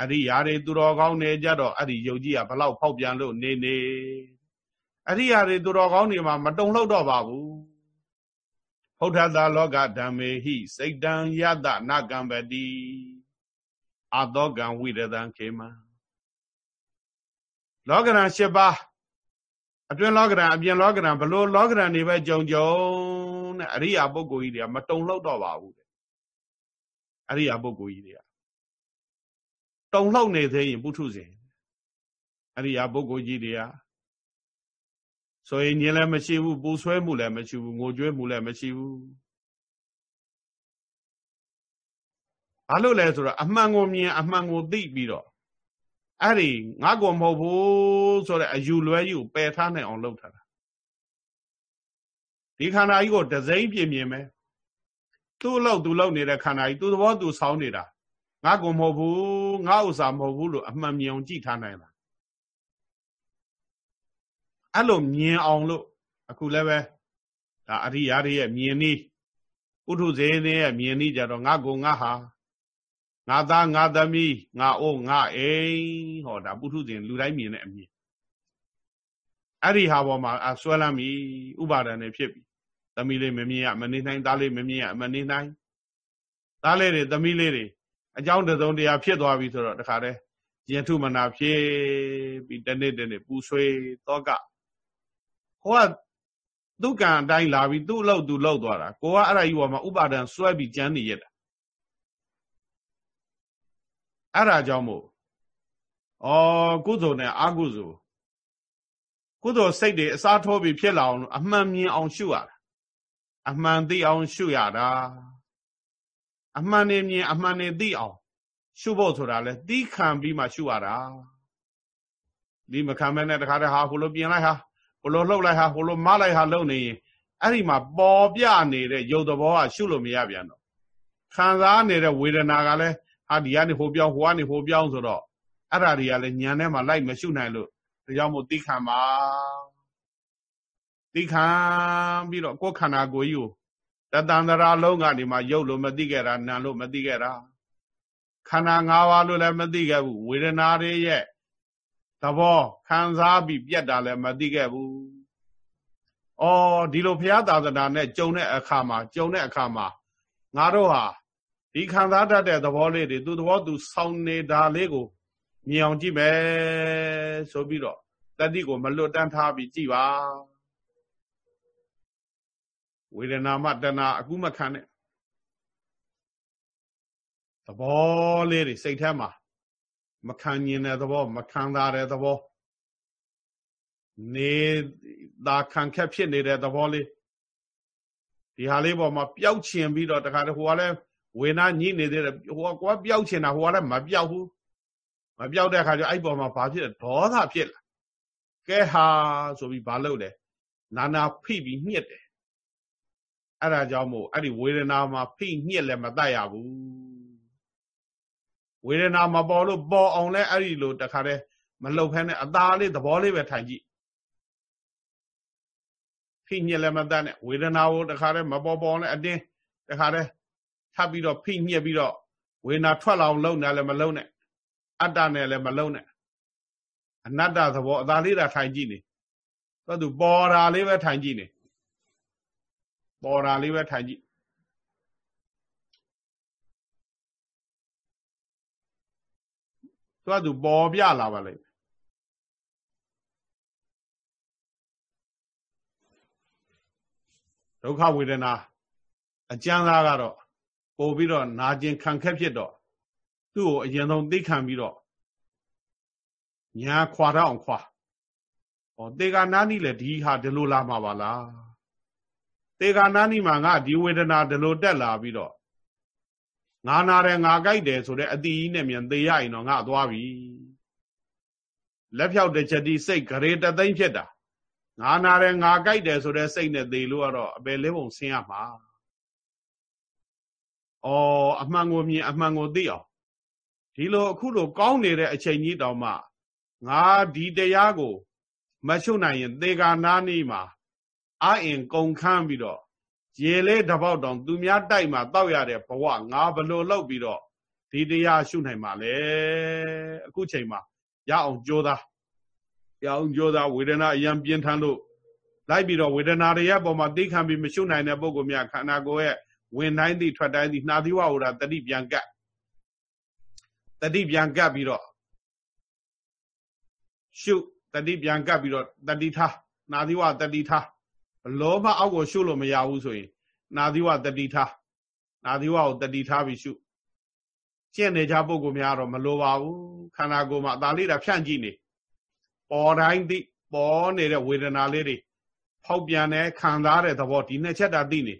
အရိယာတွေသူတော်ကောင်းတွေကြတော့အဲ့ဒီယုတ်ကြီးကဘလောက်ဖောက်ပြန်လို့နေနေအရိယာတွေသူတော်ကောင်းတွေမှာမတုံ့လောက်တော့ပါဘူး ဖုဒ္ဓတာလောကဓမ္မေဟိစိတ်တံယတနာကံပတိအတောကံဝိရဒံခေမလောကရန်၈ပါးအတွင်းလောကရန်အပြင်လောကရန်ဘလို့လောကရန်တွေပဲကြုံကြုံတဲ့အရိယာပုဂ္ဂိုလ်ကြီးတွေကမတုံ့လောက်တော့ပါဘူးတဲ့အရိယာပုဂ္ဂိုလ်ကြီးတွေကတုံ့လောက်နေသေးရင်ပုထုဇဉ်အရိယာပုဂ္ဂိုလ်ကြီးတွေက ဆိုရင်ညင်လည်းမရှိဘူးပူဆွဲမှုလည်းမရှိဘူးငိုကြွေးမှုလည်းမရှိဘူးဘာလို့လဲဆိုတော့အမှန်ကိုမြင်အမှန်ကိုသိပြီးတော့အဲ့ဒီငါကောမဟုတ်ဘူးဆိုတဲ့အယူလွဲကြီးကိုပယ်ထားနိုင်အောင်လုပ်ထားတာဒီခန္ဓာကြီးကိုဒစိမ့်ပြင်းပြင်းပဲသူ့လောက်သူ့လောက်နေတဲ့ခန္ဓာကြီးသူ့သဘောသူဆောင်းနေတာငါကောမဟုတ်ဘူးငါဥစ္စာမဟုတ်ဘူးလို့အမှန်မြင်အောင်ကြည့်ထားနိုင်တာ အဲ့လိုမြင်အောင်လို့အခုလည်းပဲဒါအရိယာတွေရဲ့မြင်နည်းပုထုဇေတွေရဲ့မြင်နည်းကြတော့ငါကောငါဟာငါသားငါသမီးငါအိုးငါအိမ်ဟောဒါပုထုဇဉ်လူတိုင်းမြင်တဲ့အမြင်အဲ့ဒီဟာပေါ်မှာအဆွဲလမ်းပြီဥပါဒဏ်နဲ့ဖြစ်ပြီသမီးလေးမမြင်ရမနေနိုင်သားလေးမမြင်ရမနေနိုင်သားလေးတွေသမီးလေးတွေအကြောင်းတစုံတရားဖြစ်သွားပြီဆိုတော့တခါတည်းယထုမနာဖြစ်ပြီးတနေ့တနေ့ပူဆွေးတောက ဟောကသူကံအတိုင်းလာပြီးသူ့အလုပ်သူလုပ်သွားတာကိုကအဲ့ဒါကြီးပေါ်မှာဥပါဒံဆွဲပြီးကြမ်းနေရတာအဲ့ဒါကြောင့်မို့ဩကုသိုလ်နဲ့အကုသိုလ်ကုသိုလ်စိတ်တွေအစားထိုးပြီးဖြစ်လာအောင်အမှန်မြင်အောင်ရှုရတာအမှန်သိအောင်ရှုရတာအမှန်နေမြင်အမှန်နေသိအောင်ရှုဖို့ဆိုတာလဲသိခံပြီးမှရှုရတာဒီမခံမဲနဲ့တခါတည်းဟာဟိုလိုပြင်လိုက်ဟာ ဟိုလိုလှုပ်လိုက်ဟာဟိုလိုမလိုက်ဟာလှုပ်နေရင်အဲ့ဒီမှာပေါ်ပြနေတဲ့ရုပ်သဘောကရှုလို့မရပြန်တော့ခံစားနေတဲ့ဝေဒနာကလည်းဟာဒီကနေဟိုပြောင်းဟိုကနေဟိုပြောင်းဆိုတော့အဲ့ဓာတွေကလည်းညံထဲမှာလိုက်မရှုနိုင်လို့ဒါကြောင့်မို့သိခံပါသိခံပြီးတော့ကိုယ်ခန္ဓာကိုယ်ကြီးကိုတတန္တရာလုံးကနေမှရုပ်လို့မသိခဲ့တာနာလို့မသိခဲ့တာခန္ဓာ၅ပါးလို့လည်းမသိခဲ့ဘူးဝေဒနာတွေရဲ့ သဘောခံစားပြီးပြက်တာလည်းမသိခဲ့ဘူး။အော်ဒီလိုဘုရားသာသနာနဲ့ကြုံတဲ့အခါမှာကြုံတဲ့အခါမှာငါတို့ဟာဒီခံစားတတ်တဲ့သဘောလေးတွေသူသဘောသူဆောင်းနေတာလေးကိုမြင်အောင်ကြည့်မယ်ဆိုပြီးတော့တတိကိုမလွတ်တန်းထားပြီးကြည့်ပါဝေဒနာမတဏအခုမခံနဲ့သဘောလေးတွေစိတ်ထဲမှာ မခံញင်တဲ့သဘောမခံသာတဲ့သဘောနေတာခံခက်ဖြစ်နေတဲ့သဘောလေးဒီဟာလေးပေါ်မှာပျောက်ချင်ပြီးတော့တခါတည်းဟိုကလည်းဝေနာညှိနေသေးတယ်ဟိုကကိုကပျောက်ချင်တာဟိုကလည်းမပျောက်ဘူးမပျောက်တဲ့အခါကျအဲ့ပေါ်မှာဘာဖြစ်လဲဒေါသဖြစ်လာကဲဟာဆိုပြီးဘာလုပ်လဲနာနာဖိပြီးညှစ်တယ်အဲ့ဒါကြောင့်မို့အဲ့ဒီဝေဒနာမှာဖိညှစ်လည်းမတတ်ရဘူး ဝေဒနာမပေါ်လို့ပေါ်အောင်လဲအဲ့ဒီလိုတခါတည်းမလှုပ်ဖဲနဲ့အသာလေးသဘောလေးပဲထိုင်ကြည့်ဖိညှစ်လည်းမတတ်နဲ့ဝေဒနာကိုတခါတည်းမပေါ်ပေါ်နဲ့အတင်းတခါတည်းထပ်ပြီးတော့ဖိညှက်ပြီးတော့ဝေနာထွက်လာအောင်လုပ်နေလည်းမလုပ်နဲ့အတ္တနဲ့လည်းမလုပ်နဲ့အနတ္တသဘောအသာလေးတာထိုင်ကြည့်နေတော့သူပေါ်တာလေးပဲထိုင်ကြည့်နေပေါ်တာလေးပဲထိုင်ကြည့် သူကသူပေါ်ပြလာပါလိမ့်ဒုက္ခဝေဒနာအကျဉ်းသားကတော့ပို့ပြီးတော့နာကျင်ခံခက်ဖြစ်တော့သူ့ကိုအရင်ဆုံးသိခံပြီးတော့ညာခွာတော့အောင်ခွာဟောတေဂာနာနိလည်းဒီဟာဒီလိုလာမှာပါလားတေဂာနာနိမှာငါဒီဝေဒနာဒီလိုတက်လာပြီးတော့ ငါနာတယ်ငါကြိုက်တယ်ဆိုတဲ့အတီးကြီးနဲ့မြန်သေရရင်တော့ငါသွားပြီလက်ဖြောက်တစ်ချက်ဒီစိတ်ဂရေတသိမ့်ဖြစ်တာငါနာတယ်ငါကြိုက်တယ်ဆိုတဲ့စိတ်နဲ့သေလို့ကတော့အပယ်လေးပုံဆင်းရမှာဩအမှန်ကိုမြင်အမှန်ကိုသိအောင်ဒီလိုအခုလိုကောင်းနေတဲ့အချိန်ကြီးတောင်မှငါဒီတရားကို မရှုနိုင်ရင်သေကာနာနီးမှာအာအင်ကုန်ခန်းပြီးတော့ ရေလေးတစ်ပေါက်တောင်သူများတိုက်မှာတောက်ရတဲ့ဘဝငါဘလို့လောက်ပြီးတော့ဒီတရားရှုနိုင်မှာလေအခုချိန်မှာရအောင်ကြိုးစားရအောင်ကြိုးစားဝေဒနာအရင်ပြင်းထန်လို့လိုက်ပြီးတော့ဝေဒနာတွေရဲ့ပုံမှာသိခံပြီးမရှုနိုင်တဲ့ပုံကမြခန္ဓာကိုယ်ရဲ့ဝင်တိုင်းသည့်ထွက်တိုင်းသည့်နှာသီးဝဟူတာတတိပြန်ကပ်တတိပြန်ကပ်ပြီးတော့ရှုတတိပြန်ကပ်ပြီးတော့တတိထားနှာသီးဝတတိထားဘ လောမအောက်ကိုရှုလို့မရဘူးဆိုရင်နှာသီးဝတတိထားနှာသီးဝကိုတတိထားပြီးရှုကျင့်နေကြပုံကများတော့မလိုပါဘူးခန္ဓာကိုယ်မှာအသာလေးတာဖြန့်ကြည့်နေပေါ်တိုင်းသည့်ပေါ်နေတဲ့ဝေဒနာလေးတွေဖောက်ပြန်တဲ့ခံစားတဲ့သဘောဒီနှစ်ချက်တာသိနေ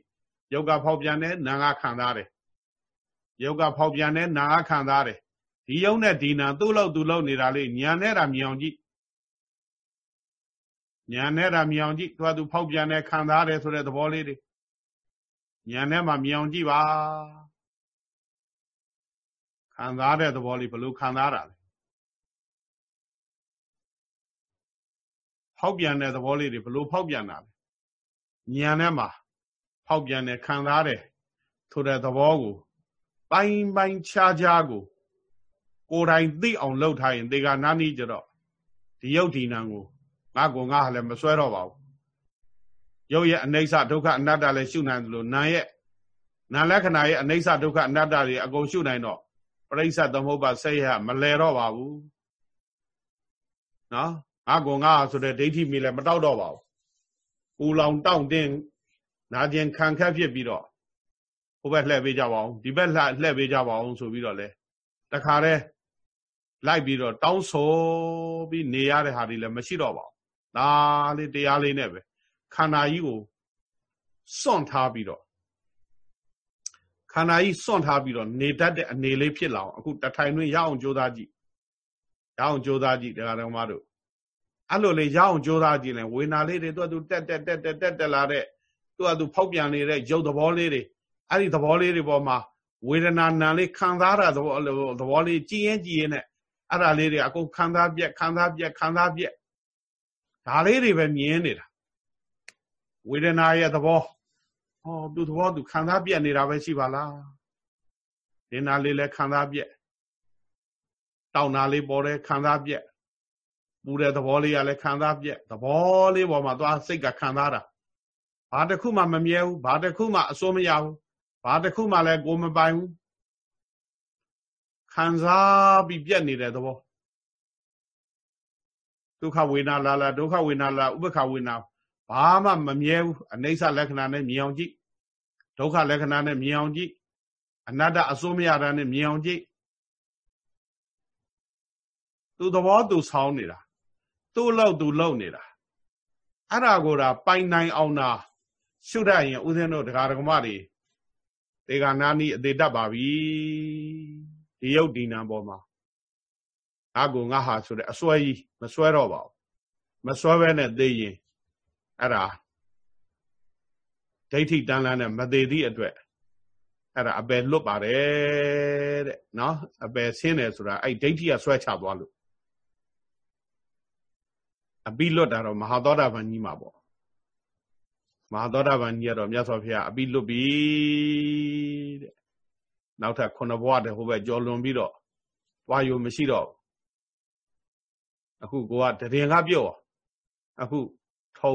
ယုတ်ကဖောက်ပြန်တဲ့နာငါခံစားတယ်ယုတ်ကဖောက်ပြန်တဲ့နာငါခံစားတယ်ဒီယုံနဲ့ဒီနာသူ့လောက်သူ့လောက်နေတာလေးညာနဲ့တာမြောင်ကြည့် ညာနဲ့တာမြောင်ကြည့်သူကသူဖောက်ပြန်တဲ့ခံစားတယ်ဆိုတဲ့သဘောလေးတွေညာနဲ့မှမြောင်ကြည့်ပါခံစားတဲ့သဘောလေးဘလို့ခံစားတာလဲဖောက်ပြန်တဲ့သဘောလေးတွေဘလို့ဖောက်ပြန်တာလဲညာနဲ့မှာဖောက်ပြန်တဲ့ခံစားတဲ့ဆိုတဲ့သဘောကိုပိုင်းပိုင်းခြားခြားကိုကိုယ်တိုင်သိအောင်လုပ်ထားရင်ဒေဂာနာနီကြတော့ဒီယုတ်ဒီနံကို ငါကောငါဟာလည်းမစွဲတော့ပါဘူးယုတ်ရဲ့အနိစ္စဒုက္ခအနတ္တလည်းရှုနိုင်တယ်လို့နာရဲ့နာလက္ခဏာရဲ့အနိစ္စဒုက္ခအနတ္တတွေအကုန်ရှုနိုင်တော့ပရိစ္ဆသမုပ္ပါဆက်ရမလဲတော့ပါဘူးနော်ငါကောငါဆိုတဲ့ဒိဋ္ဌိမိလည်းမတောက်တော့ပါဘူးပူလောင်တောင့်တင်းနာကျင်ခံခက်ဖြစ်ပြီးတော့ဟိုဘက်လှည့်ပေးကြပါအောင်ဒီဘက်လှည့်ပေးကြပါအောင်ဆိုပြီးတော့လေတခါတည်းလိုက်ပြီးတော့တောင်းဆိုပြီးနေရတဲ့ဟာတွေလည်းမရှိတော့ပါဘူး ဒါလေးတရားလေးနဲ့ပဲခန္ဓာကြီးကိုစွန့်ထားပြီးတော့ခန္ဓာကြီးစွန့်ထားပြီးတော့နေတတ်တဲ့အနေလေးဖြစ်လာအောင်အခုတထိုင်တွင်ရအောင်ကြိုးစားကြည့်ရအောင်ကြိုးစားကြည့်တရားတော်မတို့အဲ့လိုလေရအောင်ကြိုးစားကြည့်လဲဝေနာလေးတွေသူကသူတက်တက်တက်တက်တက်တက်လာတဲ့သူကသူဖောက်ပြန်နေတဲ့ရုပ်သဘောလေးတွေအဲ့ဒီသဘောလေးတွေပေါ်မှာဝေဒနာနာလေးခံစားတာသဘောသဘောလေးကြည်ရင်ကြည်ရင်နဲ့အဲ့ဒါလေးတွေအကုန်ခံစားပြက်ခံစားပြက်ခံစားပြက် ဒါလေးတွေပဲမြင်နေတာဝေဒနာရဲ့သဘောဟောသူသဘောသူခံစားပြက်နေတာပဲရှိပါလားဒင်နာလေးလည်းခံစားပြက်တောင်းနာလေးပေါ်တယ်ခံစားပြက်ပူတဲ့သဘောလေးကလည်းခံစားပြက်သဘောလေးပေါ်မှာသွားစိတ်ကခံစားတာဘာတစ်ခုမှမမြဲဘူးဘာတစ်ခုမှအစိုးမရဘူးဘာတစ်ခုမှလည်းကိုမပိုင်ဘူးခံစားပြီးပြက်နေတဲ့သဘော ဒုက္ခဝေဒနာလာလာဒုက္ခဝေဒနာလာဥပ္ပခဝေဒနာဘာမှမမြဲဘူးအနိစ္စလက္ခဏာနဲ့မြင်အောင်ကြည့်ဒုက္ခလက္ခဏာနဲ့မြင်အောင်ကြည့်အနတ္တအစိုးမရတာနဲ့မြင်အောင်ကြည့်သူသဘောသူဆောင်းနေတာသူ့လောက်သူလုံနေတာအဲ့ဒါကိုဒါပိုင်နိုင်အောင်တာရှုတတ်ရင်ဦးဇင်းတို့တရားဓမ္မတွေဒေဂာနာနီအသေးတတ်ပါပြီဒီယုတ်ဒီနံပေါ်မှာ ငါကိုငါဟာဆိုတဲ့အစွဲကြီးမစွဲတော့ပါဘူးမစွဲဘဲနဲ့သိရင်အဲ့ဒါဒိဋ္ဌိတန်လန်းနဲ့မသေးသည့်အတွက်အဲ့ဒါအပယ်လွတ်ပါတယ်တဲ့နော်အပယ်ဆင်းတယ်ဆိုတာအဲ့ဒိဋ္ဌိကဆွဲချသွားလို့အပိလွတ်တာတော့မဟာသောတာပန်ကြီးမှာပေါ့မဟာသောတာပန်ကြီးကတော့မြတ်စွာဘုရားအပိလွတ်ပြီတဲ့နောက်ထပ်ခုနှစ်ဘဝတည်းဟိုဘက်ကြော်လွန်ပြီးတော့တွားယုံမရှိတော့ အခုကိုကတရင်ကပြော့အခုထုံ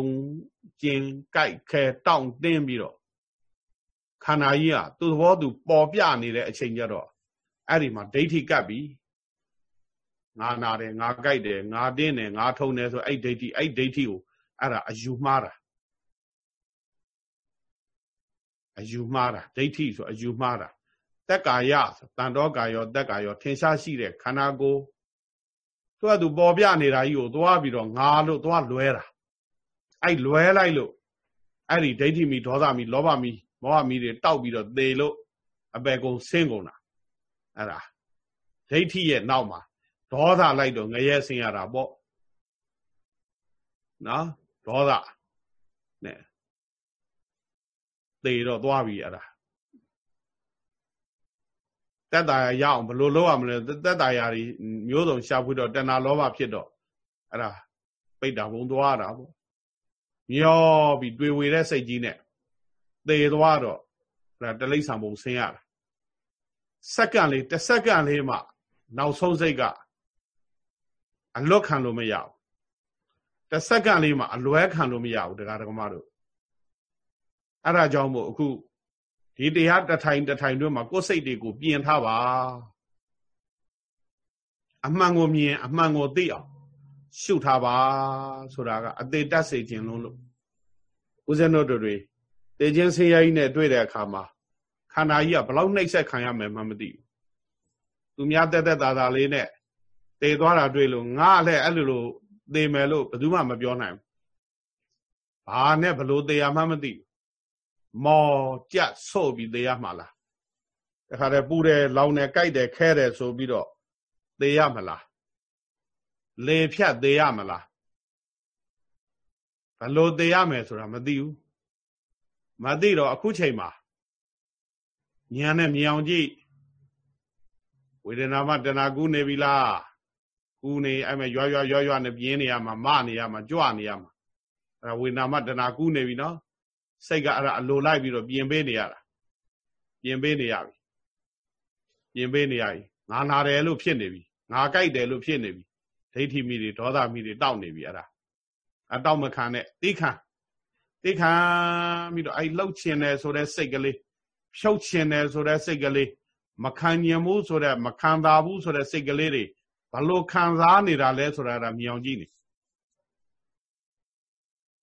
ကျင်ကြိုက်ခဲတောင့်တင်းပြီးတော့ခန္ဓာကြီးကသူ့သဘောသူပေါ်ပြနေတဲ့အချိန်ကျတော့အဲ့ဒီမှာဒိဋ္ဌိကပ်ပြီငါနာတယ်ငါကြိုက်တယ်ငါတင်းတယ်ငါထုံတယ်ဆိုအဲ့ဒိဋ္ဌိအဲ့ဒိဋ္ဌိကိုအဲ့ဒါအယူမှားတာအယူမှားတာဒိဋ္ဌိဆိုအယူမှားတာတက်ကာယတန်တော်ကာယောတက်ကာယောထင်ရှားရှိတဲ့ခန္ဓာကိုယ် သူကသူပေါ်ပြနေတာကြီးကိုသွားပြီးတော့ငါလို့သွားလွဲတာအဲ့လွဲလိုက်လို့အဲ့ဒီဒိဋ္ဌိမီဒေါသမီလောဘမီမောဟမီတွေတောက်ပြီးတော့သေလို့အပေကုံဆင်းကုန်တာအဲ့ဒါဒိဋ္ဌိရဲ့နောက်မှာဒေါသလိုက်တော့ငရဲဆင်းရတာပေါ့နော်ဒေါသနဲ့သေတော့သွားပြီအဲ့ဒါ တက်တာရအောင်ဘယ်လိုလုပ်ရမလဲတက်တာရာတွေမျိုးစုံရှာဖွေတော့တဏှာလောဘဖြစ်တော့အဲ့ဒါပိတ်တာဘုံသွားတာပေါ့မျောပြီးတွေ့ဝေတဲ့စိတ်ကြီးနဲ့သေသွားတော့ဒါတလိ္ဆံဘုံဆင်းရတာစက္ကန့်လေးတစ်စက္ကန့်လေးမှနောက်ဆုံးစိတ်ကအလွတ်ခံလို့မရဘူးတစ်စက္ကန့်လေးမှအလွဲခံလို့မရဘူးတရားဓမ္မတို့အဲ့ဒါကြောင့်မို့အခု ဒီတရားတထိုင်တထိုင်တို့မှာကိုယ်စိတ်တွေကိုပြင်ထားပါအမှန်ကိုမြင်အမှန်ကိုသိအောင်ရှုထားပါဆိုတာကအသေးတက်စေခြင်းလုံးလို့ဦးဇင်းတို့တွေတေခြင်းဆင်းရဲကြီးနဲ့တွေ့တဲ့အခါမှာခန္ဓာကြီးကဘလောက်နှိပ်စက်ခံရမယ်မှမသိဘူးသူများတက်တက်တာတာလေးနဲ့တေသွားတာတွေ့လို့ငါလည်းအဲ့လိုလိုသေမယ်လို့ဘယ်သူမှမပြောနိုင်ဘူးဘာနဲ့ဘလို့သေရမှမသိဘူး မော်ကြက်ဆို့ပြီးသေရမှာလားတခါတည်းပူတယ်လောင်တယ်ကြိုက်တယ်ခဲတယ်ဆိုပြီးတော့သေရမလားလေဖြတ်သေးရမလားဘလို့သေးရမယ်ဆိုတာမသိဘူးမသိတော့အခုချိန်မှာဉာဏ်နဲ့မြင်အောင်ကြည့်ဝေဒနာမှတဏှာကူးနေပြီလားကူးနေအဲ့မဲ့ရွရွရွရွနဲ့ပြင်းနေရမှာမနေရမှာကြွနေရမှာအဲ့ဝေဒနာမှတဏှာကူးနေပြီနော် စိတ်ကအဲ့ဒါအလိုလိုက်ပြီးတော့ပြင်ပေးနေရတာပြင်ပေးနေရပြီပြင်ပေးနေရပြီငါနာတယ်လို့ဖြစ်နေပြီငါကြိုက်တယ်လို့ဖြစ်နေပြီဒိဋ္ဌိမိတွေဒေါသမိတွေတောက်နေပြီအဲ့ဒါအတောက်မခံနဲ့သိခံသိခံပြီးတော့အဲ့လှုပ်ချင်တယ်ဆိုတဲ့စိတ်ကလေးဖြုတ်ချင်တယ်ဆိုတဲ့စိတ်ကလေးမခံညင်ဘူးဆိုတဲ့မခံသာဘူးဆိုတဲ့စိတ်ကလေးတွေဘလို့ခံစားနေတာလဲဆိုတာကမြောင်ကြည့်နေ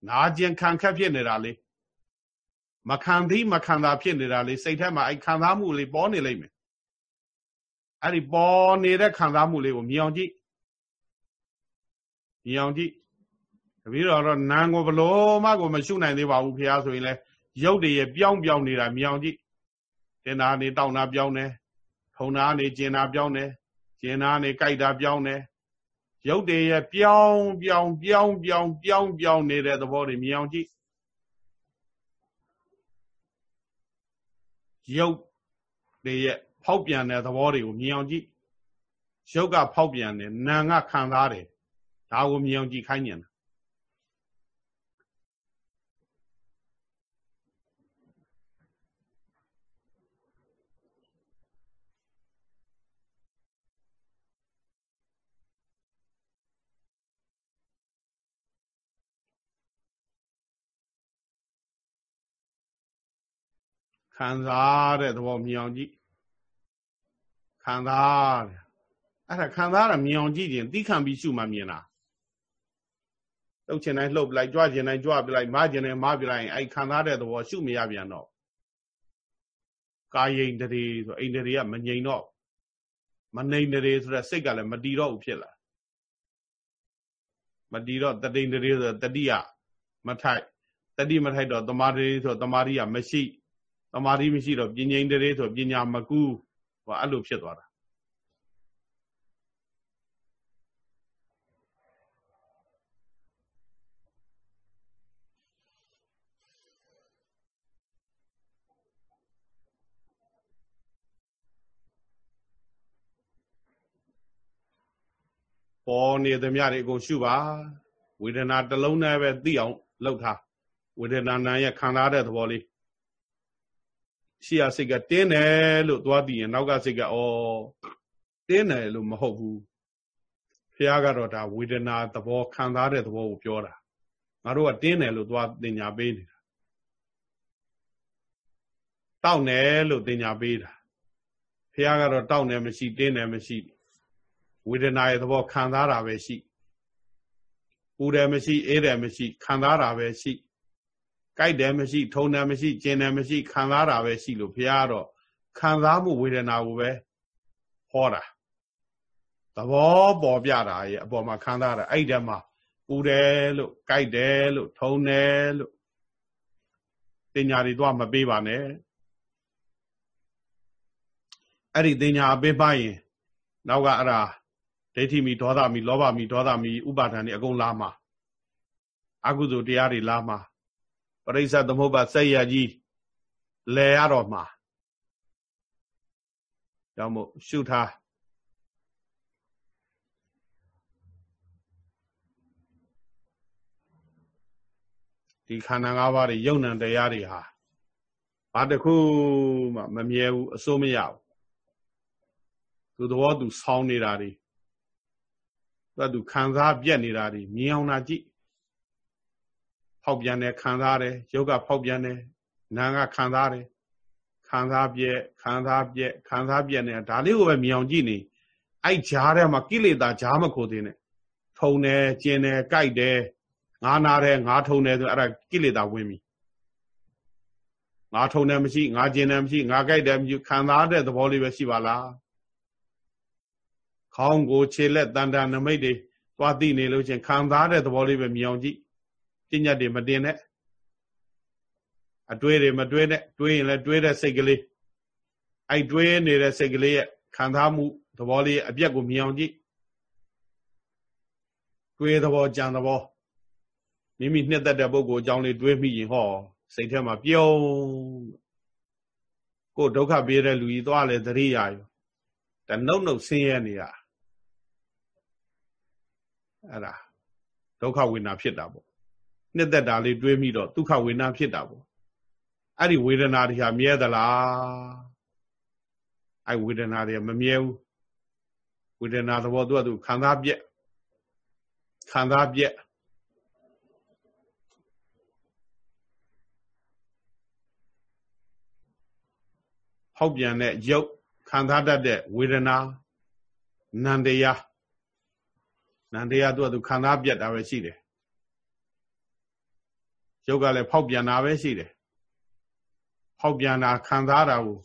နာကျင်ခံခက်ဖြစ်နေတာလေ မခံသည်မခံသာဖြစ်နေတာလေစိတ်ထဲမှာအဲ့ခံစားမှုလေးပေါ်နေလိမ့်မယ်အဲ့ဒီပေါ်နေတဲ့ခံစားမှုလေးကိုမြောင်ကြည့်မြင်အောင်ကြည့်တပည့်တော်တော့နာကိုဘလို့မှကိုမရှုနိုင်သေးပါဘူးဖေဟာဆိုရင်လဲရုပ်တည်းရပြောင်းပြောင်းနေတာမြင်အောင်ကြည့်တင်နာနေတောက်နာပြောင်းတယ်ထုံနာနေကျင်နာပြောင်းတယ်ကျင်နာနေကြိုက်တာပြောင်းတယ်ရုပ်တည်းရပြောင်းပြောင်းပြောင်းပြောင်းပြောင်းပြောင်းနေတဲ့သဘောတွေမြင်အောင်ကြည့် ရုပ်တည်းရဖောက်ပြန်တဲ့သဘောတွေကိုမြင်အောင်ကြည့်ရုပ်ကဖောက်ပြန်တယ်နာငါခံစားတယ်ဒါကိုမြင်အောင်ကြည့်ခိုင်းညင်တာ ခံစားတဲ့သဘောမြင်အောင်ကြည့်ခံစားတယ်အဲ့ဒါခံစားရမြင်အောင်ကြည့်ရင်သိခံပြီးရှုမှမြင်တာလှုပ်ချင်တိုင်းလှုပ်ပလိုက်ကြွချင်တိုင်းကြွပလိုက်မချင်တိုင်းမပလိုက်အဲ့ခံစားတဲ့သဘောရှုမရပြန်တော့ကာယိန်တရေဆိုအိန္ဒြေကမငြိမ်တော့မနှိမ်တရေဆိုတဲ့စိတ်ကလည်းမတီတော့ဘူးဖြစ်လာမတီတော့တတိန်တရေဆိုတတိယမထိုက်တတိမထိုက်တော့တမာတရေဆိုတမာရိယမရှိ တမာရိမရှိတော့ပညာတရေဆိုပညာမကူဟောအဲ့လိုဖြစ်သွားတာပေါ်နေသမျှတွေအကုန်ရှုပါဝေဒနာတစ်လုံးနဲ့ပဲသိအောင်လုပ်ထားဝေဒနာနာရဲ့ခံစားတဲ့သဘောလေး ရှေ့ရစိတ်ကတင်းတယ်လို့သွားသိရင်နောက်ကစိတ်ကဩတင်းတယ်လို့မဟုတ်ဘူးဖះကတော့ဒါဝေဒနာသဘောခံစားတဲ့သဘောကိုပြောတာငါတို့ကတင်းတယ်လို့သွားတင်ညာပေးနေတာတောက်တယ်လို့တင်ညာပေးတာဖះကတော့တောက်တယ်မရှိတင်းတယ်မရှိဝေဒနာရဲ့သဘောခံစားတာပဲရှိပူတယ်မရှိအေးတယ်မရှိခံစားတာပဲရှိ ကြိုက်တယ်မရှိ ထုံတယ်မရှိကျင်တယ်မရှိခံစားတာပဲရှိလို့ဘုရားတော့ခံစားမှုဝေဒနာကိုပဲဟောတာသဘောပေါ်ပြတာရဲ့အပေါ်မှာခံစားတာအဲ့ဒီတည်းမှာပူတယ်လို့ကြိုက်တယ်လို့ထုံတယ်လို့တင်ညာတွေတော့မပေးပါနဲ့အဲ့ဒီတင်ညာအပေးပါရင်နောက်ကအဲ့ဒါဒိဋ္ဌိမီဒေါသမီလောဘမီဒေါသမီဥပါဒဏ်တွေအကုန်လာမှာအကုသိုလ်တရားတွေလာမှာ ပရိစ္ဆသမုပ္ပါဆက်ရကြီးလဲရတော့မှာကြောင့်မို့ရှုထားဒီခန္ဓာ၅ပါးတွေယုံ nant တရားတွေဟာဘာတစ်ခုမှမမြဲဘူးအစိုးမရဘူးသူသဘောသူဆောင်းနေတာတွေသူသူခံစားပြက်နေတာတွေမြင်အောင်လာကြည့် ဖောက်ပြန်တယ်ခံစားတယ်ယုတ်ကဖောက်ပြန်တယ်နာကခံစားတယ်ခံစားပြက်ခံစားပြက်ခံစားပြက်နေတာဒါလေးကိုပဲမြင်အောင်ကြည့်နေအဲ့ဂျားထဲမှာကိလေသာဂျားမခိုသေးနဲ့ထုံတယ်ကျင်တယ်ကြိုက်တယ်ငါနာတယ်ငါထုံတယ်ဆိုအဲ့ဒါကိလေသာဝင်ပြီငါထုံတယ်မရှိငါကျင်တယ်မရှိငါကြိုက်တယ်မရှိခံစားတဲ့သဘောလေးပဲရှိပါလားခေါင်းကိုခြေလက်တန်တန်နမိတ်တွေသွားသိနေလို့ချင်းခံစားတဲ့သဘောလေးပဲမြင်အောင် ကြည့်ပညာတွေမတင်နဲ့အတွေးတွေမတွေးနဲ့တွေးရင်လည်းတွေးတဲ့စိတ်ကလေးအဲ့တွေးနေတဲ့စိတ်ကလေးရဲ့ခံစားမှုသဘောလေးအပြက်ကိုမြင်အောင်ကြည့်တွေးသဘောကြံသဘောမိမိနှစ်သက်တဲ့ပုဂ္ဂိုလ်အကြောင်းလေးတွေးမိရင်ဟောစိတ်ထဲမှာပြုံးကိုဒုက္ခပေးတဲ့လူကြီးသွားလေသတိရယူတနှုတ်နှုတ်ဆင်းရဲနေတာအဲ့ဒါဒုက္ခဝေဒနာဖြစ်တာပေါ့ နှစ်သက်တာလေးတွေးမိတော့ဒုက္ခဝေဒနာဖြစ်တာပေါ့အဲ့ဒီဝေဒနာတွေဟာမြဲသလားအဲ့ဝေဒနာတွေမမြဲဘူးဝေဒနာသဘောသူကသူခံစားပြက်ခံစားပြက်ဟောက်ပြန်တဲ့ရုပ်ခံစားတတ်တဲ့ဝေဒနာနန္တရားနန္တရားသူကသူခံစားပြတ်တာပဲရှိတယ် ရုပ်ကလည်းဖောက်ပြန်တာပဲရှိတယ်ဖောက်ပြန်တာခံစားတာကို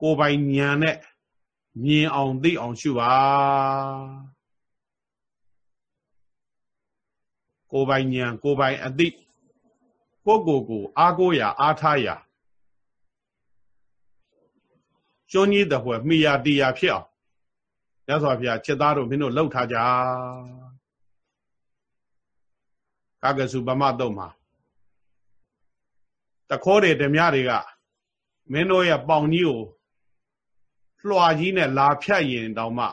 ကိုယ်ပိုင်ဉာဏ်နဲ့မြင်အောင်သိအောင်ရှုပါကိုယ်ပိုင်ဉာဏ်ကိုယ်ပိုင်အသိကိုယ့်ကိုယ်ကိုအားကိုးရာအားထားရာကျွန်းကြီးတပွဲမိယာတီယာဖြစ်အောင်ရသော်ဗျာချက်သားတို့မင်းတို့လှုပ်ထားကြကာကစုဗမတုံမှာ တခိုးတွေဓမြတွေကမင်းတို့ရဲ့ပေါင်ကြီးကိုလွှာကြီးနဲ့လာဖြတ်ရင်တောင်မှ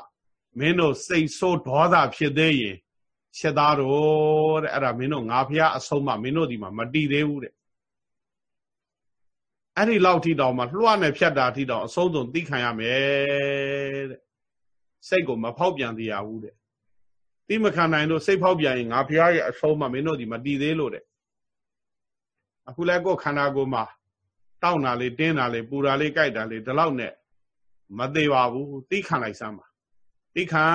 မင်းတို့စိတ်ဆိုးဒေါသဖြစ်သေးရင်ချက်သားတို့တဲ့အဲ့ဒါမင်းတို့ငါဖះအဆုံးမမင်းတို့ဒီမှာမတီးသေးဘူးတဲ့အဲ့ဒီလောက်ထိတောင်မှလွှနဲ့ဖြတ်တာထိတောင်အဆုံးစုံသိခံရမယ်တဲ့စိတ်ကိုမဖောက်ပြန်သေးရဘူးတဲ့သိမခံနိုင်လို့စိတ်ဖောက်ပြန်ရင်ငါဖះရဲ့အဆုံးမမင်းတို့ဒီမတီးသေးလို့တဲ့ အခုလဲကိုယ်ခန္ဓာကိုယ်မှာတောက်တာလေးတင်းတာလေးပူတာလေးကြိုက်တာလေးဒီလောက်နဲ့မသေးပါဘူးသိခံလိုက်စမ်းပါသိခံ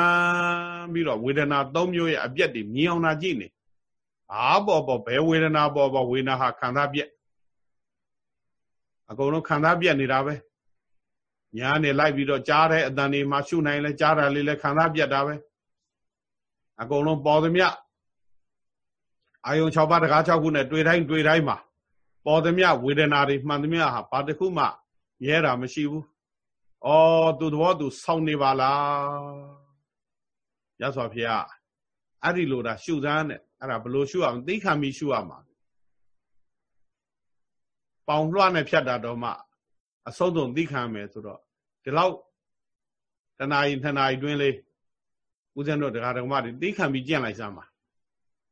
ပြီးတော့ဝေဒနာ၃မျိုးရဲ့အပြက်တွေမြင်အောင်သာကြည့်နေအာပေါ်ပေါ်ဘယ်ဝေဒနာပေါ်ပေါ်ဝေဒနာဟာခံစားပြက်အကုန်လုံးခံစားပြက်နေတာပဲညာနေလိုက်ပြီးတော့ကြားတဲ့အတန်တွေမှာရှုနိုင်လဲကြားတာလေးလဲခံစားပြက်တာပဲအကုန်လုံးပေါ်သမျှအာယုံ6ပါးတကား6ခုနဲ့တွေ့တိုင်းတွေ့တိုင်းမှာ ပေါ်သမျှဝေဒနာတွေမှန်သမျှဟာဘာတစ်ခုမှရဲတာမရှိဘူး။အော်သူသဘောသူဆောင်းနေပါလား။ရသော်ဖေအဲ့ဒီလိုတာရှုစမ်းနဲ့အဲ့ဒါဘလို့ရှုအောင်သိခံပြီးရှုရမှာ။ပေါင်လွှနဲ့ဖြတ်တာတော့မှအဆုံးစုံသိခံမယ်ဆိုတော့ဒီလောက်တဏှာကြီးနှစ်နာရီတွင်းလေးဦးဇင်းတို့တရားဓမ္မတွေသိခံပြီးကြင့်လိုက်စမ်းပါ။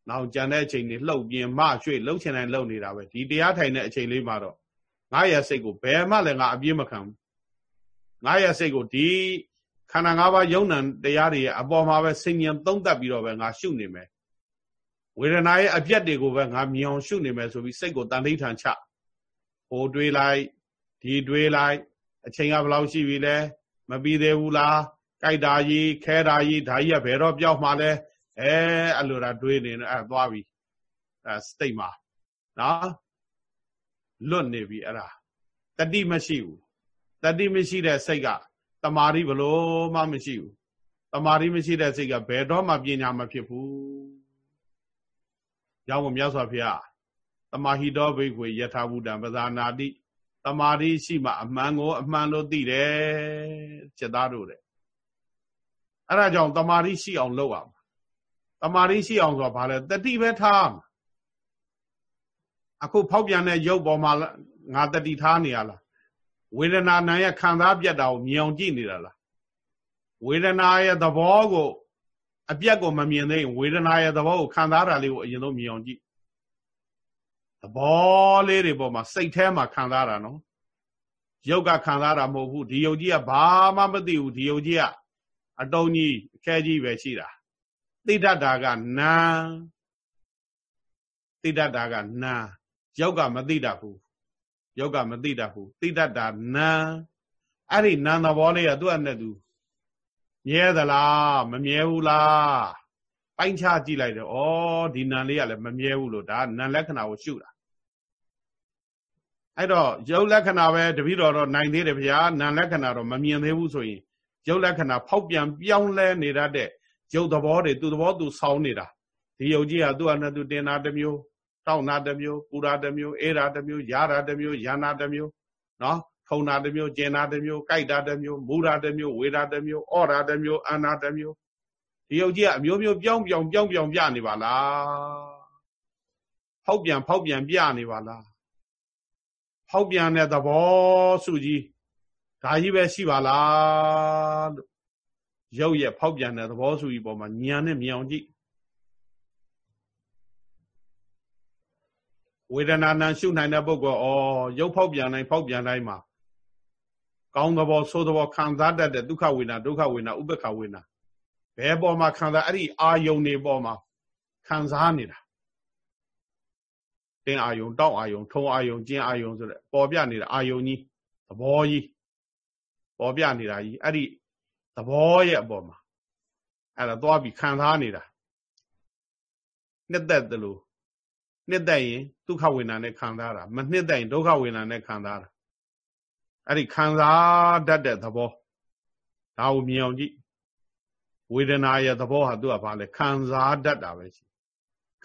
နောက်ကြံတဲ့အချိန်တွေလှုပ်ပြင်းမရွှေ့လှုပ်ချင်တိုင်းလှုပ်နေတာပဲဒီတရားထိုင်တဲ့အချိန်လေးမှာတော့ငါရဲ့စိတ်ကိုဘယ်မှလည်းငါအပြည့်မခံဘူးငါရဲ့စိတ်ကိုဒီခန္ဓာ၅ပါးယုံ nant တရားတွေရဲ့အပေါ်မှာပဲစိဉ္ဉံသုံးသပ်ပြီးတော့ပဲငါရှုနေမယ်ဝေဒနာရဲ့အပြက်တွေကိုပဲငါမြင်အောင်ရှုနေမယ်ဆိုပြီးစိတ်ကိုတန်ဋိဌာန်ချဟိုတွေးလိုက်ဒီတွေးလိုက်အချိန်ကဘယ်လောက်ရှိပြီလဲမပြီးသေးဘူးလားကြိုက်တာကြီးခဲတာကြီးဒါကြီးကဘယ်တော့ပြောက်မှလဲ အဲအဲ့လိုတာတွေးနေအဲသွားပြီအဲစတိတ်မှာနော်လွတ်နေပြီအဲ့ဒါတတိမရှိဘူးတတိမရှိတဲ့စိတ်ကတမာရီဘလို့မှမရှိဘူးတမာရီမရှိတဲ့စိတ်ကဘယ်တော့မှပညာမဖြစ်ဘူးရောင်းကိုမြတ်စွာဘုရားတမာဟိတောဘိကွေယထာဘုဒ္ဓံပဇာနာတိတမာရီရှိမှအမှန်ကိုအမှန်လို့သိတယ်စိတ်သားတို့တဲ့အဲ့ဒါကြောင့်တမာရီရှိအောင်လုပ်အောင် တမာရီရှိအောင်ဆိုတာဘာလဲတတိပဲထားအခုဖောက်ပြန်တဲ့ရုပ်ပေါ်မှာငါတတိထားနေရလားဝေဒနာနာရဲ့ခံစားပြတ်တာကိုမြင်အောင်ကြည့်နေတာလားဝေဒနာရဲ့သဘောကိုအပြတ်ကိုမမြင်သေးရင်ဝေဒနာရဲ့သဘောကိုခံစားတာလေးကိုအရင်ဆုံးမြင်အောင်ကြည့်သဘောလေးတွေပေါ်မှာစိတ်ထဲမှာခံစားတာနော်ရုပ်ကခံစားတာမဟုတ်ဘူးဒီယုတ်ကြီးကဘာမှမသိဘူးဒီယုတ်ကြီးကအတုံးကြီးအခဲကြီးပဲရှိတာ သိတတ်တာကနာသိတတ်တာကနာရုပ်ကမသိတတ်ဘူးရုပ်ကမသိတတ်ဘူးသိတတ်တာနာအဲ့ဒီနာသဘောလေးကသူ့အနဲ့သူမြဲသလားမမြဲဘူးလားပိုင်းခြားကြည့်လိုက်တယ်ဩဒီနာလေးကလည်းမမြဲဘူးလို့ဒါနာလက္ခဏာကိုရှုတာအဲ့တော့ရုပ်လက္ခဏာပဲတပိတော်တော့နိုင်သေးတယ်ဗျာနာလက္ခဏာတော့မမြင်သေးဘူးဆိုရင်ရုပ်လက္ခဏာဖောက်ပြန်ပြောင်းလဲနေတတ်တဲ့ ရုပ်သဘောတွေသူ့သဘောသူဆောင်းနေတာဒီယုတ်ကြီးဟာသူ့အနဲ့သူတင်တာတစ်မျိုးတောက်နာတစ်မျိုးပူတာတစ်မျိုးအေးတာတစ်မျိုးရာတာတစ်မျိုးရန်တာတစ်မျိုးနော်ထုံတာတစ်မျိုးကျင်တာတစ်မျိုးကြိုက်တာတစ်မျိုးမူတာတစ်မျိုးဝေတာတစ်မျိုးအော့တာတစ်မျိုးအနာတစ်မျိုးဒီယုတ်ကြီးကအမျိုးမျိုးပြောင်းပြောင်းပြောင်းပြောင်းပြနေပါလားဖောက်ပြန်ဖောက်ပြန်ပြနေပါလားဖောက်ပြန်တဲ့သဘောစုကြီးဒါကြီးပဲရှိပါလားလို့ ရုပ်ရဲ့ဖောက်ပြန်တဲ့သဘောစုကြီးပေါ်မှာညံနဲ့မြောင်ကြည့်ဝေဒနာနာရှုနိုင်တဲ့ပုဂ္ဂိုလ်ဩရုပ်ဖောက်ပြန်တိုင်းဖောက်ပြန်တိုင်းမှာကောင်းသဘောဆိုးသဘောခံစားတတ်တဲ့ဒုက္ခဝေဒနာဒုက္ခဝေဒနာဥပ္ပခဝေဒနာဘယ်ပေါ်မှာခံစားအဲ့ဒီအာယုန်တွေပေါ်မှာခံစားနေတာတင်းအာယုန်တောက်အာယုန်ထုံအာယုန်ကျင်းအာယုန်ဆိုတဲ့ပေါ်ပြနေတာအာယုန်ကြီးသဘောကြီးပေါ်ပြနေတာကြီးအဲ့ဒီ သဘောရဲ့အပေါ်မှာအဲ့ဒါသွားပြီးခံစားနေတာနှစ်သက်တယ်လို့နှစ်သက်ရင်ဒုက္ခဝေဒနာနဲ့ခံစားတာမနှစ်သက်ရင်ဒုက္ခဝေဒနာနဲ့ခံစားတာအဲ့ဒီခံစားတတ်တဲ့သဘောဒါကိုမြင်အောင်ကြည့်ဝေဒနာရဲ့သဘောဟာသူကဘာလဲခံစားတတ်တာပဲရှိ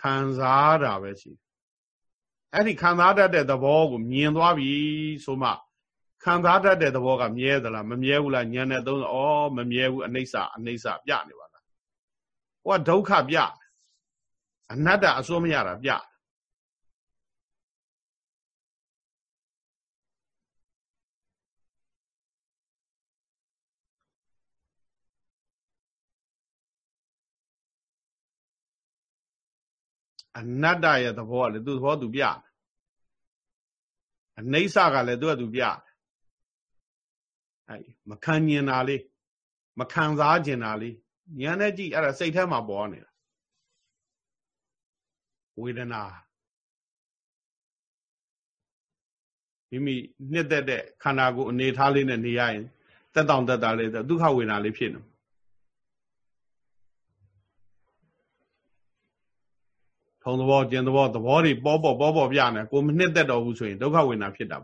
ခံစားတာပဲရှိအဲ့ဒီခံစားတတ်တဲ့သဘောကိုမြင်သွားပြီဆိုမှ ခံစားတတ်တဲ့သဘောကမြဲသလားမမြဲဘူးလားညံတဲ့သုံးဩမမြဲဘူးအနိစ္စအနိစ္စပြနေပါလားဟိုကဒုက္ခပြအနတ္တအစိုးမရတာပြအနတ္တရဲ့သဘောကလည်းသူ့သဘောသူပြအနိစ္စကလည်းသူ့ကသူပြ အဲမခံကျင်တာလေးမခံစားကျင်တာလေးဉာဏ်နဲ့ကြည့်အဲ့ဒါစိတ်ထဲမှာပေါ်နေတာဝေဒနာမိမိနှစ်သက်တဲ့ခန္ဓာကိုယ်အနေထားလေးနဲ့နေရရင်တက်တောင့်တက်တာလေးဒုက္ခဝေဒနာလေးဖြစ်နေထုံသဘောကျင်သဘောသဘောတွေပေါ်ပေါ်ပေါ်ပေါ်ပြနေကိုမနှစ်သက်တော့ဘူးဆိုရင်ဒုက္ခဝေဒနာဖြစ်တာ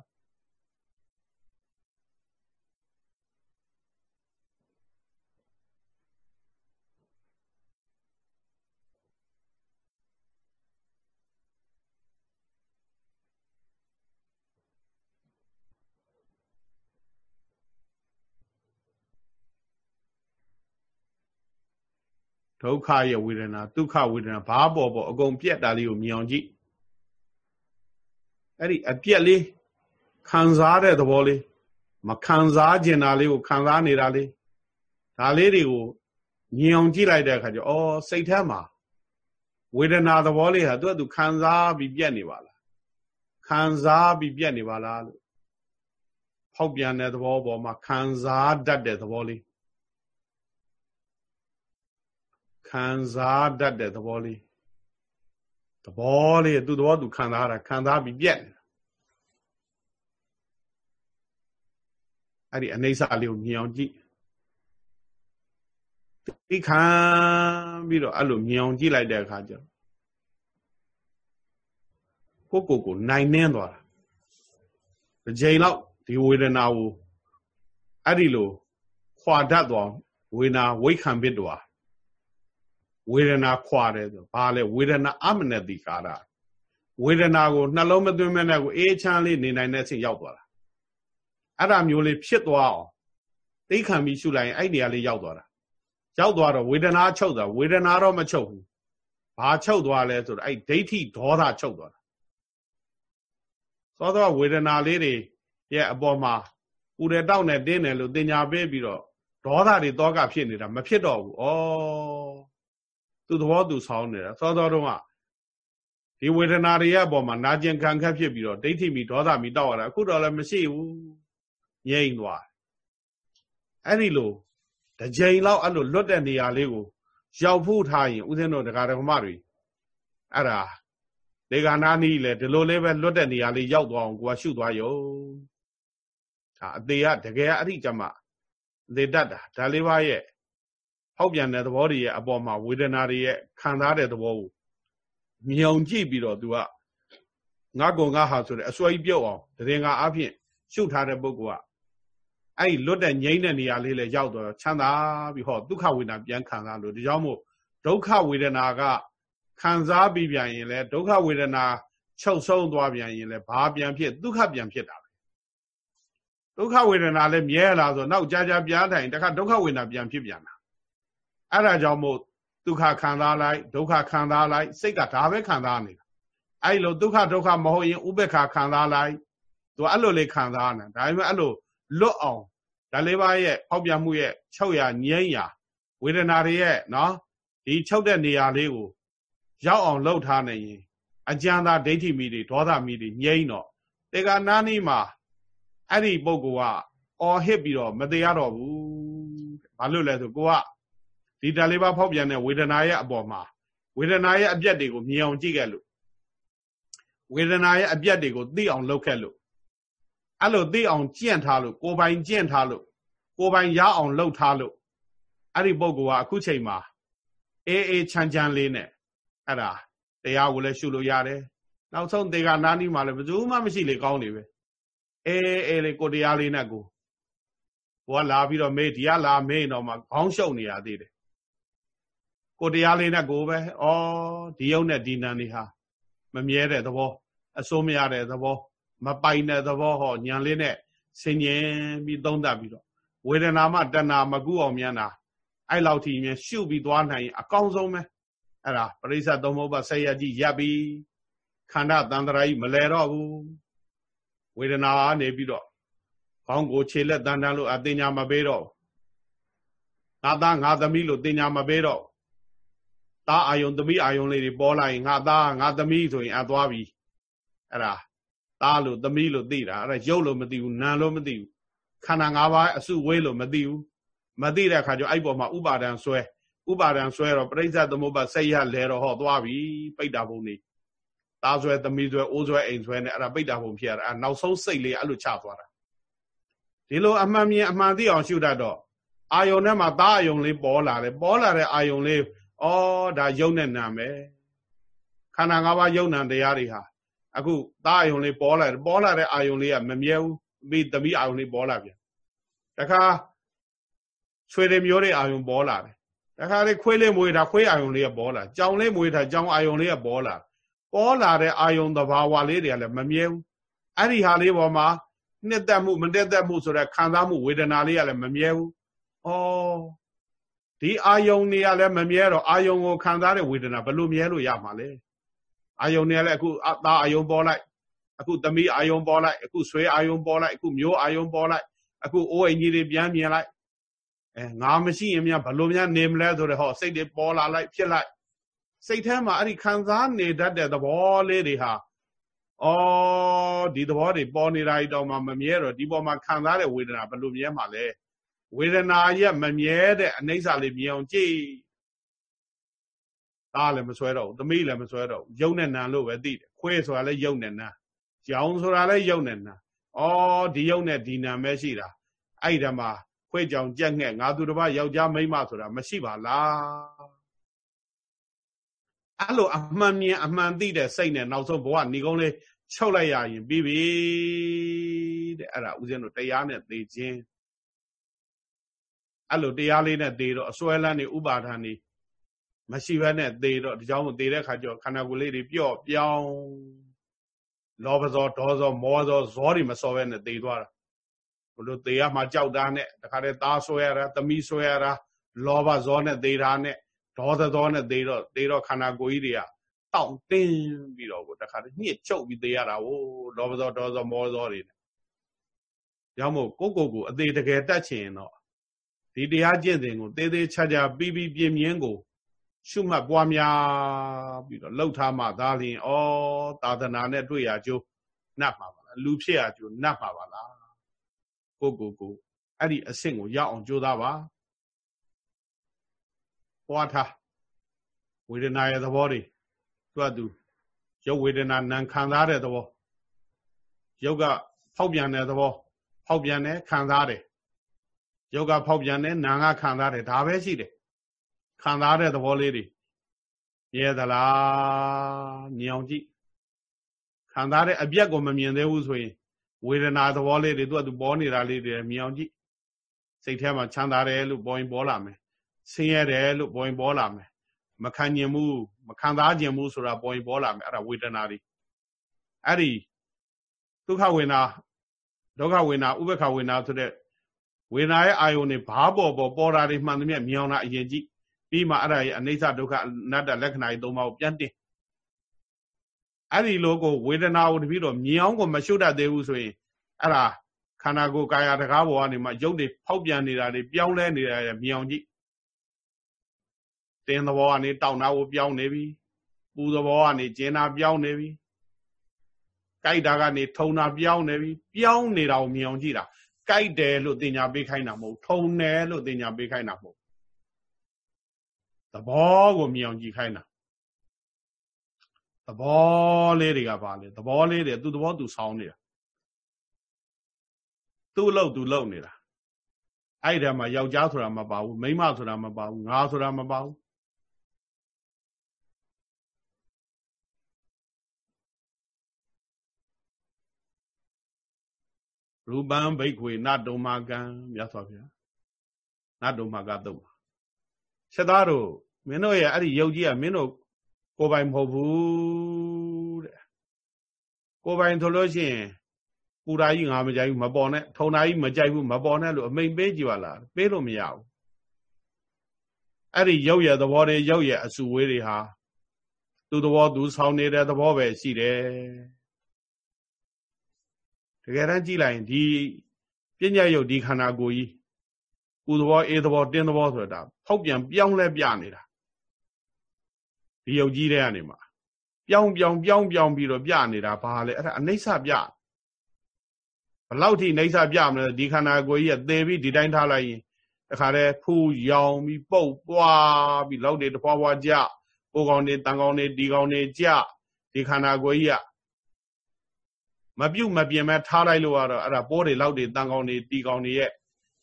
ဒုက္ခရဲ့ဝေဒနာဒုက္ခဝေဒနာဘာပေါ်ပေါ်အကုန်ပြက်တာလေးကိုမြင်အောင်ကြည့်အဲ့ဒီအပြက်လေးခံစားတဲ့သဘောလေးမခံစားကျင်တာလေးကိုခံစားနေတာလေးဒါလေးတွေကိုမြင်အောင်ကြည့်လိုက်တဲ့အခါကျအော်စိတ်ထဲမှာဝေဒနာသဘောလေးဟာသူကသူခံစားပြီးပြက်နေပါလားခံစားပြီးပြက်နေပါလားလို့ဖောက်ပြန်တဲ့သဘောပေါ်မှာခံစားတတ်တဲ့သဘောလေး ခံစားတတ်တဲ့သဘောလေးသဘောလေးသူ့သဘောသူခံစားတာခံစားပြီးပြက်နေတာအဲ့ဒီအနေစာလေးကိုမြင်အောင်ကြည့်သိခံပြီးတော့အဲ့လိုမြင်အောင်ကြည့်လိုက်တဲ့အခါကျကိုကိုကိုနိုင်နှင်းသွားတာတစ်ချိန်လောက်ဒီဝေဒနာကိုအဲ့ဒီလိုခွာတတ်သွားဝေဒနာဝိခံပစ်သွား ဝေဒနာခွာတယ်ဆိုဘာလဲဝေဒနာအမနတိကာရဝေဒနာကိုနှလုံးမသွင်းမဲ့နဲ့ကိုအေးချမ်းလေးနေနိုင်တဲ့အချိန်ရောက်သွားတာအဲ့ဒါမျိုးလေးဖြစ်သွားအောင်သိခံပြီးရှုလိုက်ရင်အဲ့ဒီနေရာလေးရောက်သွားတာရောက်သွားတော့ဝေဒနာချုပ်တာဝေဒနာတော့မချုပ်ဘူးဘာချုပ်သွားလဲဆိုတော့အဲ့ဒိဋ္ဌိဒေါသချုပ်သွားတာသောသောဝေဒနာလေးတွေရဲ့အပေါ်မှာပူတယ်တောက်နေတင်းတယ်လို့တင်ညာပေးပြီးတော့ဒေါသတွေတောကဖြစ်နေတာမဖြစ်တော့ဘူးဩ သူသဘောသူဆောင်းနေတာစောစောတုန်းကဒီဝေဒနာတွေရဲ့အပေါ်မှာနာကျင်ခံခက်ဖြစ်ပြီးတော့ဒိဋ္ဌိမီဒေါသမီတောက်ရတာအခုတော့လည်းမရှိဘူးငြိမ့်သွားအဲ့ဒီလိုတစ်ကြိမ်လောက်အဲ့လိုလွတ်တဲ့နေရာလေးကိုရောက်ဖို့ထားရင်ဦးဇင်းတို့ဒကာဒကမတွေအဲ့ဒါဒေဂနာနီးလေဒီလိုလေးပဲလွတ်တဲ့နေရာလေးရောက်သွားအောင်ကိုကရှုသွားရုံဒါအသေးကတကယ်အဲ့ဒီကြမှာအသေးတတ်တာဒါလေးပါရဲ့ ဟောက်ပြန်တဲ့သဘောတွေရဲ့အပေါ်မှာဝေဒနာတွေရဲ့ခံစားတဲ့သဘောကိုမြုံကြည့်ပြီးတော့ तू ကငါကုံငါဟာဆိုတဲ့အစွဲကြီးပြုတ်အောင်တရင်ကအဖြစ်ရှုထားတဲ့ပုဂ္ဂိုလ်ကအဲ့လွတ်တဲ့ငြိမ့်တဲ့နေရာလေးလေရောက်တော့ချမ်းသာပြီးဟောဒုက္ခဝေဒနာပြန်ခံစားလို့ဒီကြောင့်မို့ဒုက္ခဝေဒနာကခံစားပြီးပြန်ရင်လေဒုက္ခဝေဒနာချုပ်ဆုံးသွားပြန်ရင်လေဘာပြန်ဖြစ်ဒုက္ခပြန်ဖြစ်တာပဲဒုက္ခဝေဒနာလည်းမြဲလာဆိုနောက်ကြာကြာပြန်ထိုင်တခါဒုက္ခဝေဒနာပြန်ဖြစ်ပြန်တာ အဲ့ဒါကြောင့်မို့ဒုက္ခခံစားလိုက်ဒုက္ခခံစားလိုက်စိတ်ကဒါပဲခံစားနေတာအဲ့လိုဒုက္ခဒုက္ခမဟုတ်ရင်ဥပေက္ခခံစားလိုက်သူအဲ့လိုလေးခံစားနေဒါပေမဲ့အဲ့လိုလွတ်အောင်ဒါလေးပါးရဲ့ပေါက်ပြမှုရဲ့ချုပ်ရငြိမ့်ရဝေဒနာတွေရဲ့နော်ဒီချုပ်တဲ့နေရာလေးကိုရောက်အောင်လှုပ်ထားနေရင်အကြံသာဒိဋ္ဌိမိတွေဒေါသမီတွေငြိမ့်တော့တေကနာနီမှာအဲ့ဒီပုဂ္ဂိုလ်ကအော်ဟစ်ပြီးတော့မတရားတော့ဘူးဘာလို့လဲဆိုကိုက ဒီတလေးပါဖောက်ပြန်တဲ့ဝေဒနာရဲ့အပေါ်မှာဝေဒနာရဲ့အပြက်တွေကိုမြင်အောင်ကြည့်ခဲ့လို့ဝေဒနာရဲ့အပြက်တွေကိုသိအောင်လုပ်ခဲ့လို့အဲ့လိုသိအောင်ကြင့်ထားလို့ကိုပိုင်ကြင့်ထားလို့ကိုပိုင်ရအောင်လှုပ်ထားလို့အဲ့ဒီပုဂ္ဂိုလ်ကအခုချိန်မှာအေးအေးချမ်းချမ်းလေးနဲ့အဲ့ဒါတရားကိုလည်းရှုလို့ရတယ်နောက်ဆုံးတေကနာနီမှာလည်းဘယ်သူမှမရှိလေကောင်းနေပဲအေးအေးလေးကိုတရားလေးနဲ့ကိုဘိုးကလာပြီးတော့မေးဒီကလာမေးတော့မှခေါင်းရှုပ်နေရသေးတယ် ကိုတရားလေးနဲ့ကိုပဲဩဒီယုံနဲ့ဒီနံနေဟာမမြဲတဲ့သဘော အစိုးမရတဲ့သဘော မပိုင်တဲ့သဘောဟောညံလေးနဲ့ဆင်ញင်ပြီးသုံးသပ်ပြီးတော့ဝေဒနာမှတဏမကူအောင်မြန်တာအဲ့လောက်ထိမြင်ရှုပြီးသွားနိုင်ရင်အကောင်းဆုံးပဲအဲ့ဒါပရိစ္ဆသုံးဘုတ်ဆက်ရကြီးရပ်ပြီးခန္ဓာတန်တရာကြီးမလဲတော့ဘူးဝေဒနာနေပြီးတော့ခေါင်းကိုခြေလက်တန်တန်လို့အတင်ညာမပေးတော့ငါသားငါသမီးလို့တင်ညာမပေးတော့ သားအာယုံသမီးအာယုံလေးတွေပေါ်လာရင်ငါသားငါသမီးဆိုရင်အသွားပြီအဲ့ဒါသားလို့သမီးလို့သိတာအဲ့ဒါရုပ်လို့မသိဘူးနာလို့မသိဘူးခန္ဓာ၅ပါးအစုဝေးလို့မသိဘူးမသိတဲ့အခါကျအဲ့ပေါ်မှာဥပါဒံဆွဲဥပါဒံဆွဲတော့ပရိစ္ဆသမုပ္ပါစိတ်ရလဲတော့ဟောသွားပြီပိတ်တာဘုံနေသားဆွဲသမီးဆွဲအိုးဆွဲအိမ်ဆွဲနဲ့အဲ့ဒါပိတ်တာဘုံဖြစ်ရတာအဲ့နောက်ဆုံးစိတ်လေးအဲ့လိုချသွားတာဒီလိုအမှန်မြင်အမှန်သိအောင်ရှုတတ်တော့အာယုန်ထဲမှာသားအာယုန်လေးပေါ်လာတယ်ပေါ်လာတဲ့အာယုန်လေး ဩဒါယုံနဲ့နာမယ်ခန္ဓာ၅ပါးယုံနာတရားတွေဟာအခုသားအာယုံလေးပေါ်လာတယ်ပေါ်လာတဲ့အာယုံလေးကမမြဲဘူးပြီးသမီးအာယုံလေးပေါ်လာပြန်တခါဆွေတွေမျိုးတွေအာယုံပေါ်လာတယ်တခါလေးခွေးလေးမွေးတာခွေးအာယုံလေးကပေါ်လာကြောင်လေးမွေးတာကြောင်အာယုံလေးကပေါ်လာပေါ်လာတဲ့အာယုံသဘာဝလေးတွေကလည်းမမြဲဘူးအဲ့ဒီဟာလေးပေါ်မှာနှစ်သက်မှုမတက်သက်မှုဆိုတဲ့ခံစားမှုဝေဒနာလေးကလည်းမမြဲဘူးဩ ဒီအာယုံတွေကလည်းမမြဲတော့အာယုံကိုခံစားတဲ့ဝေဒနာဘယ်လိုမြဲလို့ရမှာလဲအာယုံတွေကလည်းအခုအသားအာယုံပေါ်လိုက်အခုသမီးအာယုံပေါ်လိုက်အခုဆွဲအာယုံပေါ်လိုက်အခုမျိုးအာယုံပေါ်လိုက်အခုအိုးအိမ်ကြီးတွေပြန်မြင်လိုက်အဲငါမရှိရင်များဘယ်လိုများနေမလဲဆိုတော့ဟောစိတ်တွေပေါ်လာလိုက်ဖြစ်လိုက်စိတ်ထဲမှာအဲ့ဒီခံစားနေတတ်တဲ့သဘောလေးတွေဟာဩဒီသဘောတွေပေါ်နေတာတော့မှမမြဲတော့ဒီပေါ်မှာခံစားတဲ့ဝေဒနာဘယ်လိုမြဲမှာလဲ ဝေဒနာရဲ့မမြဲတဲ့အနိစ္စလေးမြင်အောင်ကြည့်သားလည်းမဆွဲတော့ဘူးသမီးလည်းမဆွဲတော့ဘူးယုံနဲ့နံလို့ပဲသိတယ်ခွေးဆိုတာလည်းယုံနဲ့နံကြောင်ဆိုတာလည်းယုံနဲ့နံဩဒီယုံနဲ့ဒီနံပဲရှိတာအဲ့ဒီမှာခွေးကြောင်ကြက်ငှက်ငါသူတစ်ပါးယောက်ျားမိန်းမဆိုတာမရှိပါလားအဲ့လိုအမှန်မြင်အမှန်သိတဲ့စိတ်နဲ့နောက်ဆုံးဘဝဏီကုန်းလေးချုပ်လိုက်ရရင်ပြီးပြီတဲ့အဲ့ဒါဦးဇင်းတို့တရားနဲ့သိခြင်း အဲ့လိုတရားလေးနဲ့သေတော့အစွဲလန်းနေဥပါဒဏ်နေမရှိဘဲနဲ့သေတော့ဒီကြောင့်သေတဲ့ခါကျတော့ခန္ဓာကိုယ်လေးတွေပြော့ပြောင်းလောဘဇောဒေါဇောမောဇောဇောတွေမစောဘဲနဲ့သေသွားတာဘလို့သေရမှာကြောက်တာနဲ့တခါတည်းသားဆွဲရတာသမီးဆွဲရတာလောဘဇောနဲ့သေတာနဲ့ဒေါသဇောနဲ့သေတော့သေတော့ခန္ဓာကိုယ်ကြီးတွေကတောင့်တင်းပြီးတော့ကိုတခါတည်းညှစ်ချုပ်ပြီးသေရတာဟိုလောဘဇောဒေါဇောမောဇောတွေနဲ့ကြောင့်မို့ကိုကိုကိုအသေးတကယ်တတ်ချင်တော့ ဒီတရားကျင့်စဉ်ကိုသေးသေးချာချာပြီးပြီးပြင်းပြင်းကို ရှုမှတ်ပွားများပြီးတော့လှုပ်ထားမှသာလျှင်ဩသာသနာနဲ့တွေ့ရကြိုးနှတ်မှာပါလားလူဖြစ်ရကြိုးနှတ်မှာပါလားကိုကိုကိုအဲ့ဒီအဆင့်ကိုရောက်အောင်ကြိုးစားပါပွားထားဝေဒနာရဲ့သဘောတွေသူ့အတူရုပ်ဝေဒနာနာခံစားတဲ့သဘောရုပ်ကဖောက်ပြန်တဲ့သဘောဖောက်ပြန်တယ်ခံစားတယ် ရုပ်ကဖောက်ပြန်တယ်နာငါခံစားတယ်ဒါပဲရှိတယ်ခံစားတဲ့သဘောလေးတွေရဲသလားညောင်ကြည့်ခံစားတဲ့အပြက်ကိုမမြင်သေးဘူးဆိုရင်ဝေဒနာသဘောလေးတွေသူ့အတူပေါ်နေတာလေးတွေမြင်အောင်ကြည့်စိတ်ထဲမှာချမ်းသာတယ်လို့ပေါ်ရင်ပေါ်လာမယ်ဆင်းရဲတယ်လို့ပေါ်ရင်ပေါ်လာမယ်မခံညင်မှုမခံစားခြင်းမှုဆိုတာပေါ်ရင်ပေါ်လာမယ်အဲ့ဒါဝေဒနာတွေအဲ့ဒီဒုက္ခဝေဒနာဒုက္ခဝေဒနာဥပ္ပခဝေဒနာဆိုတဲ့ ဝေဒနာရဲ့အာယုန်တွေဘာပေါ်ပေါ်ပေါ်တာတွေမှန်သမျှမြောင်တာအရင်ကြည့်ပြီးမှအဲ့ဒါရဲ့အနိစ္စဒုက္ခအနတ္တလက္ခဏာကြီးသုံးပါးကိုပြန်တင်အဲ့ဒီလိုကိုဝေဒနာကိုတပြီးတော့မြောင်ကိုမရှုတတ်သေးဘူးဆိုရင်အဲ့ဒါခန္ဓာကိုယ်ကာယတကားပေါ်ကနေမှရုပ်တွေဖောက်ပြန်နေတာတွေပြောင်းလဲနေတာတွေမြောင်ကြည့်တင်းသဘောကနေတောက်နာကိုပြောင်းနေပြီပူသဘောကနေကျင်းနာပြောင်းနေပြီကြိုက်တာကနေထုံတာပြောင်းနေပြီပြောင်းနေတာကိုမြောင်ကြည့်တာ ကြိုက်တယ်လို့တင်ညာပေးခိုင်းတာမဟုတ်ထုံတယ်လို့တင်ညာပေးခိုင်းတာမဟုတ်သဘောကိုမြောင်ကြည့်ခိုင်းတာသဘောလေးတွေကပါလေသဘောလေးတွေသူ့သဘောသူဆောင်းနေတာသူ့လို့သူလုံနေတာအဲ့ဒီမှာယောက်ျားဆိုတာမပါဘူးမိန်းမဆိုတာမပါဘူးငါဆိုတာမပါဘူး ရူပံဘိက္ခွေနတုံမာကံမြတ်စွာဘုရားနတုံမာကတုံချက်သားတို့မင်းတို့ရဲ့အဲ့ဒီယုတ်ကြီးကမင်းတို့ကိုယ်ပိုင်မဟုတ်ဘူးတဲ့ကိုယ်ပိုင်ဆိုလို့ရှိရင်ပူဓာကြီးငါမကြိုက်ဘူးမပေါ်နဲ့ထုံဓာကြီးမကြိုက်ဘူးမပေါ်နဲ့လို့အမိန်ပေးကြပါလားပေးလို့မရဘူးအဲ့ဒီရုပ်ရဲ့သဘောတွေရုပ်ရဲ့အစုဝေးတွေဟာသူ့သဘောသူဆောင်းနေတဲ့သဘောပဲရှိတယ် တကယ်တမ်းကြည့်လိုက်ရင်ဒီပညာရုပ်ဒီခန္ဓာကိုယ်ကြီးပူသဘောအေးသဘောတင်းသဘောဆိုတာဖောက်ပြန်ပြောင်းလဲပြနေတာဒီရုပ်ကြီးတဲ့ကနေမှာပြောင်းပြောင်းပြောင်းပြောင်းပြီးတော့ပြနေတာဘာလဲအဲ့ဒါအနိစ္စပြဘလောက်ထိနှိမ့်စပြမလဲဒီခန္ဓာကိုယ်ကြီးကသေပြီးဒီတိုင်းထားလိုက်ရင်တခါတည်းဖူးရောင်ပြီးပုတ်ပွားပြီးလောက်တွေတဖွာဖွာကြကိုကောင်တွေတန်ကောင်တွေဒီကောင်တွေကြဒီခန္ဓာကိုယ်ကြီးက မပြုတ်မပြင်းမဲ့ထားလိုက်လို့ကတော့အဲ့ဒါပိုးတွေလောက်တွေတန်ကောင်တွေတီကောင်တွေရဲ့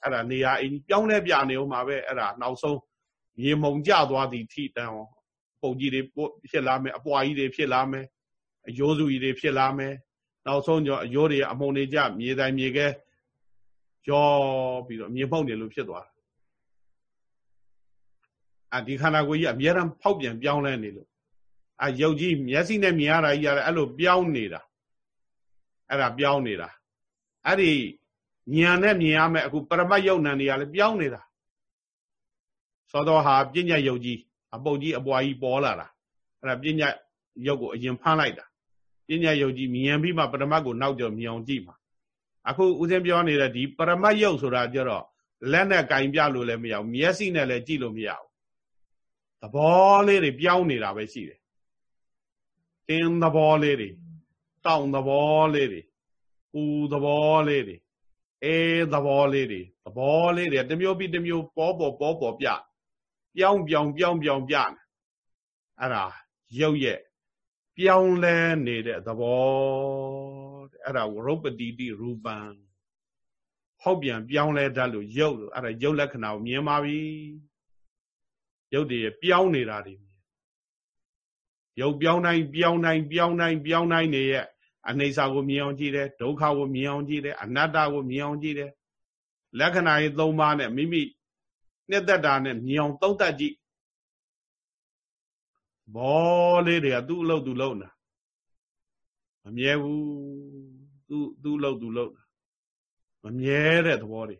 အဲ့ဒါနေရာအိမ်ပြောင်းလဲပြနေဦးမှာပဲအဲ့ဒါနောက်ဆုံးရေမုံကြသွားသည်ထိတန်ပုံကြီးတွေဖြစ်လာမယ်အပွားကြီးတွေဖြစ်လာမယ်အယိုးစုကြီးတွေဖြစ်လာမယ်နောက်ဆုံးကျအယိုးတွေအမုံတွေကြမြေတိုင်းမြေကဲကြောပြီးတော့မြေပေါက်နေလို့ဖြစ်သွားတာအာဒီခန္ဓာကိုယ်ကြီးအများအားဖောက်ပြန်ပြောင်းလဲနေလို့အာယုတ်ကြီးမျက်စိနဲ့မြင်ရတာကြီးရတယ်အဲ့လိုပြောင်းနေတာ အဲ့ဒါပြောင်းနေတာအဲ့ဒီဉာဏ်နဲ့မြင်ရမယ်အခုပရမတ်ယုတ်နံတွေကလည်းပြောင်းနေတာသောတော်ဟာပညာယုတ်ကြီးအပုတ်ကြီးအပွားကြီးပေါ်လာတာအဲ့ဒါပညာယုတ်ကိုအရင်ဖမ်းလိုက်တာပညာယုတ်ကြီးမြင်ပြီးမှပရမတ်ကိုနောက်ကျော်မြင်အောင်ကြည့်မှာအခုဦးစင်းပြောနေတဲ့ဒီပရမတ်ယုတ်ဆိုတာကြတော့လက်နဲ့ကင်ပြလို့လည်းမရဘူးမျက်စိနဲ့လည်းကြည့်လို့မရဘူးသဘောလေးတွေပြောင်းနေတာပဲရှိတယ်တင်းသဘောလေးတွေ တောင့်သဘောလေးတွေပူသဘောလေးတွေအေးသဘောလေးတွေသဘောလေးတွေတမျိုးပြီးတမျိုးပေါ်ပေါ်ပေါ်ပေါ်ပြပြောင်းပြောင်းပြောင်းပြောင်းပြနေအဲ့ဒါရုပ်ရဲ့ပြောင်းလဲနေတဲ့သဘောအဲ့ဒါဝရုပတိတိရူပံဟောက်ပြန်ပြောင်းလဲတတ်လို့ရုပ်လို့အဲ့ဒါရုပ်လက္ခဏာကိုမြင်ပါပြီရုပ်တွေပြောင်းနေတာတွေ ရုပ်ပြောင်းတိုင်းပြောင်းတိုင်းပြောင်းတိုင်းပြောင်းတိုင်းနေရဲ့အနိစ္စကိုမြင်အောင်ကြည့်တယ်ဒုက္ခကိုမြင်အောင်ကြည့်တယ်အနတ္တကိုမြင်အောင်ကြည့်တယ်လက္ခဏာရေး၃ပါးနဲ့မိမိနှစ်သက်တာနဲ့မြင်အောင်သုံးသပ်ကြည့်ဘောလေးတွေကသူ့အလုပ်သူလုပ်တာမမြဲဘူးသူ့သူ့အလုပ်သူလုပ်တာမမြဲတဲ့သဘောတွေ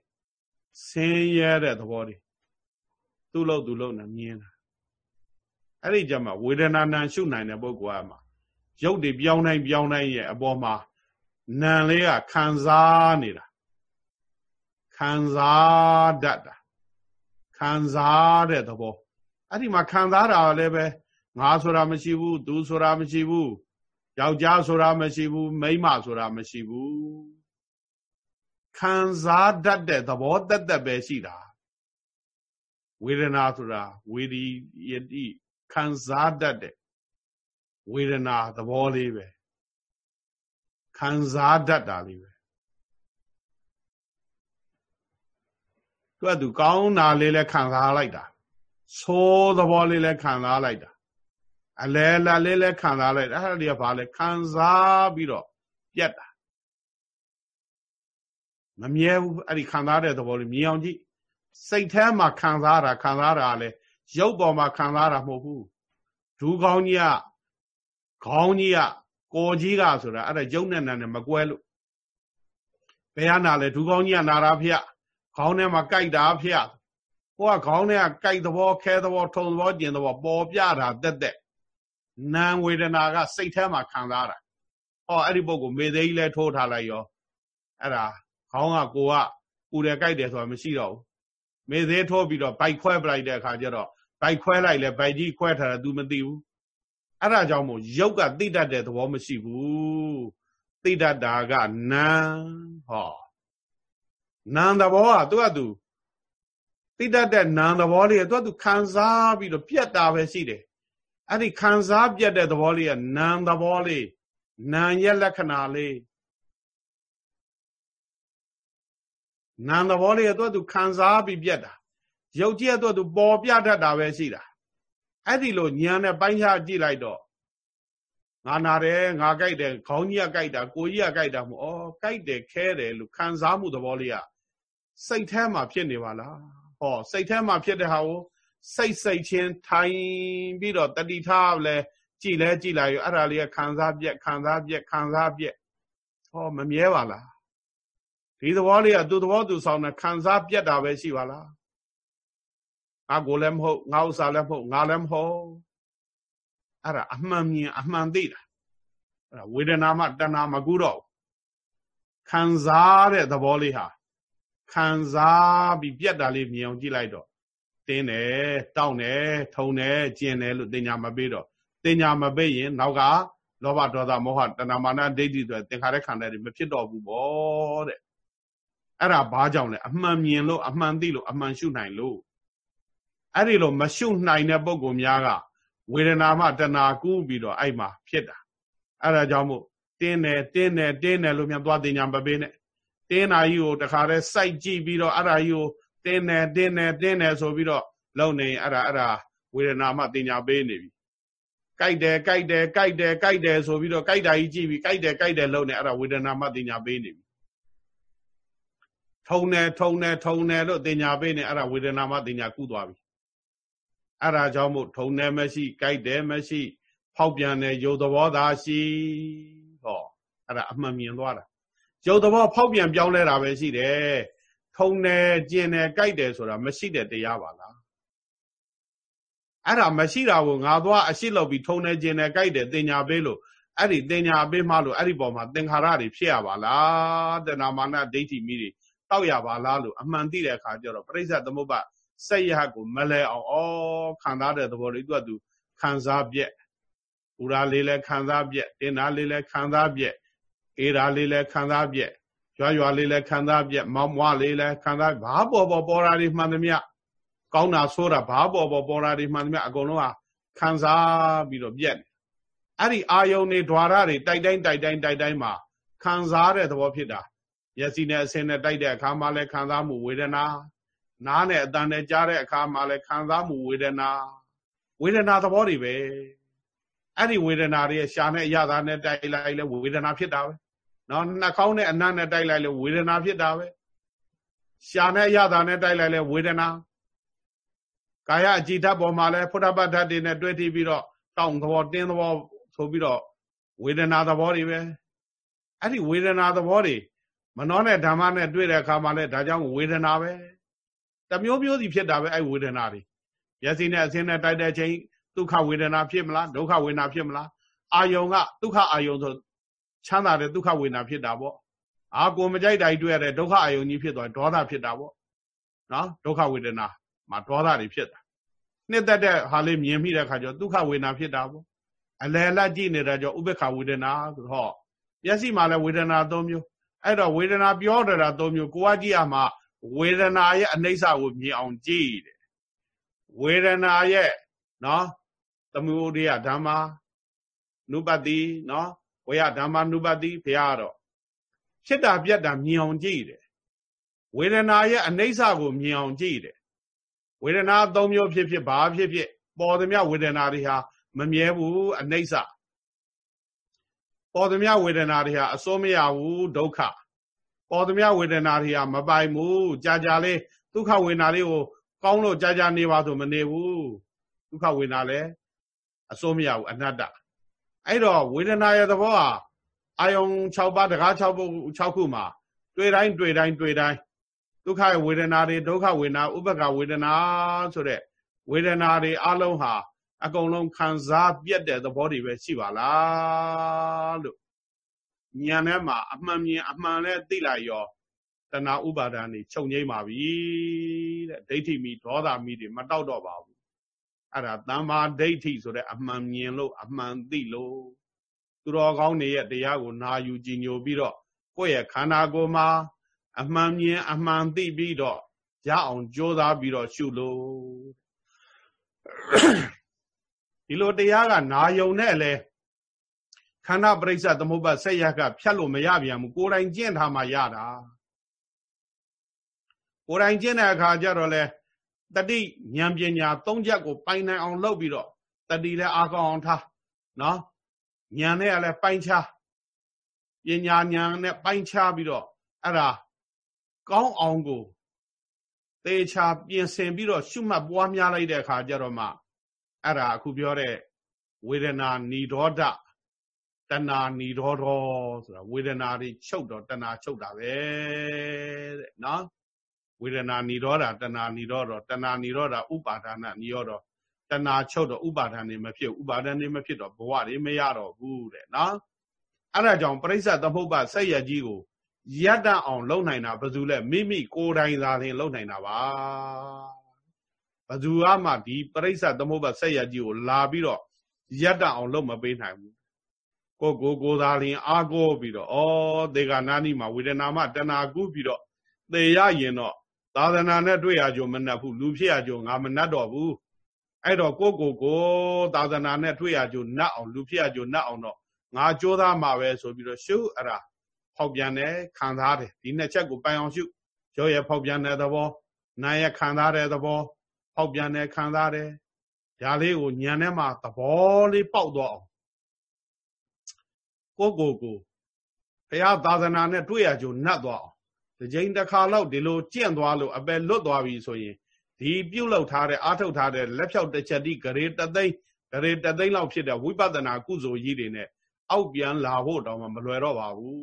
ဆင်းရဲတဲ့သဘောတွေသူ့အလုပ်သူလုပ်တာမြင်တာ အဲ့ဒီကြမှာဝေဒနာနာရှုနိုင်တဲ့ပုဂ္ဂိုလ်ကမှာရုပ်တွေပြောင်းတိုင်းပြောင်းတိုင်းရဲ့အပေါ်မှာနာလေးကခံစားနေတာခံစားတတ်တာခံစားတဲ့သဘောအဲ့ဒီမှာခံစားတာလည်းပဲငါဆိုတာမရှိဘူးသူဆိုတာမရှိဘူးယောက်ျားဆိုတာမရှိဘူးမိန်းမဆိုတာမရှိဘူးခံစားတတ်တဲ့သဘောတက်တက်ပဲရှိတာဝေဒနာဆိုတာဝေဒီယတိ ခံစားတတ်တဲ့ဝေဒနာသဘောလေးပဲခံစားတတ်တာလေးပဲသူကသူကောင်းတာလေးလည်းခံစားလိုက်တာသိုးသဘောလေးလည်းခံစားလိုက်တာအလဲလာလေးလည်းခံစားလိုက်အဲ့ဒါတွေကဘာလဲခံစားပြီးတော့ပြက်တာမမြဲဘူးအဲ့ဒီခံစားတဲ့သဘောလေးမြင်အောင်ကြည့်စိတ်ထဲမှာခံစားတာခံစားတာလဲ ရုပ်ပေါ်မှာခံစားတာမဟုတ်ဘူးဒူးကောင်းကြီးကခေါင်းကြီးကကိုကြီးကဆိုတာအဲ့ဒါရုပ်နဲ့နာနဲ့မကွဲလို့ဘယ်ဟာနာလဲဒူးကောင်းကြီးကနာတာဖျက်ခေါင်းထဲမှာကြိုက်တာဖျက်ဟိုကခေါင်းထဲကကြိုက်သဘောခဲသဘောထုံသဘောကျင်သဘောပေါ်ပြတာတက်တက်နာဝေဒနာကစိတ်ထဲမှာခံစားတာဟောအဲ့ဒီပုဂ္ဂိုလ်မေသေးကြီးလဲထိုးထားလိုက်ရောအဲ့ဒါခေါင်းကကိုကပူတယ်ကြိုက်တယ်ဆိုတာမရှိတော့ဘူးမေသေးထိုးပြီးတော့ဘိုက်ခွဲပလိုက်တဲ့အခါကျတော့ ဘိုက်ခွဲလိုက်လဲဘိုက်ကြီးခွဲထားတာ तू မသိဘူးအဲ့ဒါကြောင့်မို့ရုပ်ကသိတတ်တဲ့သဘောမရှိဘူးသိတတ်တာကနာဟောနာမ်သဘောကသူကသူသိတတ်တဲ့နာမ်သဘောလေးကသူကသူခံစားပြီးတော့ပြက်တာပဲရှိတယ်အဲ့ဒီခံစားပြက်တဲ့သဘောလေးကနာမ်သဘောလေးနာမ်ရဲ့လက္ခဏာလေးနာမ်သဘောလေးကသူကသူခံစားပြီးပြက်တာ ရုပ်ကြီးကသူကသူပေါ်ပြတတ်တာပဲရှိတာအဲ့ဒီလိုညာနဲ့ပိုင်းခြားကြည့်လိုက်တော့ငါနာတယ်ငါကြိုက်တယ်ခေါင်းကြီးကကြိုက်တာကိုကြီးကကြိုက်တာမို့ဩကြိုက်တယ်ခဲတယ်လို့ခံစားမှုသဘောလေးကစိတ်ထဲမှာဖြစ်နေပါလားဟောစိတ်ထဲမှာဖြစ်တဲ့ဟာကိုစိတ်စိတ်ချင်းထိုင်ပြီးတော့တတိထားလဲကြည်လဲကြည်လိုက်ရအဲ့ဒါလေးကခံစားပြက်ခံစားပြက်ခံစားပြက်ဟောမမြဲပါလားဒီသဘောလေးကသူ့သဘောသူဆောင်တဲ့ခံစားပြက်တာပဲရှိပါလား ငါကိုလည်းမဟုတ်ငါဥစ္စာလည်းမဟုတ်ငါလည်းမဟုတ်အဲ့ဒါအမှန်မြင်အမှန်သိတာအဲ့ဒါဝေဒနာမှတဏှာမကူတော့ခံစားတဲ့သဘောလေးဟာခံစားပြီးပြက်တာလေးမြင်အောင်ကြည့်လိုက်တော့တင်းတယ်တောင်းတယ်ထုံတယ်ကျင်တယ်လို့တင်ညာမပေးတော့တင်ညာမပေးရင်နောက်ကလောဘဒေါသမောဟတဏမာနဒိဋ္ဌိဆိုသင်္ခါရခန္ဓာတွေမဖြစ်တော့ဘူးပေါ့တဲ့အဲ့ဒါဘာကြောင့်လဲအမှန်မြင်လို့အမှန်သိလို့အမှန်ရှုနိုင်လို့ အဲ့ဒီလိုမရှုနိုင်တဲ့ပုံကိုများကဝေဒနာမှတဏှာကူးပြီးတော့အဲ့မှာဖြစ်တာအဲ့ဒါကြောင့်မို့တင်းတယ်တင်းတယ်တင်းတယ်လို့မြန်သွားတင်ညာမပေးနဲ့တင်းနာကြီးကိုတခါတည်းစိုက်ကြည့်ပြီးတော့အဲ့ဒါကြီးကိုတင်းတယ်တင်းတယ်တင်းတယ်ဆိုပြီးတော့လုံနေအဲ့ဒါအဲ့ဒါဝေဒနာမှတင်ညာပေးနေပြီကြိုက်တယ်ကြိုက်တယ်ကြိုက်တယ်ကြိုက်တယ်ဆိုပြီးတော့ကြိုက်တာကြီးကြည့်ပြီးကြိုက်တယ်ကြိုက်တယ်လုံနေအဲ့ဒါဝေဒနာမှတင်ညာပေးနေပြီထုံတယ်ထုံတယ်ထုံတယ်လို့တင်ညာပေးနေအဲ့ဒါဝေဒနာမှတင်ညာကုသွားပြီ အဲ့ဒါကြောင့်မို့ထုံတယ်မရှိကြိုက်တယ်မရှိ ဖောက်ပြန်တဲ့ရုပ်သဘောသာရှိဟောအဲ့ဒါအမှန်မြင်သွားတာရုပ်သဘောဖောက်ပြန်ပြောင်းလဲတာပဲရှိတယ်ထုံတယ်ကျင်တယ်ကြိုက်တယ်ဆိုတာမရှိတဲ့တရားပါလားအဲ့ဒါမရှိတာကိုငါသွားအရှိလောက်ပြီးထုံတယ်ကျင်တယ်ကြိုက်တယ်တင်ညာပေးလို့အဲ့ဒီတင်ညာပေးမှလို့အဲ့ဒီပေါ်မှာသင်္ခါရတွေဖြစ်ရပါလားတဏမာနဒိဋ္ဌိမိတွေတောက်ရပါလားလို့အမှန်သိတဲ့အခါကျတော့ပြိဿသမုပ္ပါ စိတ်ရဟကိုမလဲအောင်ဩခံစားတဲ့သဘောလေးသူကသူခံစားပြက်ပူရာလေးလည်းခံစားပြက်တင်တာလေးလည်းခံစားပြက်အေရာလေးလည်းခံစားပြက်ရွာရွာလေးလည်းခံစားပြက်မောင်းမွားလေးလည်းခံစားဘာပေါ်ပေါ်ပေါ်ရာတွေမှန်သမျှကောင်းတာဆိုးတာဘာပေါ်ပေါ်ပေါ်ရာတွေမှန်သမျှအကုန်လုံးဟာခံစားပြီးတော့ပြက်အဲ့ဒီအာယုန်တွေဓွာရတွေတိုက်တိုင်းတိုက်တိုင်းတိုက်တိုင်းမှာခံစားတဲ့သဘောဖြစ်တာမျက်စိနဲ့အဆင်းနဲ့တိုက်တဲ့အခါမှာလည်းခံစားမှုဝေဒနာ နားနဲ့အတန်နဲ့ကြားတဲ့အခါမှာလည်းခံစားမှုဝေဒနာဝေဒနာသဘောတွေပဲအဲ့ဒီဝေဒနာတွေရဲ့ရှာနဲ့အရသာနဲ့တိုက်လိုက်လဲဝေဒနာဖြစ်တာပဲနော်နှာခေါင်းနဲ့အနံ့နဲ့တိုက်လိုက်လဲဝေဒနာဖြစ်တာပဲရှာနဲ့အရသာနဲ့တိုက်လိုက်လဲဝေဒနာကာယအကြည်ဓာတ်ပေါ်မှာလဲဖုဒ္ဓပတ္ထတွေနဲ့တွဲထီပြီးတော့တောင့်သဘောတင်းသဘောဆိုပြီးတော့ဝေဒနာသဘောတွေပဲအဲ့ဒီဝေဒနာသဘောတွေမနှောနဲ့ဓမ္မနဲ့တွေ့တဲ့အခါမှာလဲဒါကြောင့်ဝေဒနာပဲ တမျိုးမျိုးစီဖြစ်တာပဲအဲ့ဝေဒနာတွေမျက်စိနဲ့အစင်းနဲ့တိုက်တဲ့ချိန်ဒုက္ခဝေဒနာဖြစ်မလားဒုက္ခဝေဒနာဖြစ်မလားအာယုံကဒုက္ခအာယုံဆိုချမ်းသာတဲ့ဒုက္ခဝေဒနာဖြစ်တာပေါ့အာကိုမကြိုက်တိုင်းတွေ့ရတဲ့ဒုက္ခအာယုံကြီးဖြစ်သွားဒေါသဖြစ်တာပေါ့နော်ဒုက္ခဝေဒနာမှာဒေါသတွေဖြစ်တာနှစ်သက်တဲ့ဟာလေးမြင်မိတဲ့ခါကျတော့ဒုက္ခဝေဒနာဖြစ်တာပေါ့အလယ်လက်ကြည့်နေတာကြောင့်ဥပေက္ခဝေဒနာဆိုတော့မျက်စိမှာလည်းဝေဒနာ၃မျိုးအဲ့တော့ဝေဒနာပြောတယ်တာ၃မျိုးကိုကကြည့်ရမှာ ဝေဒနာရဲ့အနိစ္စကိုမြင်အောင်ကြည့်တယ်ဝေဒနာရဲ့နော်သမုဒိယဓမ္မာနုပတိနော်ဝေယဓမ္မာနုပတိဘုရားတော့ဖြစ်တာပြက်တာမြင်အောင်ကြည့်တယ်ဝေဒနာရဲ့အနိစ္စကိုမြင်အောင်ကြည့်တယ်ဝေဒနာ၃မျိုးဖြစ်ဖြစ်ဘာဖြစ်ဖြစ်ပေါ်သမျှဝေဒနာတွေဟာမမြဲဘူးအနိစ္စပေါ်သမျှဝေဒနာတွေဟာအစိုးမရဘူးဒုက္ခ ပေါ်သမျှဝေဒနာတွေဟာမပိုင်ဘူးကြာကြာလေးဒုက္ခဝေဒနာလေးကိုကောင်းလို့ကြာကြာနေပါဆိုမနေဘူးဒုက္ခဝေဒနာလည်းအစိုးမရဘူးအနတ္တအဲ့တော့ဝေဒနာရဲ့သဘောဟာအာယုံ6ပါးတကား6ပု6ခုမှာတွေ့တိုင်းတွေ့တိုင်းတွေ့တိုင်းဒုက္ခဝေဒနာတွေဒုက္ခဝေဒနာဥပ္ပကဝေဒနာဆိုတဲ့ဝေဒနာတွေအလုံးဟာအကုန်လုံးခံစားပြတ်တဲ့သဘောတွေပဲရှိပါလားလို့ ဉာဏ်ထဲမှာအမှန်မြင်အမှန်နဲ့သိလိုက်ရောတဏှာဥပါဒာနေချုပ်ငိမ့်ပါပြီတဲ့ဒိဋ္ဌိမိဒေါသမီတွေမတောက်တော့ပါဘူးအဲ့ဒါတမ္မာဒိဋ္ဌိဆိုတဲ့အမှန်မြင်လို့အမှန်သိလို့သူတော်ကောင်းတွေရဲ့တရားကိုနာယူကြည်ညိုပြီးတော့ကိုယ့်ရဲ့ခန္ဓာကိုယ်မှာအမှန်မြင်အမှန်သိပြီးတော့ရအောင်ကြိုးစားပြီးတော့ရှုလို့ဒီလိုတရားကနာယုံနဲ့လဲ ခန္ဓာပရိစ္ဆသမုပ္ပါဆက်ရကဖြတ်လို့မရပြန်ဘူးကိုယ်တိုင်ကျင့်ထားမှရတာကိုယ်တိုင်ကျင့်တဲ့အခါကျတော့လဲတတိဉာဏ်ပညာသုံးချက်ကိုပိုင်နိုင်အောင်လုပ်ပြီးတော့တတိလည်းအားကောင်းအောင်ထားနော်ဉာဏ်နဲ့လည်းပိုင်ချပညာဉာဏ်နဲ့ပိုင်ချပြီးတော့အဲ့ဒါကောင်းအောင်ကိုသေချာပြင်ဆင်ပြီးတော့ရှုမှတ်ပွားများလိုက်တဲ့အခါကျတော့မှအဲ့ဒါအခုပြောတဲ့ဝေဒနာဏီဒေါဒ တဏာဏီဒေါဒေါဆိုတာဝေဒနာတွေချုပ်တော့တဏာချုပ်တာပဲတဲ့နော်ဝေဒနာဏီဒေါတာတဏာဏီဒေါတော့တဏာဏီဒေါတာဥပါဒနာဏီရောတော့တဏာချုပ်တော့ဥပါဒဏ်နေမဖြစ်ဥပါဒဏ်နေမဖြစ်တော့ဘဝတွေမရတော့ဘူးတဲ့နော်အဲ့ဒါကြောင့်ပြိဿသမုပ္ပါဆက်ရကြီးကိုရတ္တအောင်လုံနိုင်တာဘယ်သူလဲမိမိကိုယ်တိုင်သာလျှင်လုံနိုင်တာပါဘသူကမှဒီပရိစ္ဆသမုပ္ပါဆက်ရကြီးကိုလာပြီးတော့ရတ္တအောင်လုပ်မပေးနိုင်ဘူး ကိုကိုကိုသာလျှင်အာကိုပြီးတော့ဩဒေဂနာနီမှာဝေဒနာမတဏှာကုပြီးတော့သေရရင်တော့သာသနာနဲ့တွေ့ရကြုံမနှက်ဘူးလူဖြစ်ရကြုံငါမနှက်တော့ဘူးအဲ့တော့ကိုကိုကိုသာသနာနဲ့တွေ့ရကြုံနှက်အောင်လူဖြစ်ရကြုံနှက်အောင်တော့ငါကြိုးစားမှာပဲဆိုပြီးတော့ရှုအဲ့ဒါဖောက်ပြန်တယ်ခံစားတယ်ဒီနှစ်ချက်ကိုပိုင်အောင်ရှုရောရဲ့ဖောက်ပြန်တဲ့သဘောနာရဲ့ခံစားတဲ့သဘောဖောက်ပြန်တယ်ခံစားတယ်ဒါလေးကိုညံထဲမှာသဘောလေးပေါက်တော့အောင် ကိုကိုကိုဘုရားသာသနာနဲ့တွေ့ရကြုံနှက်သွားအောင်ဒီကြိမ်တစ်ခါလောက်ဒီလိုကြင့်သွားလို့အပယ်လွတ်သွားပြီဆိုရင်ဒီပြုတ်လောက်ထားတဲ့အာထုတ်ထားတဲ့လက်ဖြောက်တစ်ချက်တိဂရေတသိန်းဂရေတသိန်းလောက်ဖြစ်တဲ့ဝိပဿနာကုသိုလ်ကြီးတွေနဲ့အောက်ပြန်လာဖို့တောင်မှမလွယ်တော့ပါဘူး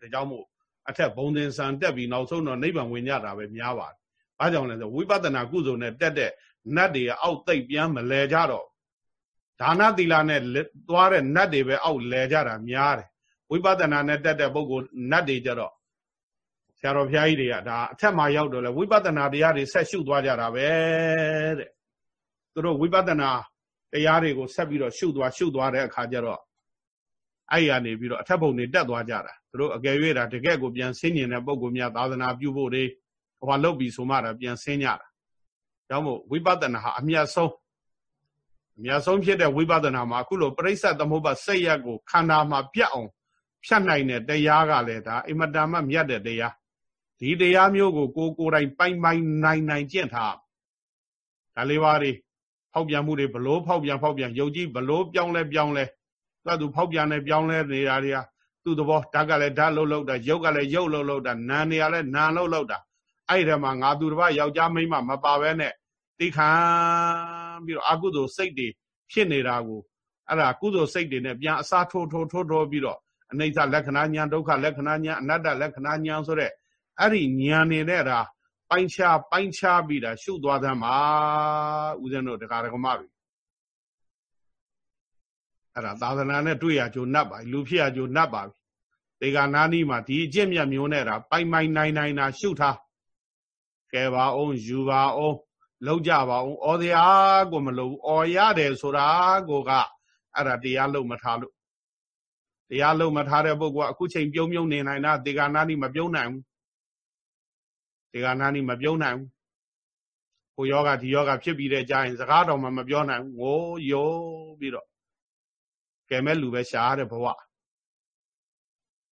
ဒါကြောင့်မို့အထက်ဘုံသင်္ဆန်တက်ပြီးနောက်ဆုံးတော့နိဗ္ဗာန်ဝင်ကြတာပဲများပါတယ်။ဘာကြောင့်လဲဆိုဝိပဿနာကုသိုလ်နဲ့တက်တဲ့နတ်တွေအောက်သိပ်ပြန်မလဲကြတော့ ဒါနသီလနဲ့သွားတဲ့နတ်တွေပဲအောက်လဲကြတာများတယ်။ဝိပဿနာနဲ့တက်တဲ့ပုဂ္ဂိုလ်နတ်တွေကြတော့ဆရာတော်ဘုရားကြီးတွေကဒါအထက်မှာရောက်တော့လဲဝိပဿနာတရားတွေဆက်ရှုသွားကြတာပဲတဲ့။သူတို့ဝိပဿနာတရားတွေကိုဆက်ပြီးတော့ရှုသွားရှုသွားတဲ့အခါကျတော့အဲ့ရနေပြီးတော့အထက်ဘုံတွေတက်သွားကြတာသူတို့အကယ်၍တာတကယ့်ကိုပြန်ဆင်းကျင်တဲ့ပုံကိုများသာသနာပြုဖို့တွေဟောလုပ်ပြီးဆိုမှတာပြန်ဆင်းကြတာကြောင့်မို့ဝိပဿနာဟာအမြတ်ဆုံး အမြတ်ဆုံးဖြစ်တဲ့ဝိပဿနာမှာအခုလိုပရိစ္ဆေသမုပ္ပါစိတ်ရက်ကိုခန္ဓာမှာပြတ်အောင်ဖြတ်နိုင်တဲ့တရားကလည်းဒါအင်မတန်မှမြတ်တဲ့တရားဒီတရားမျိုးကိုကိုကိုယ်တိုင်ပိုင်ပိုင်နိုင်နိုင်ကျင့်ထားဒါလေးပါးတွေဖောက်ပြန်မှုတွေဘလို့ဖောက်ပြန်ဖောက်ပြန်ယုတ်ကြည်ဘလို့ပြောင်းလဲပြောင်းလဲသူကသူဖောက်ပြန်နေပြောင်းလဲနေတာတွေကသူ့သဘောဓာတ်ကလည်းဓာတ်လှုပ်လှုပ်တာရုပ်ကလည်းရုပ်လှုပ်လှုပ်တာနာနေရလည်းနာလှုပ်လှုပ်တာအဲ့ဒီမှာငါသူတစ်ပါးယောက်ျားမိန်းမမပါဘဲနဲ့တိခံ ပြီးတော့အကုသိုလ်စိတ်တွေဖြစ်နေတာကိုအဲ့ဒါကုသိုလ်စိတ်တွေနဲ့ပြန်အစားထိုးထိုးထိုးထိုးပြီးတော့အနိစ္စလက္ခဏာညာဒုက္ခလက္ခဏာညာအနတ္တလက္ခဏာညာဆိုတဲ့အဲ့ဒီညာနေတဲ့ဒါပိုင်းခြားပိုင်းခြားပြီးတာရှုသွားသမ်းပါဦးဇင်းတို့တရားဓမ္မတွေအဲ့ဒါသာသနာနဲ့တွေ့ရကြိုနှပ်ပါလူဖြစ်ရကြိုနှပ်ပါပြီတေဂာနာနီမှာဒီအကျင့်မြတ်မျိုးနဲ့တာပိုင်ပိုင်နိုင်နိုင်တာရှုထားကဲပါအောင်ယူပါအောင် လောက်ကြပါဦးဩတရားကိုမလို့ဩရတယ်ဆိုတာကိုကအဲ့ဒါတရားလုံးမထားလို့တရားလုံးမထားတဲ့ပုဂ္ဂိုလ်ကအခုချိန်ပြုံးပြုံးနေနိုင်တာဒေဂာနာနိမပြုံးနိုင်ဘူးဒေဂာနာနိမပြုံးနိုင်ဘူးဟိုယောဂဒီယောဂဖြစ်ပြီးတဲ့ကြာရင်စကားတော်မှမပြောနိုင်ဘူးငိုရိုးပြီးတော့ကဲမဲ့လူပဲရှားတဲ့ဘဝ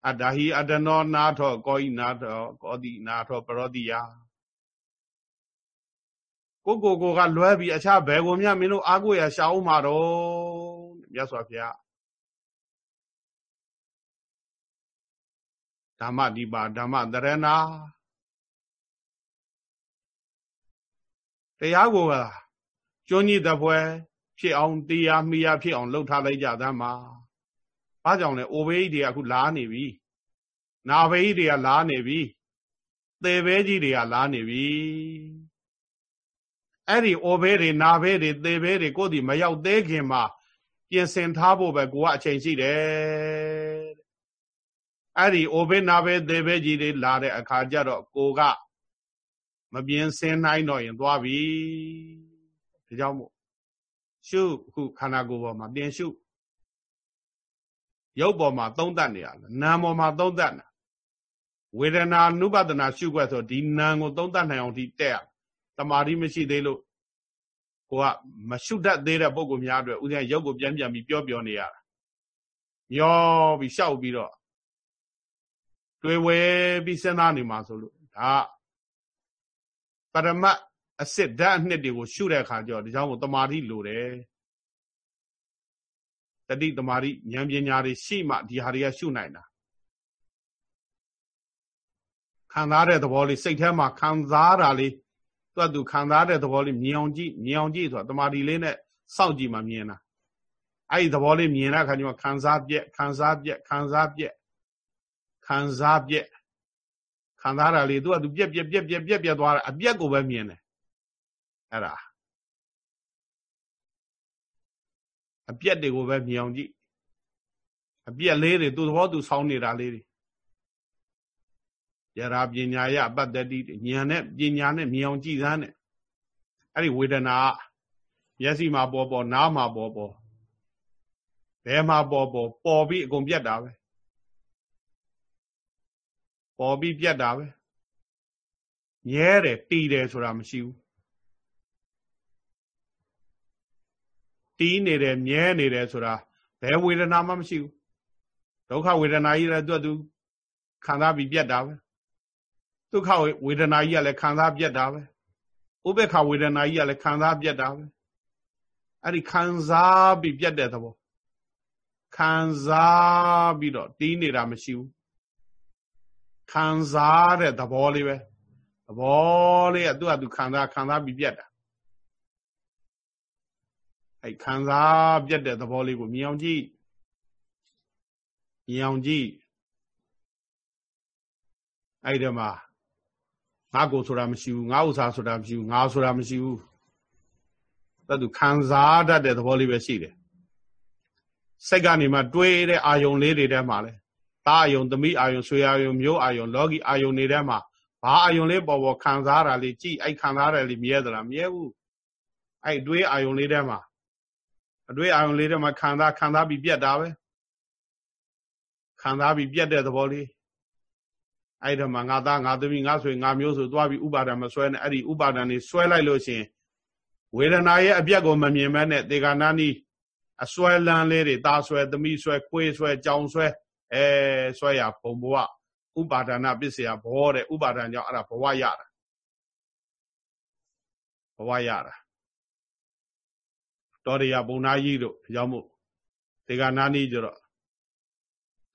အတ္တဟိအတ္တနောနာထောကောဤနာထောကောတိနာထောပရောတိယ ကိုကိုကိုကလွဲပြီးအခြားဘယ်ကိုမြမင်းတို့အားကိုးရရှာအောင်မှာတော့မြတ်စွာဘုရားဓမ္မဒီပါဓမ္မတရဏတရားကိုကျွန်းကြီးတပွဲဖြစ်အောင်တရားမိရဖြစ်အောင်လှုပ်ထားလိုက်ကြသမ်းပါဘာကြောင့်လဲအိုဘေးကြီးတွေကအခုလာနေပြီနာဘေးကြီးတွေကလာနေပြီသေဘေးကြီးတွေကလာနေပြီ အဲ့ဒီအိုဘေးတွေနာဘေးတွေသေဘေးတွေကိုယ်ဒီမရောက်သေးခင်မှာပြင်ဆင်ထားဖို့ပဲကိုကအချိန်ရှိတယ်အဲ့ဒီအိုဘေးနာဘေးသေဘေးကြီးတွေလာတဲ့အခါကျတော့ကိုကမပြင်ဆင်နိုင်တော့ရင်သွားပြီဒါကြောင့်မို့ရှုခုခန္ဓာကိုယ်ပေါ်မှာပြင်ရှုရုပ်ပေါ်မှာသုံးသပ်နေရလားနာမ်ပေါ်မှာသုံးသပ်နေဝေဒနာနုပဒနာရှုွက်ဆိုဒီနာမ်ကိုသုံးသပ်နိုင်အောင်ဒီတက်ရ တမာတိမရှိသေးလို့ကိုကမရှုတတ်သေးတဲ့ပုံကိုများအတွက်ဥစဉ်ရုပ်ကိုပြန်ပြန်ပြီးပြောပြောနေရတာမျောပြီးရှောက်ပြီးတော့တွေးဝဲပြီးစဉ်းစားနေမှာဆိုလို့ဒါပရမတ်အစစ်ဓာတ်အနှစ်တွေကိုရှုတဲ့အခါကျတော့ဒီကြောင့်မို့တမာတိလိုတယ်တတိတမာတိဉာဏ်ပညာတွေရှိမှဒီဟာတွေကရှုနိုင်တာခံစားတဲ့သဘောလေးစိတ်ထဲမှာခံစားတာလေး သူကသူခံစားတဲ့သဘောလေးမြင်အောင်ကြည့်မြင်အောင်ကြည့်ဆိုတာတမာတိလေးနဲ့စောင့်ကြည့်မှမြင်တာအဲ့ဒီသဘောလေးမြင်တဲ့အခါကျမှခံစားပြက်ခံစားပြက်ခံစားပြက်ခံစားပြက်ခံစားတာလေးသူကသူပြက်ပြက်ပြက်ပြက်ပြက်ပြက်သွားတာအပြက်ကိုပဲမြင်တယ်အဲ့ဒါအပြက်တွေကိုပဲမြင်အောင်ကြည့်အပြက်လေးတွေသူ့သဘောသူဆောင်းနေတာလေးတွေ ယရာပညာယပတ္တတိဉာဏ်နဲ့ပညာနဲ့မြင်အောင်ကြည့်စမ်းတဲ့အဲ့ဒီဝေဒနာမျက်စိမှာပေါ်ပေါ်နားမှာပေါ်ပေါ်ဘယ်မှာပေါ်ပေါ်ပေါ်ပြီးအကုန်ပြတ်တာပဲပေါ်ပြီးပြတ်တာပဲမြဲတယ်တည်တယ်ဆိုတာမရှိဘူးတီးနေတယ်မြဲနေတယ်ဆိုတာဘယ်ဝေဒနာမှမရှိဘူးဒုက္ခဝေဒနာကြီးလည်းသူ့သူခံစားပြီးပြတ်တာပဲ ဒုက္ခဝေဒနာကြီးကလည်းခံစားပြတ်တာပဲဥပေက္ခဝေဒနာကြီးကလည်းခံစားပြတ်တာပဲအဲ့ဒီခံစားပြီးပြတ်တဲ့သဘောခံစားပြီးတော့တီးနေတာမရှိဘူးခံစားတဲ့သဘောလေးပဲသဘောလေးကသူ့အတူခံစားခံစားပြီးပြတ်တာအဲခံစားပြတ်တဲ့သဘောလေးကိုမြင်အောင်ကြည့်မြင်အောင်ကြည့်အဲ့ဒီမှာ ငါကိုဆိုတာမရှိဘူးငါဥစ္စာဆိုတာမရှိဘူးငါဆိုတာမရှိဘူးတတ်သူခံစားတတ်တဲ့သဘောလေးပဲရှိတယ်စိတ်ကနေမှတွေးတဲ့အာယုံလေးတွေထဲမှာလဲတာအာယုံသမီးအာယုံဆွေအာယုံမျိုးအာယုံလောကီအာယုံတွေထဲမှာဘာအာယုံလေးပေါ်ပေါ်ခံစားတာလေးကြည့်အဲ့ခံစားတယ်လေးမြဲသလားမမြဲဘူးအဲ့တွေးအာယုံလေးထဲမှာအတွေ့အာရုံလေးတွေမှာခံစားခံစားပြီးပြက်တာပဲခံစားပြီးပြက်တဲ့သဘောလေး အဲ့ဒါမှငါသားငါသမီးငါဆွေငါမျိုးဆိုသွားပြီးဥပါဒံမဆွဲနဲ့အဲ့ဒီဥပါဒံနေဆွဲလိုက်လို့ရှင်ဝေဒနာရဲ့အပြက်ကိုမမြင်မဲနဲ့ဒေဂာနာနီအစွဲလန်းလေးတွေตาဆွဲသမီးဆွဲခွေးဆွဲကြောင်ဆွဲအဲဆွဲရဘုံဘဝဥပါဒနာပစ္စယဘောတဲ့ဥပါဒံကြောင့်အဲ့ဒါဘဝရတာဘဝရတာတော်ရရဘုံနာကြီးတို့ဒါကြောင့်မို့ဒီကနာနီးကြတော့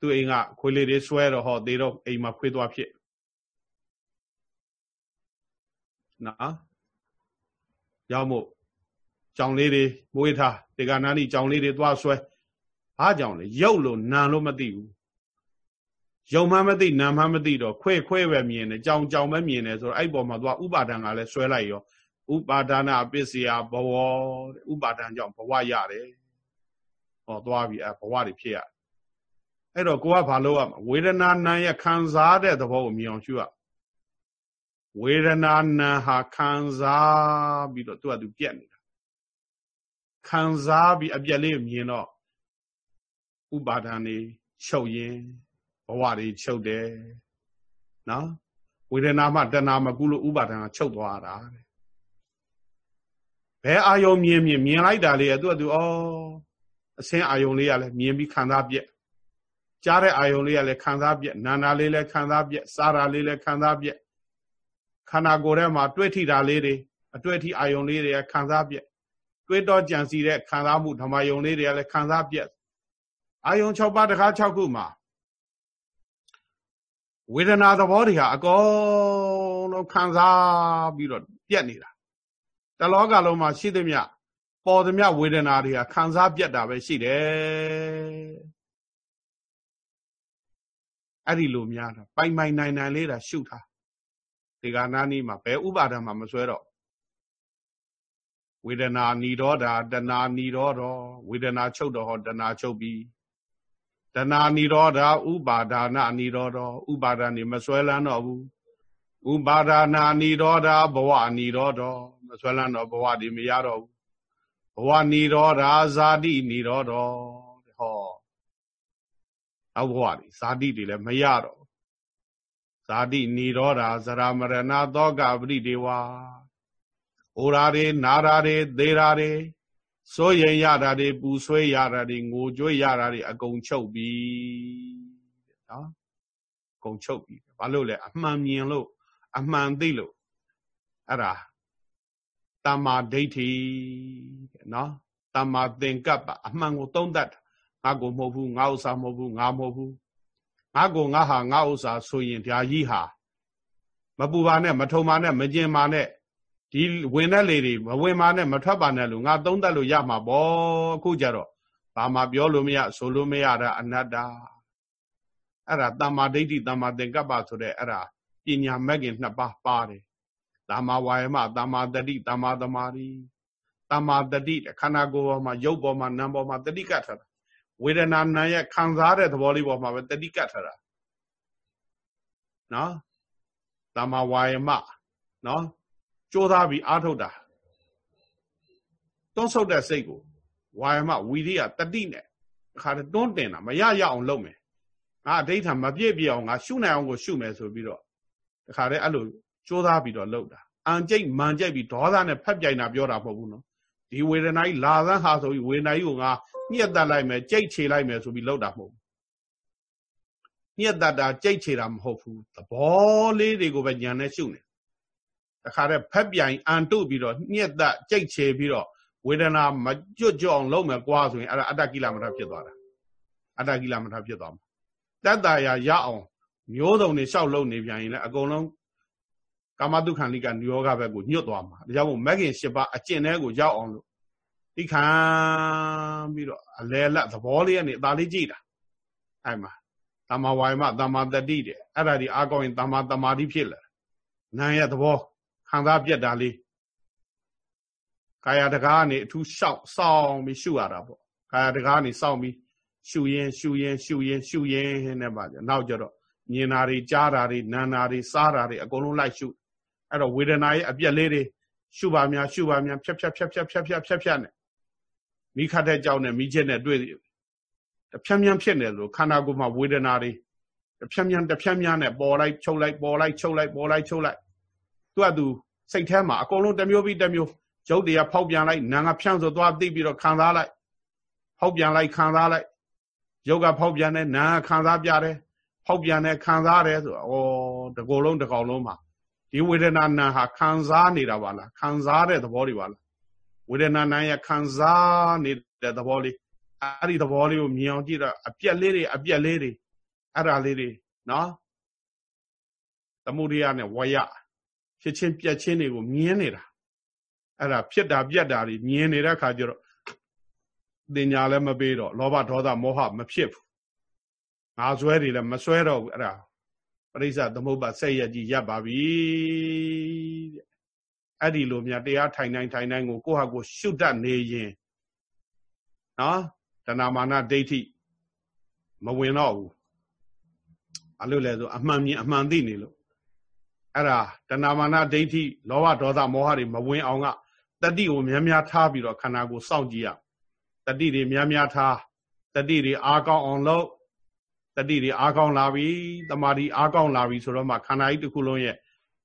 သူ့အိမ်ကခွေးလေးတွေဆွဲတော့ဟောသေးတော့အိမ်မှာခွေးသွားဖြစ်နော်ကြောင့်မို့ကြောင်လေးတွေမွေးထားဒီကနာနီးကြောင်လေးတွေသွားဆွဲဘာကြောင့်လဲရုပ်လို့နာလို့မသိဘူးယုံမှမသိနာမှမသိတော့ခွဲခွဲပဲမြင်တယ်ကြောင်ကြောင်ပဲမြင်တယ်ဆိုတော့အဲ့ပေါ်မှာသွားဥပါဒံကလည်းဆွဲလိုက်ရောဥပါဒနာပစ္စယဘဝဥပါဒံကြောင့်ဘဝရတယ်ဟောသွားပြီအဲဘဝတွေဖြစ်ရ အဲ့တော့ကိုကဘာလို့ရမဝေဒနာနာရဲ့ခံစားတဲ့သဘောကိုမြင်အောင်ရှုရဝေဒနာနာဟာခံစားပြီးတော့သူကသူပြက်နေတာခံစားပြီးအပြက်လေးမြင်တော့ဥပါဒာနေချုပ်ရင်ဘဝတွေချုပ်တယ်နော်ဝေဒနာမှတဏမကုလို့ဥပါဒာကချုပ်သွားတာတဲ့ဘယ်အာယုံမြင်မြင်မြင်လိုက်တာလေးကသူကသူဩအစင်းအာယုံလေးကလည်းမြင်ပြီးခံစားပြက် ကြားတဲ့အာယုံလေးကလည်းခံစားပြက်နာနာလေးလည်းခံစားပြက်စားတာလေးလည်းခံစားပြက်ခန္ဓာကိုယ်ထဲမှာတွေ့ထိတာလေးတွေအတွေ့အထိအာယုံလေးတွေကခံစားပြက်တွေးတော့ကြံစီတဲ့ခံစားမှုဓမ္မယုံလေးတွေကလည်းခံစားပြက်အာယုံ6ပါးတခါ6ခုမှာဝေဒနာသဘောတွေဟာအကုန်လုံးခံစားပြီးတော့ပြက်နေတာတလောကလုံးမှာရှိသမျှပေါ်သမျှဝေဒနာတွေဟာခံစားပြက်တာပဲရှိတယ် အဲ့ဒီလိုများတာပိုင်ပိုင်နိုင်နိုင်လေးတာရှုထားဒီကနာနီးမှာဘယ်ဥပါဒံမှာမစွဲတော့ဝေဒနာဏီရောဓာတဏာဏီရောဓောဝေဒနာချုပ်တော့ဟောတဏာချုပ်ပြီးတဏာဏီရောဓာဥပါဒါနာဏီရောဓောဥပါဒာနေမစွဲလန်းတော့ဘူးဥပါဒါနာဏီရောဓာဘဝဏီရောဓောမစွဲလန်းတော့ဘဝဒီမရတော့ဘူးဘဝဏီရောဓာဇာတိဏီရောဓောဟော နောက်ဘဝဒီဇာတိတွေလည်းမရတော့ဇာတိဏီရောဓာဇရာမရဏသောကပရိဒေဝအိုရာတွေနာရာတွေသေရာတွေစိုးရင်ရတာတွေပူဆွေးရတာတွေငိုကြွေးရတာတွေအကုန်ချုပ်ပြီနော်အကုန်ချုပ်ပြီဘာလို့လဲအမှန်မြင်လို့အမှန်သိလို့အဲ့ဒါတမ္မာဒိဋ္ဌိနော်တမ္မာသင်္ကပ္ပအမှန်ကိုသုံးတတ် ငါကိုမဟုတ်ဘူးငါဥစ္စာမဟုတ်ဘူးငါမဟုတ်ဘူးငါကိုငါဟာငါဥစ္စာဆိုရင်ဓာကြီးဟာမပူပါနဲ့မထုံပါနဲ့မကျင်ပါနဲ့ဒီဝင်တဲ့လေတွေမဝင်ပါနဲ့မထွက်ပါနဲ့လို့ငါသုံးသပ်လို့ရမှာပေါ့အခုကြတော့ဘာမှပြောလို့မရဆိုလို့မရတာအနတ္တအဲ့ဒါတမ္မာဒိဋ္ဌိတမ္မာသင်္ကပ္ပဆိုတဲ့အဲ့ဒါပညာမဲ့ခင်နှစ်ပါးပါတယ်တမ္မာဝါယမတမ္မာတတိတမ္မာသမာဓိတမ္မာတတိခန္ဓာကိုယ်ပေါ်မှာရုပ်ပေါ်မှာနာမ်ပေါ်မှာတတိကတ်ထားတာ ဝေဒနာနာရဲ့ခံစားတဲ့သဘောလေးပေါ်မှာပဲတတိကတ်ထားတာနော်တမ္မာဝါယမနော်ကြိုးစားပြီးအားထုတ်တာတွန်းဆုပ်တဲ့စိတ်ကိုဝါယမဝီရိယတတိနဲ့အခါတွန်းတင်တာမရရအောင်လုပ်မယ်ငါအဋိဌာမပြည့်ပြည့်အောင်ငါရှုနိုင်အောင်ကိုရှုမယ်ဆိုပြီးတော့တခါတည်းအဲ့လိုကြိုးစားပြီးတော့လုပ်တာအံကြိတ်မန်ကြိတ်ပြီးဒေါသနဲ့ဖက်ပြိုင်တာပြောတာမဟုတ်ဘူးနော်ဒီဝေဒနာကြီးလာသန်းဟာဆိုပြီးဝေဒနာကြီးကိုငါ ညှက်တက်လိုက်မယ်ကြိတ်ချေလိုက်မယ်ဆိုပြီးလုပ်တာမဟုတ်ဘူးညှက်တက်တာကြိတ်ချေတာမဟုတ်ဘူးသဘောလေးတွေကိုပဲညံနဲ့ရှုနေတခါတည်းဖက်ပြိုင်အန်တုပြီးတော့ညှက်သက်ကြိတ်ချေပြီးတော့ဝေဒနာမကြွကြွအောင်လုပ်မယ်ကွာဆိုရင်အဲ့ဒါအတ္တကိလမထဖြစ်သွားတာအတ္တကိလမထဖြစ်သွားမှာတတ္တရာရအောင်မျိုးစုံတွေလျှောက်လုပ်နေပြန်ရင်လည်းအကုန်လုံးကာမတုခံလိကနိယောဂဘက်ကိုညွတ်သွားမှာဒါကြောင့်မို့မဂ်ခင်၈ပါးအကျင့်တဲကိုရောက်အောင်လို့ ဒီခံပြီးတော့အလဲလက်သဘောလေးကနေအသာလေးကြည့်တာအဲ့မှာတမ္မာဝါယမတမ္မာတတိတဲ့အဲ့ဒါဒီအားကောင်းရင်တမ္မာတမာတိဖြစ်လာနာရဲ့သဘောခံစားပြက်တာလေးကာယတကားကနေအထူးရှောက်စောင်းပြီးရှုရတာပေါ့ကာယတကားကနေစောင်းပြီးရှုရင်ရှုရင်ရှုရင်ရှုရင်နဲ့ပါကြနောက်ကြတော့မြင်တာတွေကြားတာတွေနားတာတွေစားတာတွေအကုန်လုံးလိုက်ရှုအဲ့တော့ဝေဒနာရဲ့အပြက်လေးတွေရှုပါများရှုပါများဖြတ်ဖြတ်ဖြတ်ဖြတ်ဖြတ်ဖြတ်ဖြတ်ဖြတ်နဲ့ မိခတ်တဲ့ကြောက်နဲ့မိချက်နဲ့တွေ့တဖြတ်မြန်ဖြစ်နေလို့ခန္ဓာကိုယ်မှာဝေဒနာတွေတဖြတ်မြန်တဖြတ်မြန်နဲ့ပေါ်လိုက်ချုပ်လိုက်ပေါ်လိုက်ချုပ်လိုက်ပေါ်လိုက်ချုပ်လိုက်သူကသူစိတ်ထဲမှာအကုန်လုံးတစ်မျိုးပြီးတစ်မျိုးရုပ်တရားဖောက်ပြန်လိုက်နာငါဖြန့်ဆိုသွားသိပြီးတော့ခံစားလိုက်ဖောက်ပြန်လိုက်ခံစားလိုက်ရုပ်ကဖောက်ပြန်တယ်နာခံစားပြတယ်ဖောက်ပြန်တယ်ခံစားတယ်ဆိုတော့ဩတကောလုံးတကောင်လုံးမှာဒီဝေဒနာနာဟာခံစားနေတာပါလားခံစားတဲ့သဘောတွေပါလား ဝေဒနာနာရဲ့ခံစားနေတဲ့သဘောလေးအဲ့ဒီသဘောလေးကိုမြင်အောင်ကြည့်တော့အပြက်လေးတွေအပြက်လေးတွေအဲ့ဒါလေးတွေနော်သမုဒိယနဲ့ဝယဖြစ်ချင်းပြက်ချင်းတွေကိုမြင်နေတာအဲ့ဒါဖြစ်တာပြက်တာတွေမြင်နေတဲ့အခါကျတော့တင်ညာလည်းမပေးတော့လောဘဒေါသမောဟမဖြစ်ဘူးငါဆွဲတွေလည်းမဆွဲတော့ဘူးအဲ့ဒါပရိစ္ဆသမုပ္ပါဆက်ရကြီးရပ်ပါပြီတဲ့ အဲ့ဒီလိုများတရားထိုင်တိုင်းထိုင်တိုင်းကိုကိုယ့်ဟာကိုယ်ရှုတတ်နေရင်နော်တဏမာနဒိဋ္ဌိမဝင်တော့ဘူးအလို့လဲဆိုအမှန်မြင်အမှန်သိနေလို့အဲ့ဒါတဏမာနဒိဋ္ဌိလောဘဒေါသမောဟတွေမဝင်အောင်ကတတိကိုများများထားပြီးတော့ခန္ဓာကိုယ်စောင့်ကြည့်ရတတိတွေများများထားတတိတွေအားကောင်းအောင်လုပ်တတိတွေအားကောင်းလာပြီတမာတိအားကောင်းလာပြီဆိုတော့မှခန္ဓာကြီးတစ်ခုလုံးရဲ့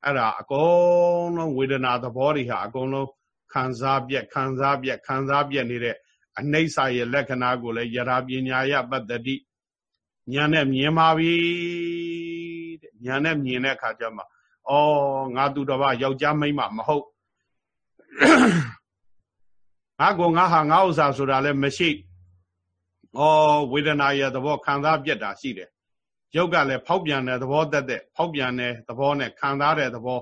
အဲ့ဒါအကုန်လုံးဝေဒနာသဘောတွေဟာအကုန်လုံးခံစားပြက်ခံစားပြက်ခံစားပြက်နေတဲ့အနိစ္စရဲ့လက္ခဏာကိုလည်းယရာပညာယပတ္တိညာနဲ့မြင်ပါပြီတဲ့ညာနဲ့မြင်တဲ့အခါကျမှဩငါသူတော်ဘာယောက်ျားမိန်းမမဟုတ်ငါကောငါဟာငါဥစ္စာဆိုတာလည်းမရှိဩဝေဒနာရဲ့သဘောခံစားပြက်တာရှိတယ် ရုပ်ကလည်းဖောက်ပြန်တဲ့သဘောတက်တဲ့ဖောက်ပြန်တဲ့သဘောနဲ့ခံစားတဲ့သဘော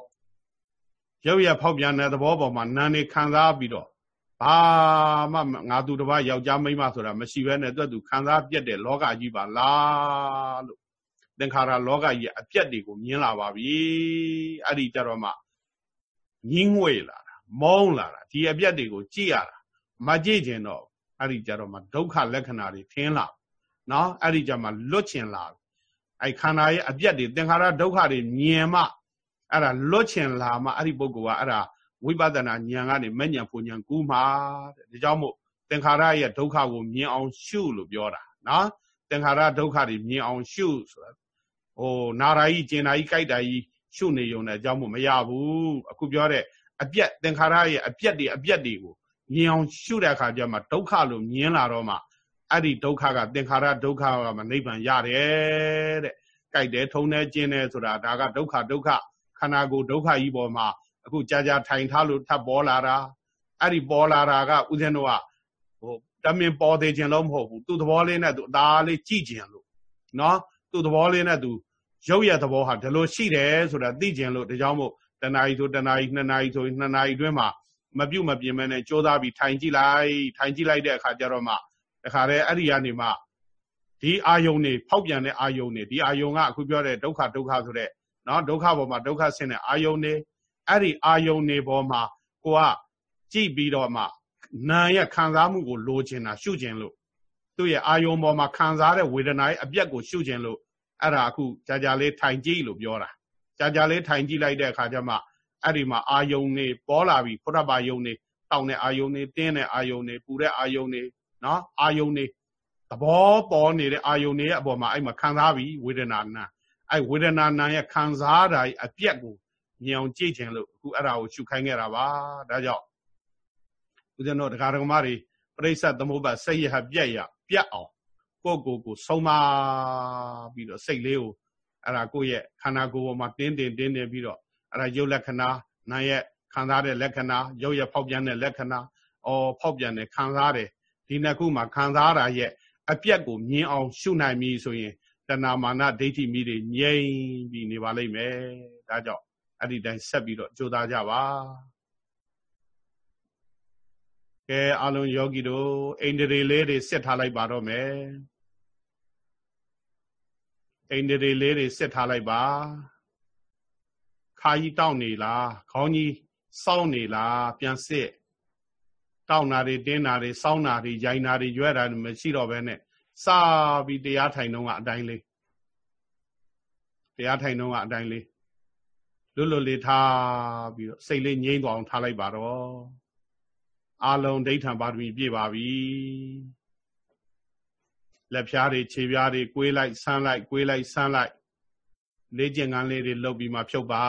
ရုပ်ရဖောက်ပြန်တဲ့သဘောပေါ်မှာနာနေခံစားပြီးတော့ဘာမှငါသူတစ်ပါးယောက်ျားမိန်းမဆိုတာမရှိဘဲနဲ့သူ့သူခံစားပြက်တဲ့လောကကြီးပါလားလို့သင်္ခါရလောကကြီးအပြက်တွေကိုမြင်လာပါပြီအဲ့ဒီကြတော့မှညင်းငွေလာတာမောင်းလာတာဒီအပြက်တွေကိုကြည့်ရတာမကြည့်ခြင်းတော့အဲ့ဒီကြတော့မှဒုက္ခလက္ခဏာတွေထင်းလာနော်အဲ့ဒီကြမှာလွတ်ချင်လာ အဲ့ခန္ဓာရဲ့အပြက်တွေသင်္ခါရဒုက္ခတွေမြင်မှအဲ့ဒါလွတ်ချင်လာမှအဲ့ဒီပုဂ္ဂိုလ်ကအဲ့ဒါဝိပဿနာဉာဏ်ကနေမဉဏ်ပူဉဏ်ကူးမှာတဲ့ဒါကြောင့်မို့သင်္ခါရရဲ့ဒုက္ခကိုမြင်အောင်ရှုလို့ပြောတာနော်သင်္ခါရဒုက္ခတွေမြင်အောင်ရှုဆိုတာဟိုနာရာကြီးကျင်နာကြီးကြိုက်တာကြီးရှုနေုံနဲ့အကြောင်းမို့မရဘူးအခုပြောတဲ့အပြက်သင်္ခါရရဲ့အပြက်တွေအပြက်တွေကိုမြင်အောင်ရှုတဲ့အခါကျမှဒုက္ခလို့မြင်လာတော့မှ အဲ့ဒီဒုက္ခကသင်္ခါရဒုက္ခကမှနိဗ္ဗာန်ရတယ်တဲ့ကြိုက်တယ်ထုံတယ်ကျင်တယ်ဆိုတာဒါကဒုက္ခဒုက္ခခန္ဓာကိုယ်ဒုက္ခကြီးပေါ်မှာအခုကြာကြာထိုင်ထားလို့ထပ်ပေါ်လာတာအဲ့ဒီပေါ်လာတာကဥစဉ်တော့ဟိုတမင်ပေါ်သေးခြင်းလို့မဟုတ်ဘူးသူ့သဘောလေးနဲ့သူအသားလေးကြည့်ခြင်းလို့နော်သူ့သဘောလေးနဲ့သူရုပ်ရသဘောဟာဒီလိုရှိတယ်ဆိုတာသိခြင်းလို့ဒါကြောင့်မို့တဏှာကြီးဆိုတဏှာကြီးနှစ်နာရီဆိုနှစ်နာရီအတွင်းမှာမပြုတ်မပြင်းမနဲ့ကြိုးစားပြီးထိုင်ကြည့်လိုက်ထိုင်ကြည့်လိုက်တဲ့အခါကျတော့မှ တခါတည်းအဲ့ဒီကနေမှဒီအာယုန်နေဖောက်ပြန်တဲ့အာယုန်နေဒီအာယုန်ကအခုပြောတဲ့ဒုက္ခဒုက္ခဆိုတဲ့နော်ဒုက္ခပေါ်မှာဒုက္ခဆင်းတဲ့အာယုန်နေအဲ့ဒီအာယုန်နေပေါ်မှာကိုကကြည့်ပြီးတော့မှနာရဲ့ခံစားမှုကိုလိုချင်တာရှုချင်လို့သူ့ရဲ့အာယုံပေါ်မှာခံစားတဲ့ဝေဒနာရဲ့အပြက်ကိုရှုချင်လို့အဲ့ဒါအခုကြာကြာလေးထိုင်ကြည့်လို့ပြောတာကြာကြာလေးထိုင်ကြည့်လိုက်တဲ့အခါကျမှအဲ့ဒီမှာအာယုံနေပေါ်လာပြီဖုရဘာယုံနေတောင်းတဲ့အာယုံနေတင်းတဲ့အာယုံနေပူတဲ့အာယုံနေ နော်အာယုံနေသဘောပေါ်နေတဲ့အာယုံနေရဲ့အပေါ်မှာအဲ့မှာခံစားပြီဝေဒနာနာအဲ့ဝေဒနာနာရဲ့ခံစားတာအပြက်ကိုမြင်အောင်ကြည့်ခြင်းလို့အခုအဲ့ဒါကိုရှုခိုင်းခဲ့တာပါဒါကြောင့်ဦးဇင်းတို့တရားဓမ္မတွေပြိဿသမုပ္ပါစိတ်ရဟပြက်ရပြက်အောင်ကိုယ့်ကိုယ်ကိုဆုံးမပြီးတော့စိတ်လေးကိုအဲ့ဒါကိုယ့်ရဲ့ခန္ဓာကိုယ်ပေါ်မှာတင်းတင်းတင်းတင်းပြီးတော့အဲ့ဒါရုပ်လက္ခဏာနာရဲ့ခံစားတဲ့လက္ခဏာရုပ်ရဲ့ဖောက်ပြန်တဲ့လက္ခဏာအော်ဖောက်ပြန်တဲ့ခံစားတယ် ဒီနှစ်ခုမှာခံစားတာရဲ့အပြက်ကိုမြင်အောင်ရှုနိုင်ပြီဆိုရင်တဏမာနဒိဋ္ဌိမိတွေငြိမ့်ပြီးနေပါလိမ့်မယ်ဒါကြောင့်အဲ့ဒီတိုင်းဆက်ပြီးတော့ကြိုးစားကြပါကဲအလုံးယောဂီတို့အိန္ဒြေလေးတွေစစ်ထားလိုက်ပါတော့မယ်အိန္ဒြေလေးတွေစစ်ထားလိုက်ပါခါကြီးတောက်နေလားခေါင်းကြီးစောင်းနေလားပြန်စစ် တောက်နာတွေတင်းနာတွေစောင်းနာတွေရိုင်နာတွေရွက်တာမရှိတော့ဘဲနဲ့စပြီးတရားထိုင်တော့ကအတိုင်းလေးတရားထိုင်တော့ကအတိုင်းလေးလွတ်လွတ်လေးထားပြီးတော့စိတ်လေးငြိမ်းသွားအောင်ထားလိုက်ပါတော့အာလုံးဒိဋ္ဌံပါရမီပြည့်ပါပြီလက်ဖြားတွေခြေဖြားတွေကိုေးလိုက်ဆန်းလိုက်ကိုေးလိုက်ဆန်းလိုက်လေးကျင်ကန်းလေးတွေလှုပ်ပြီးမှဖြုတ်ပါ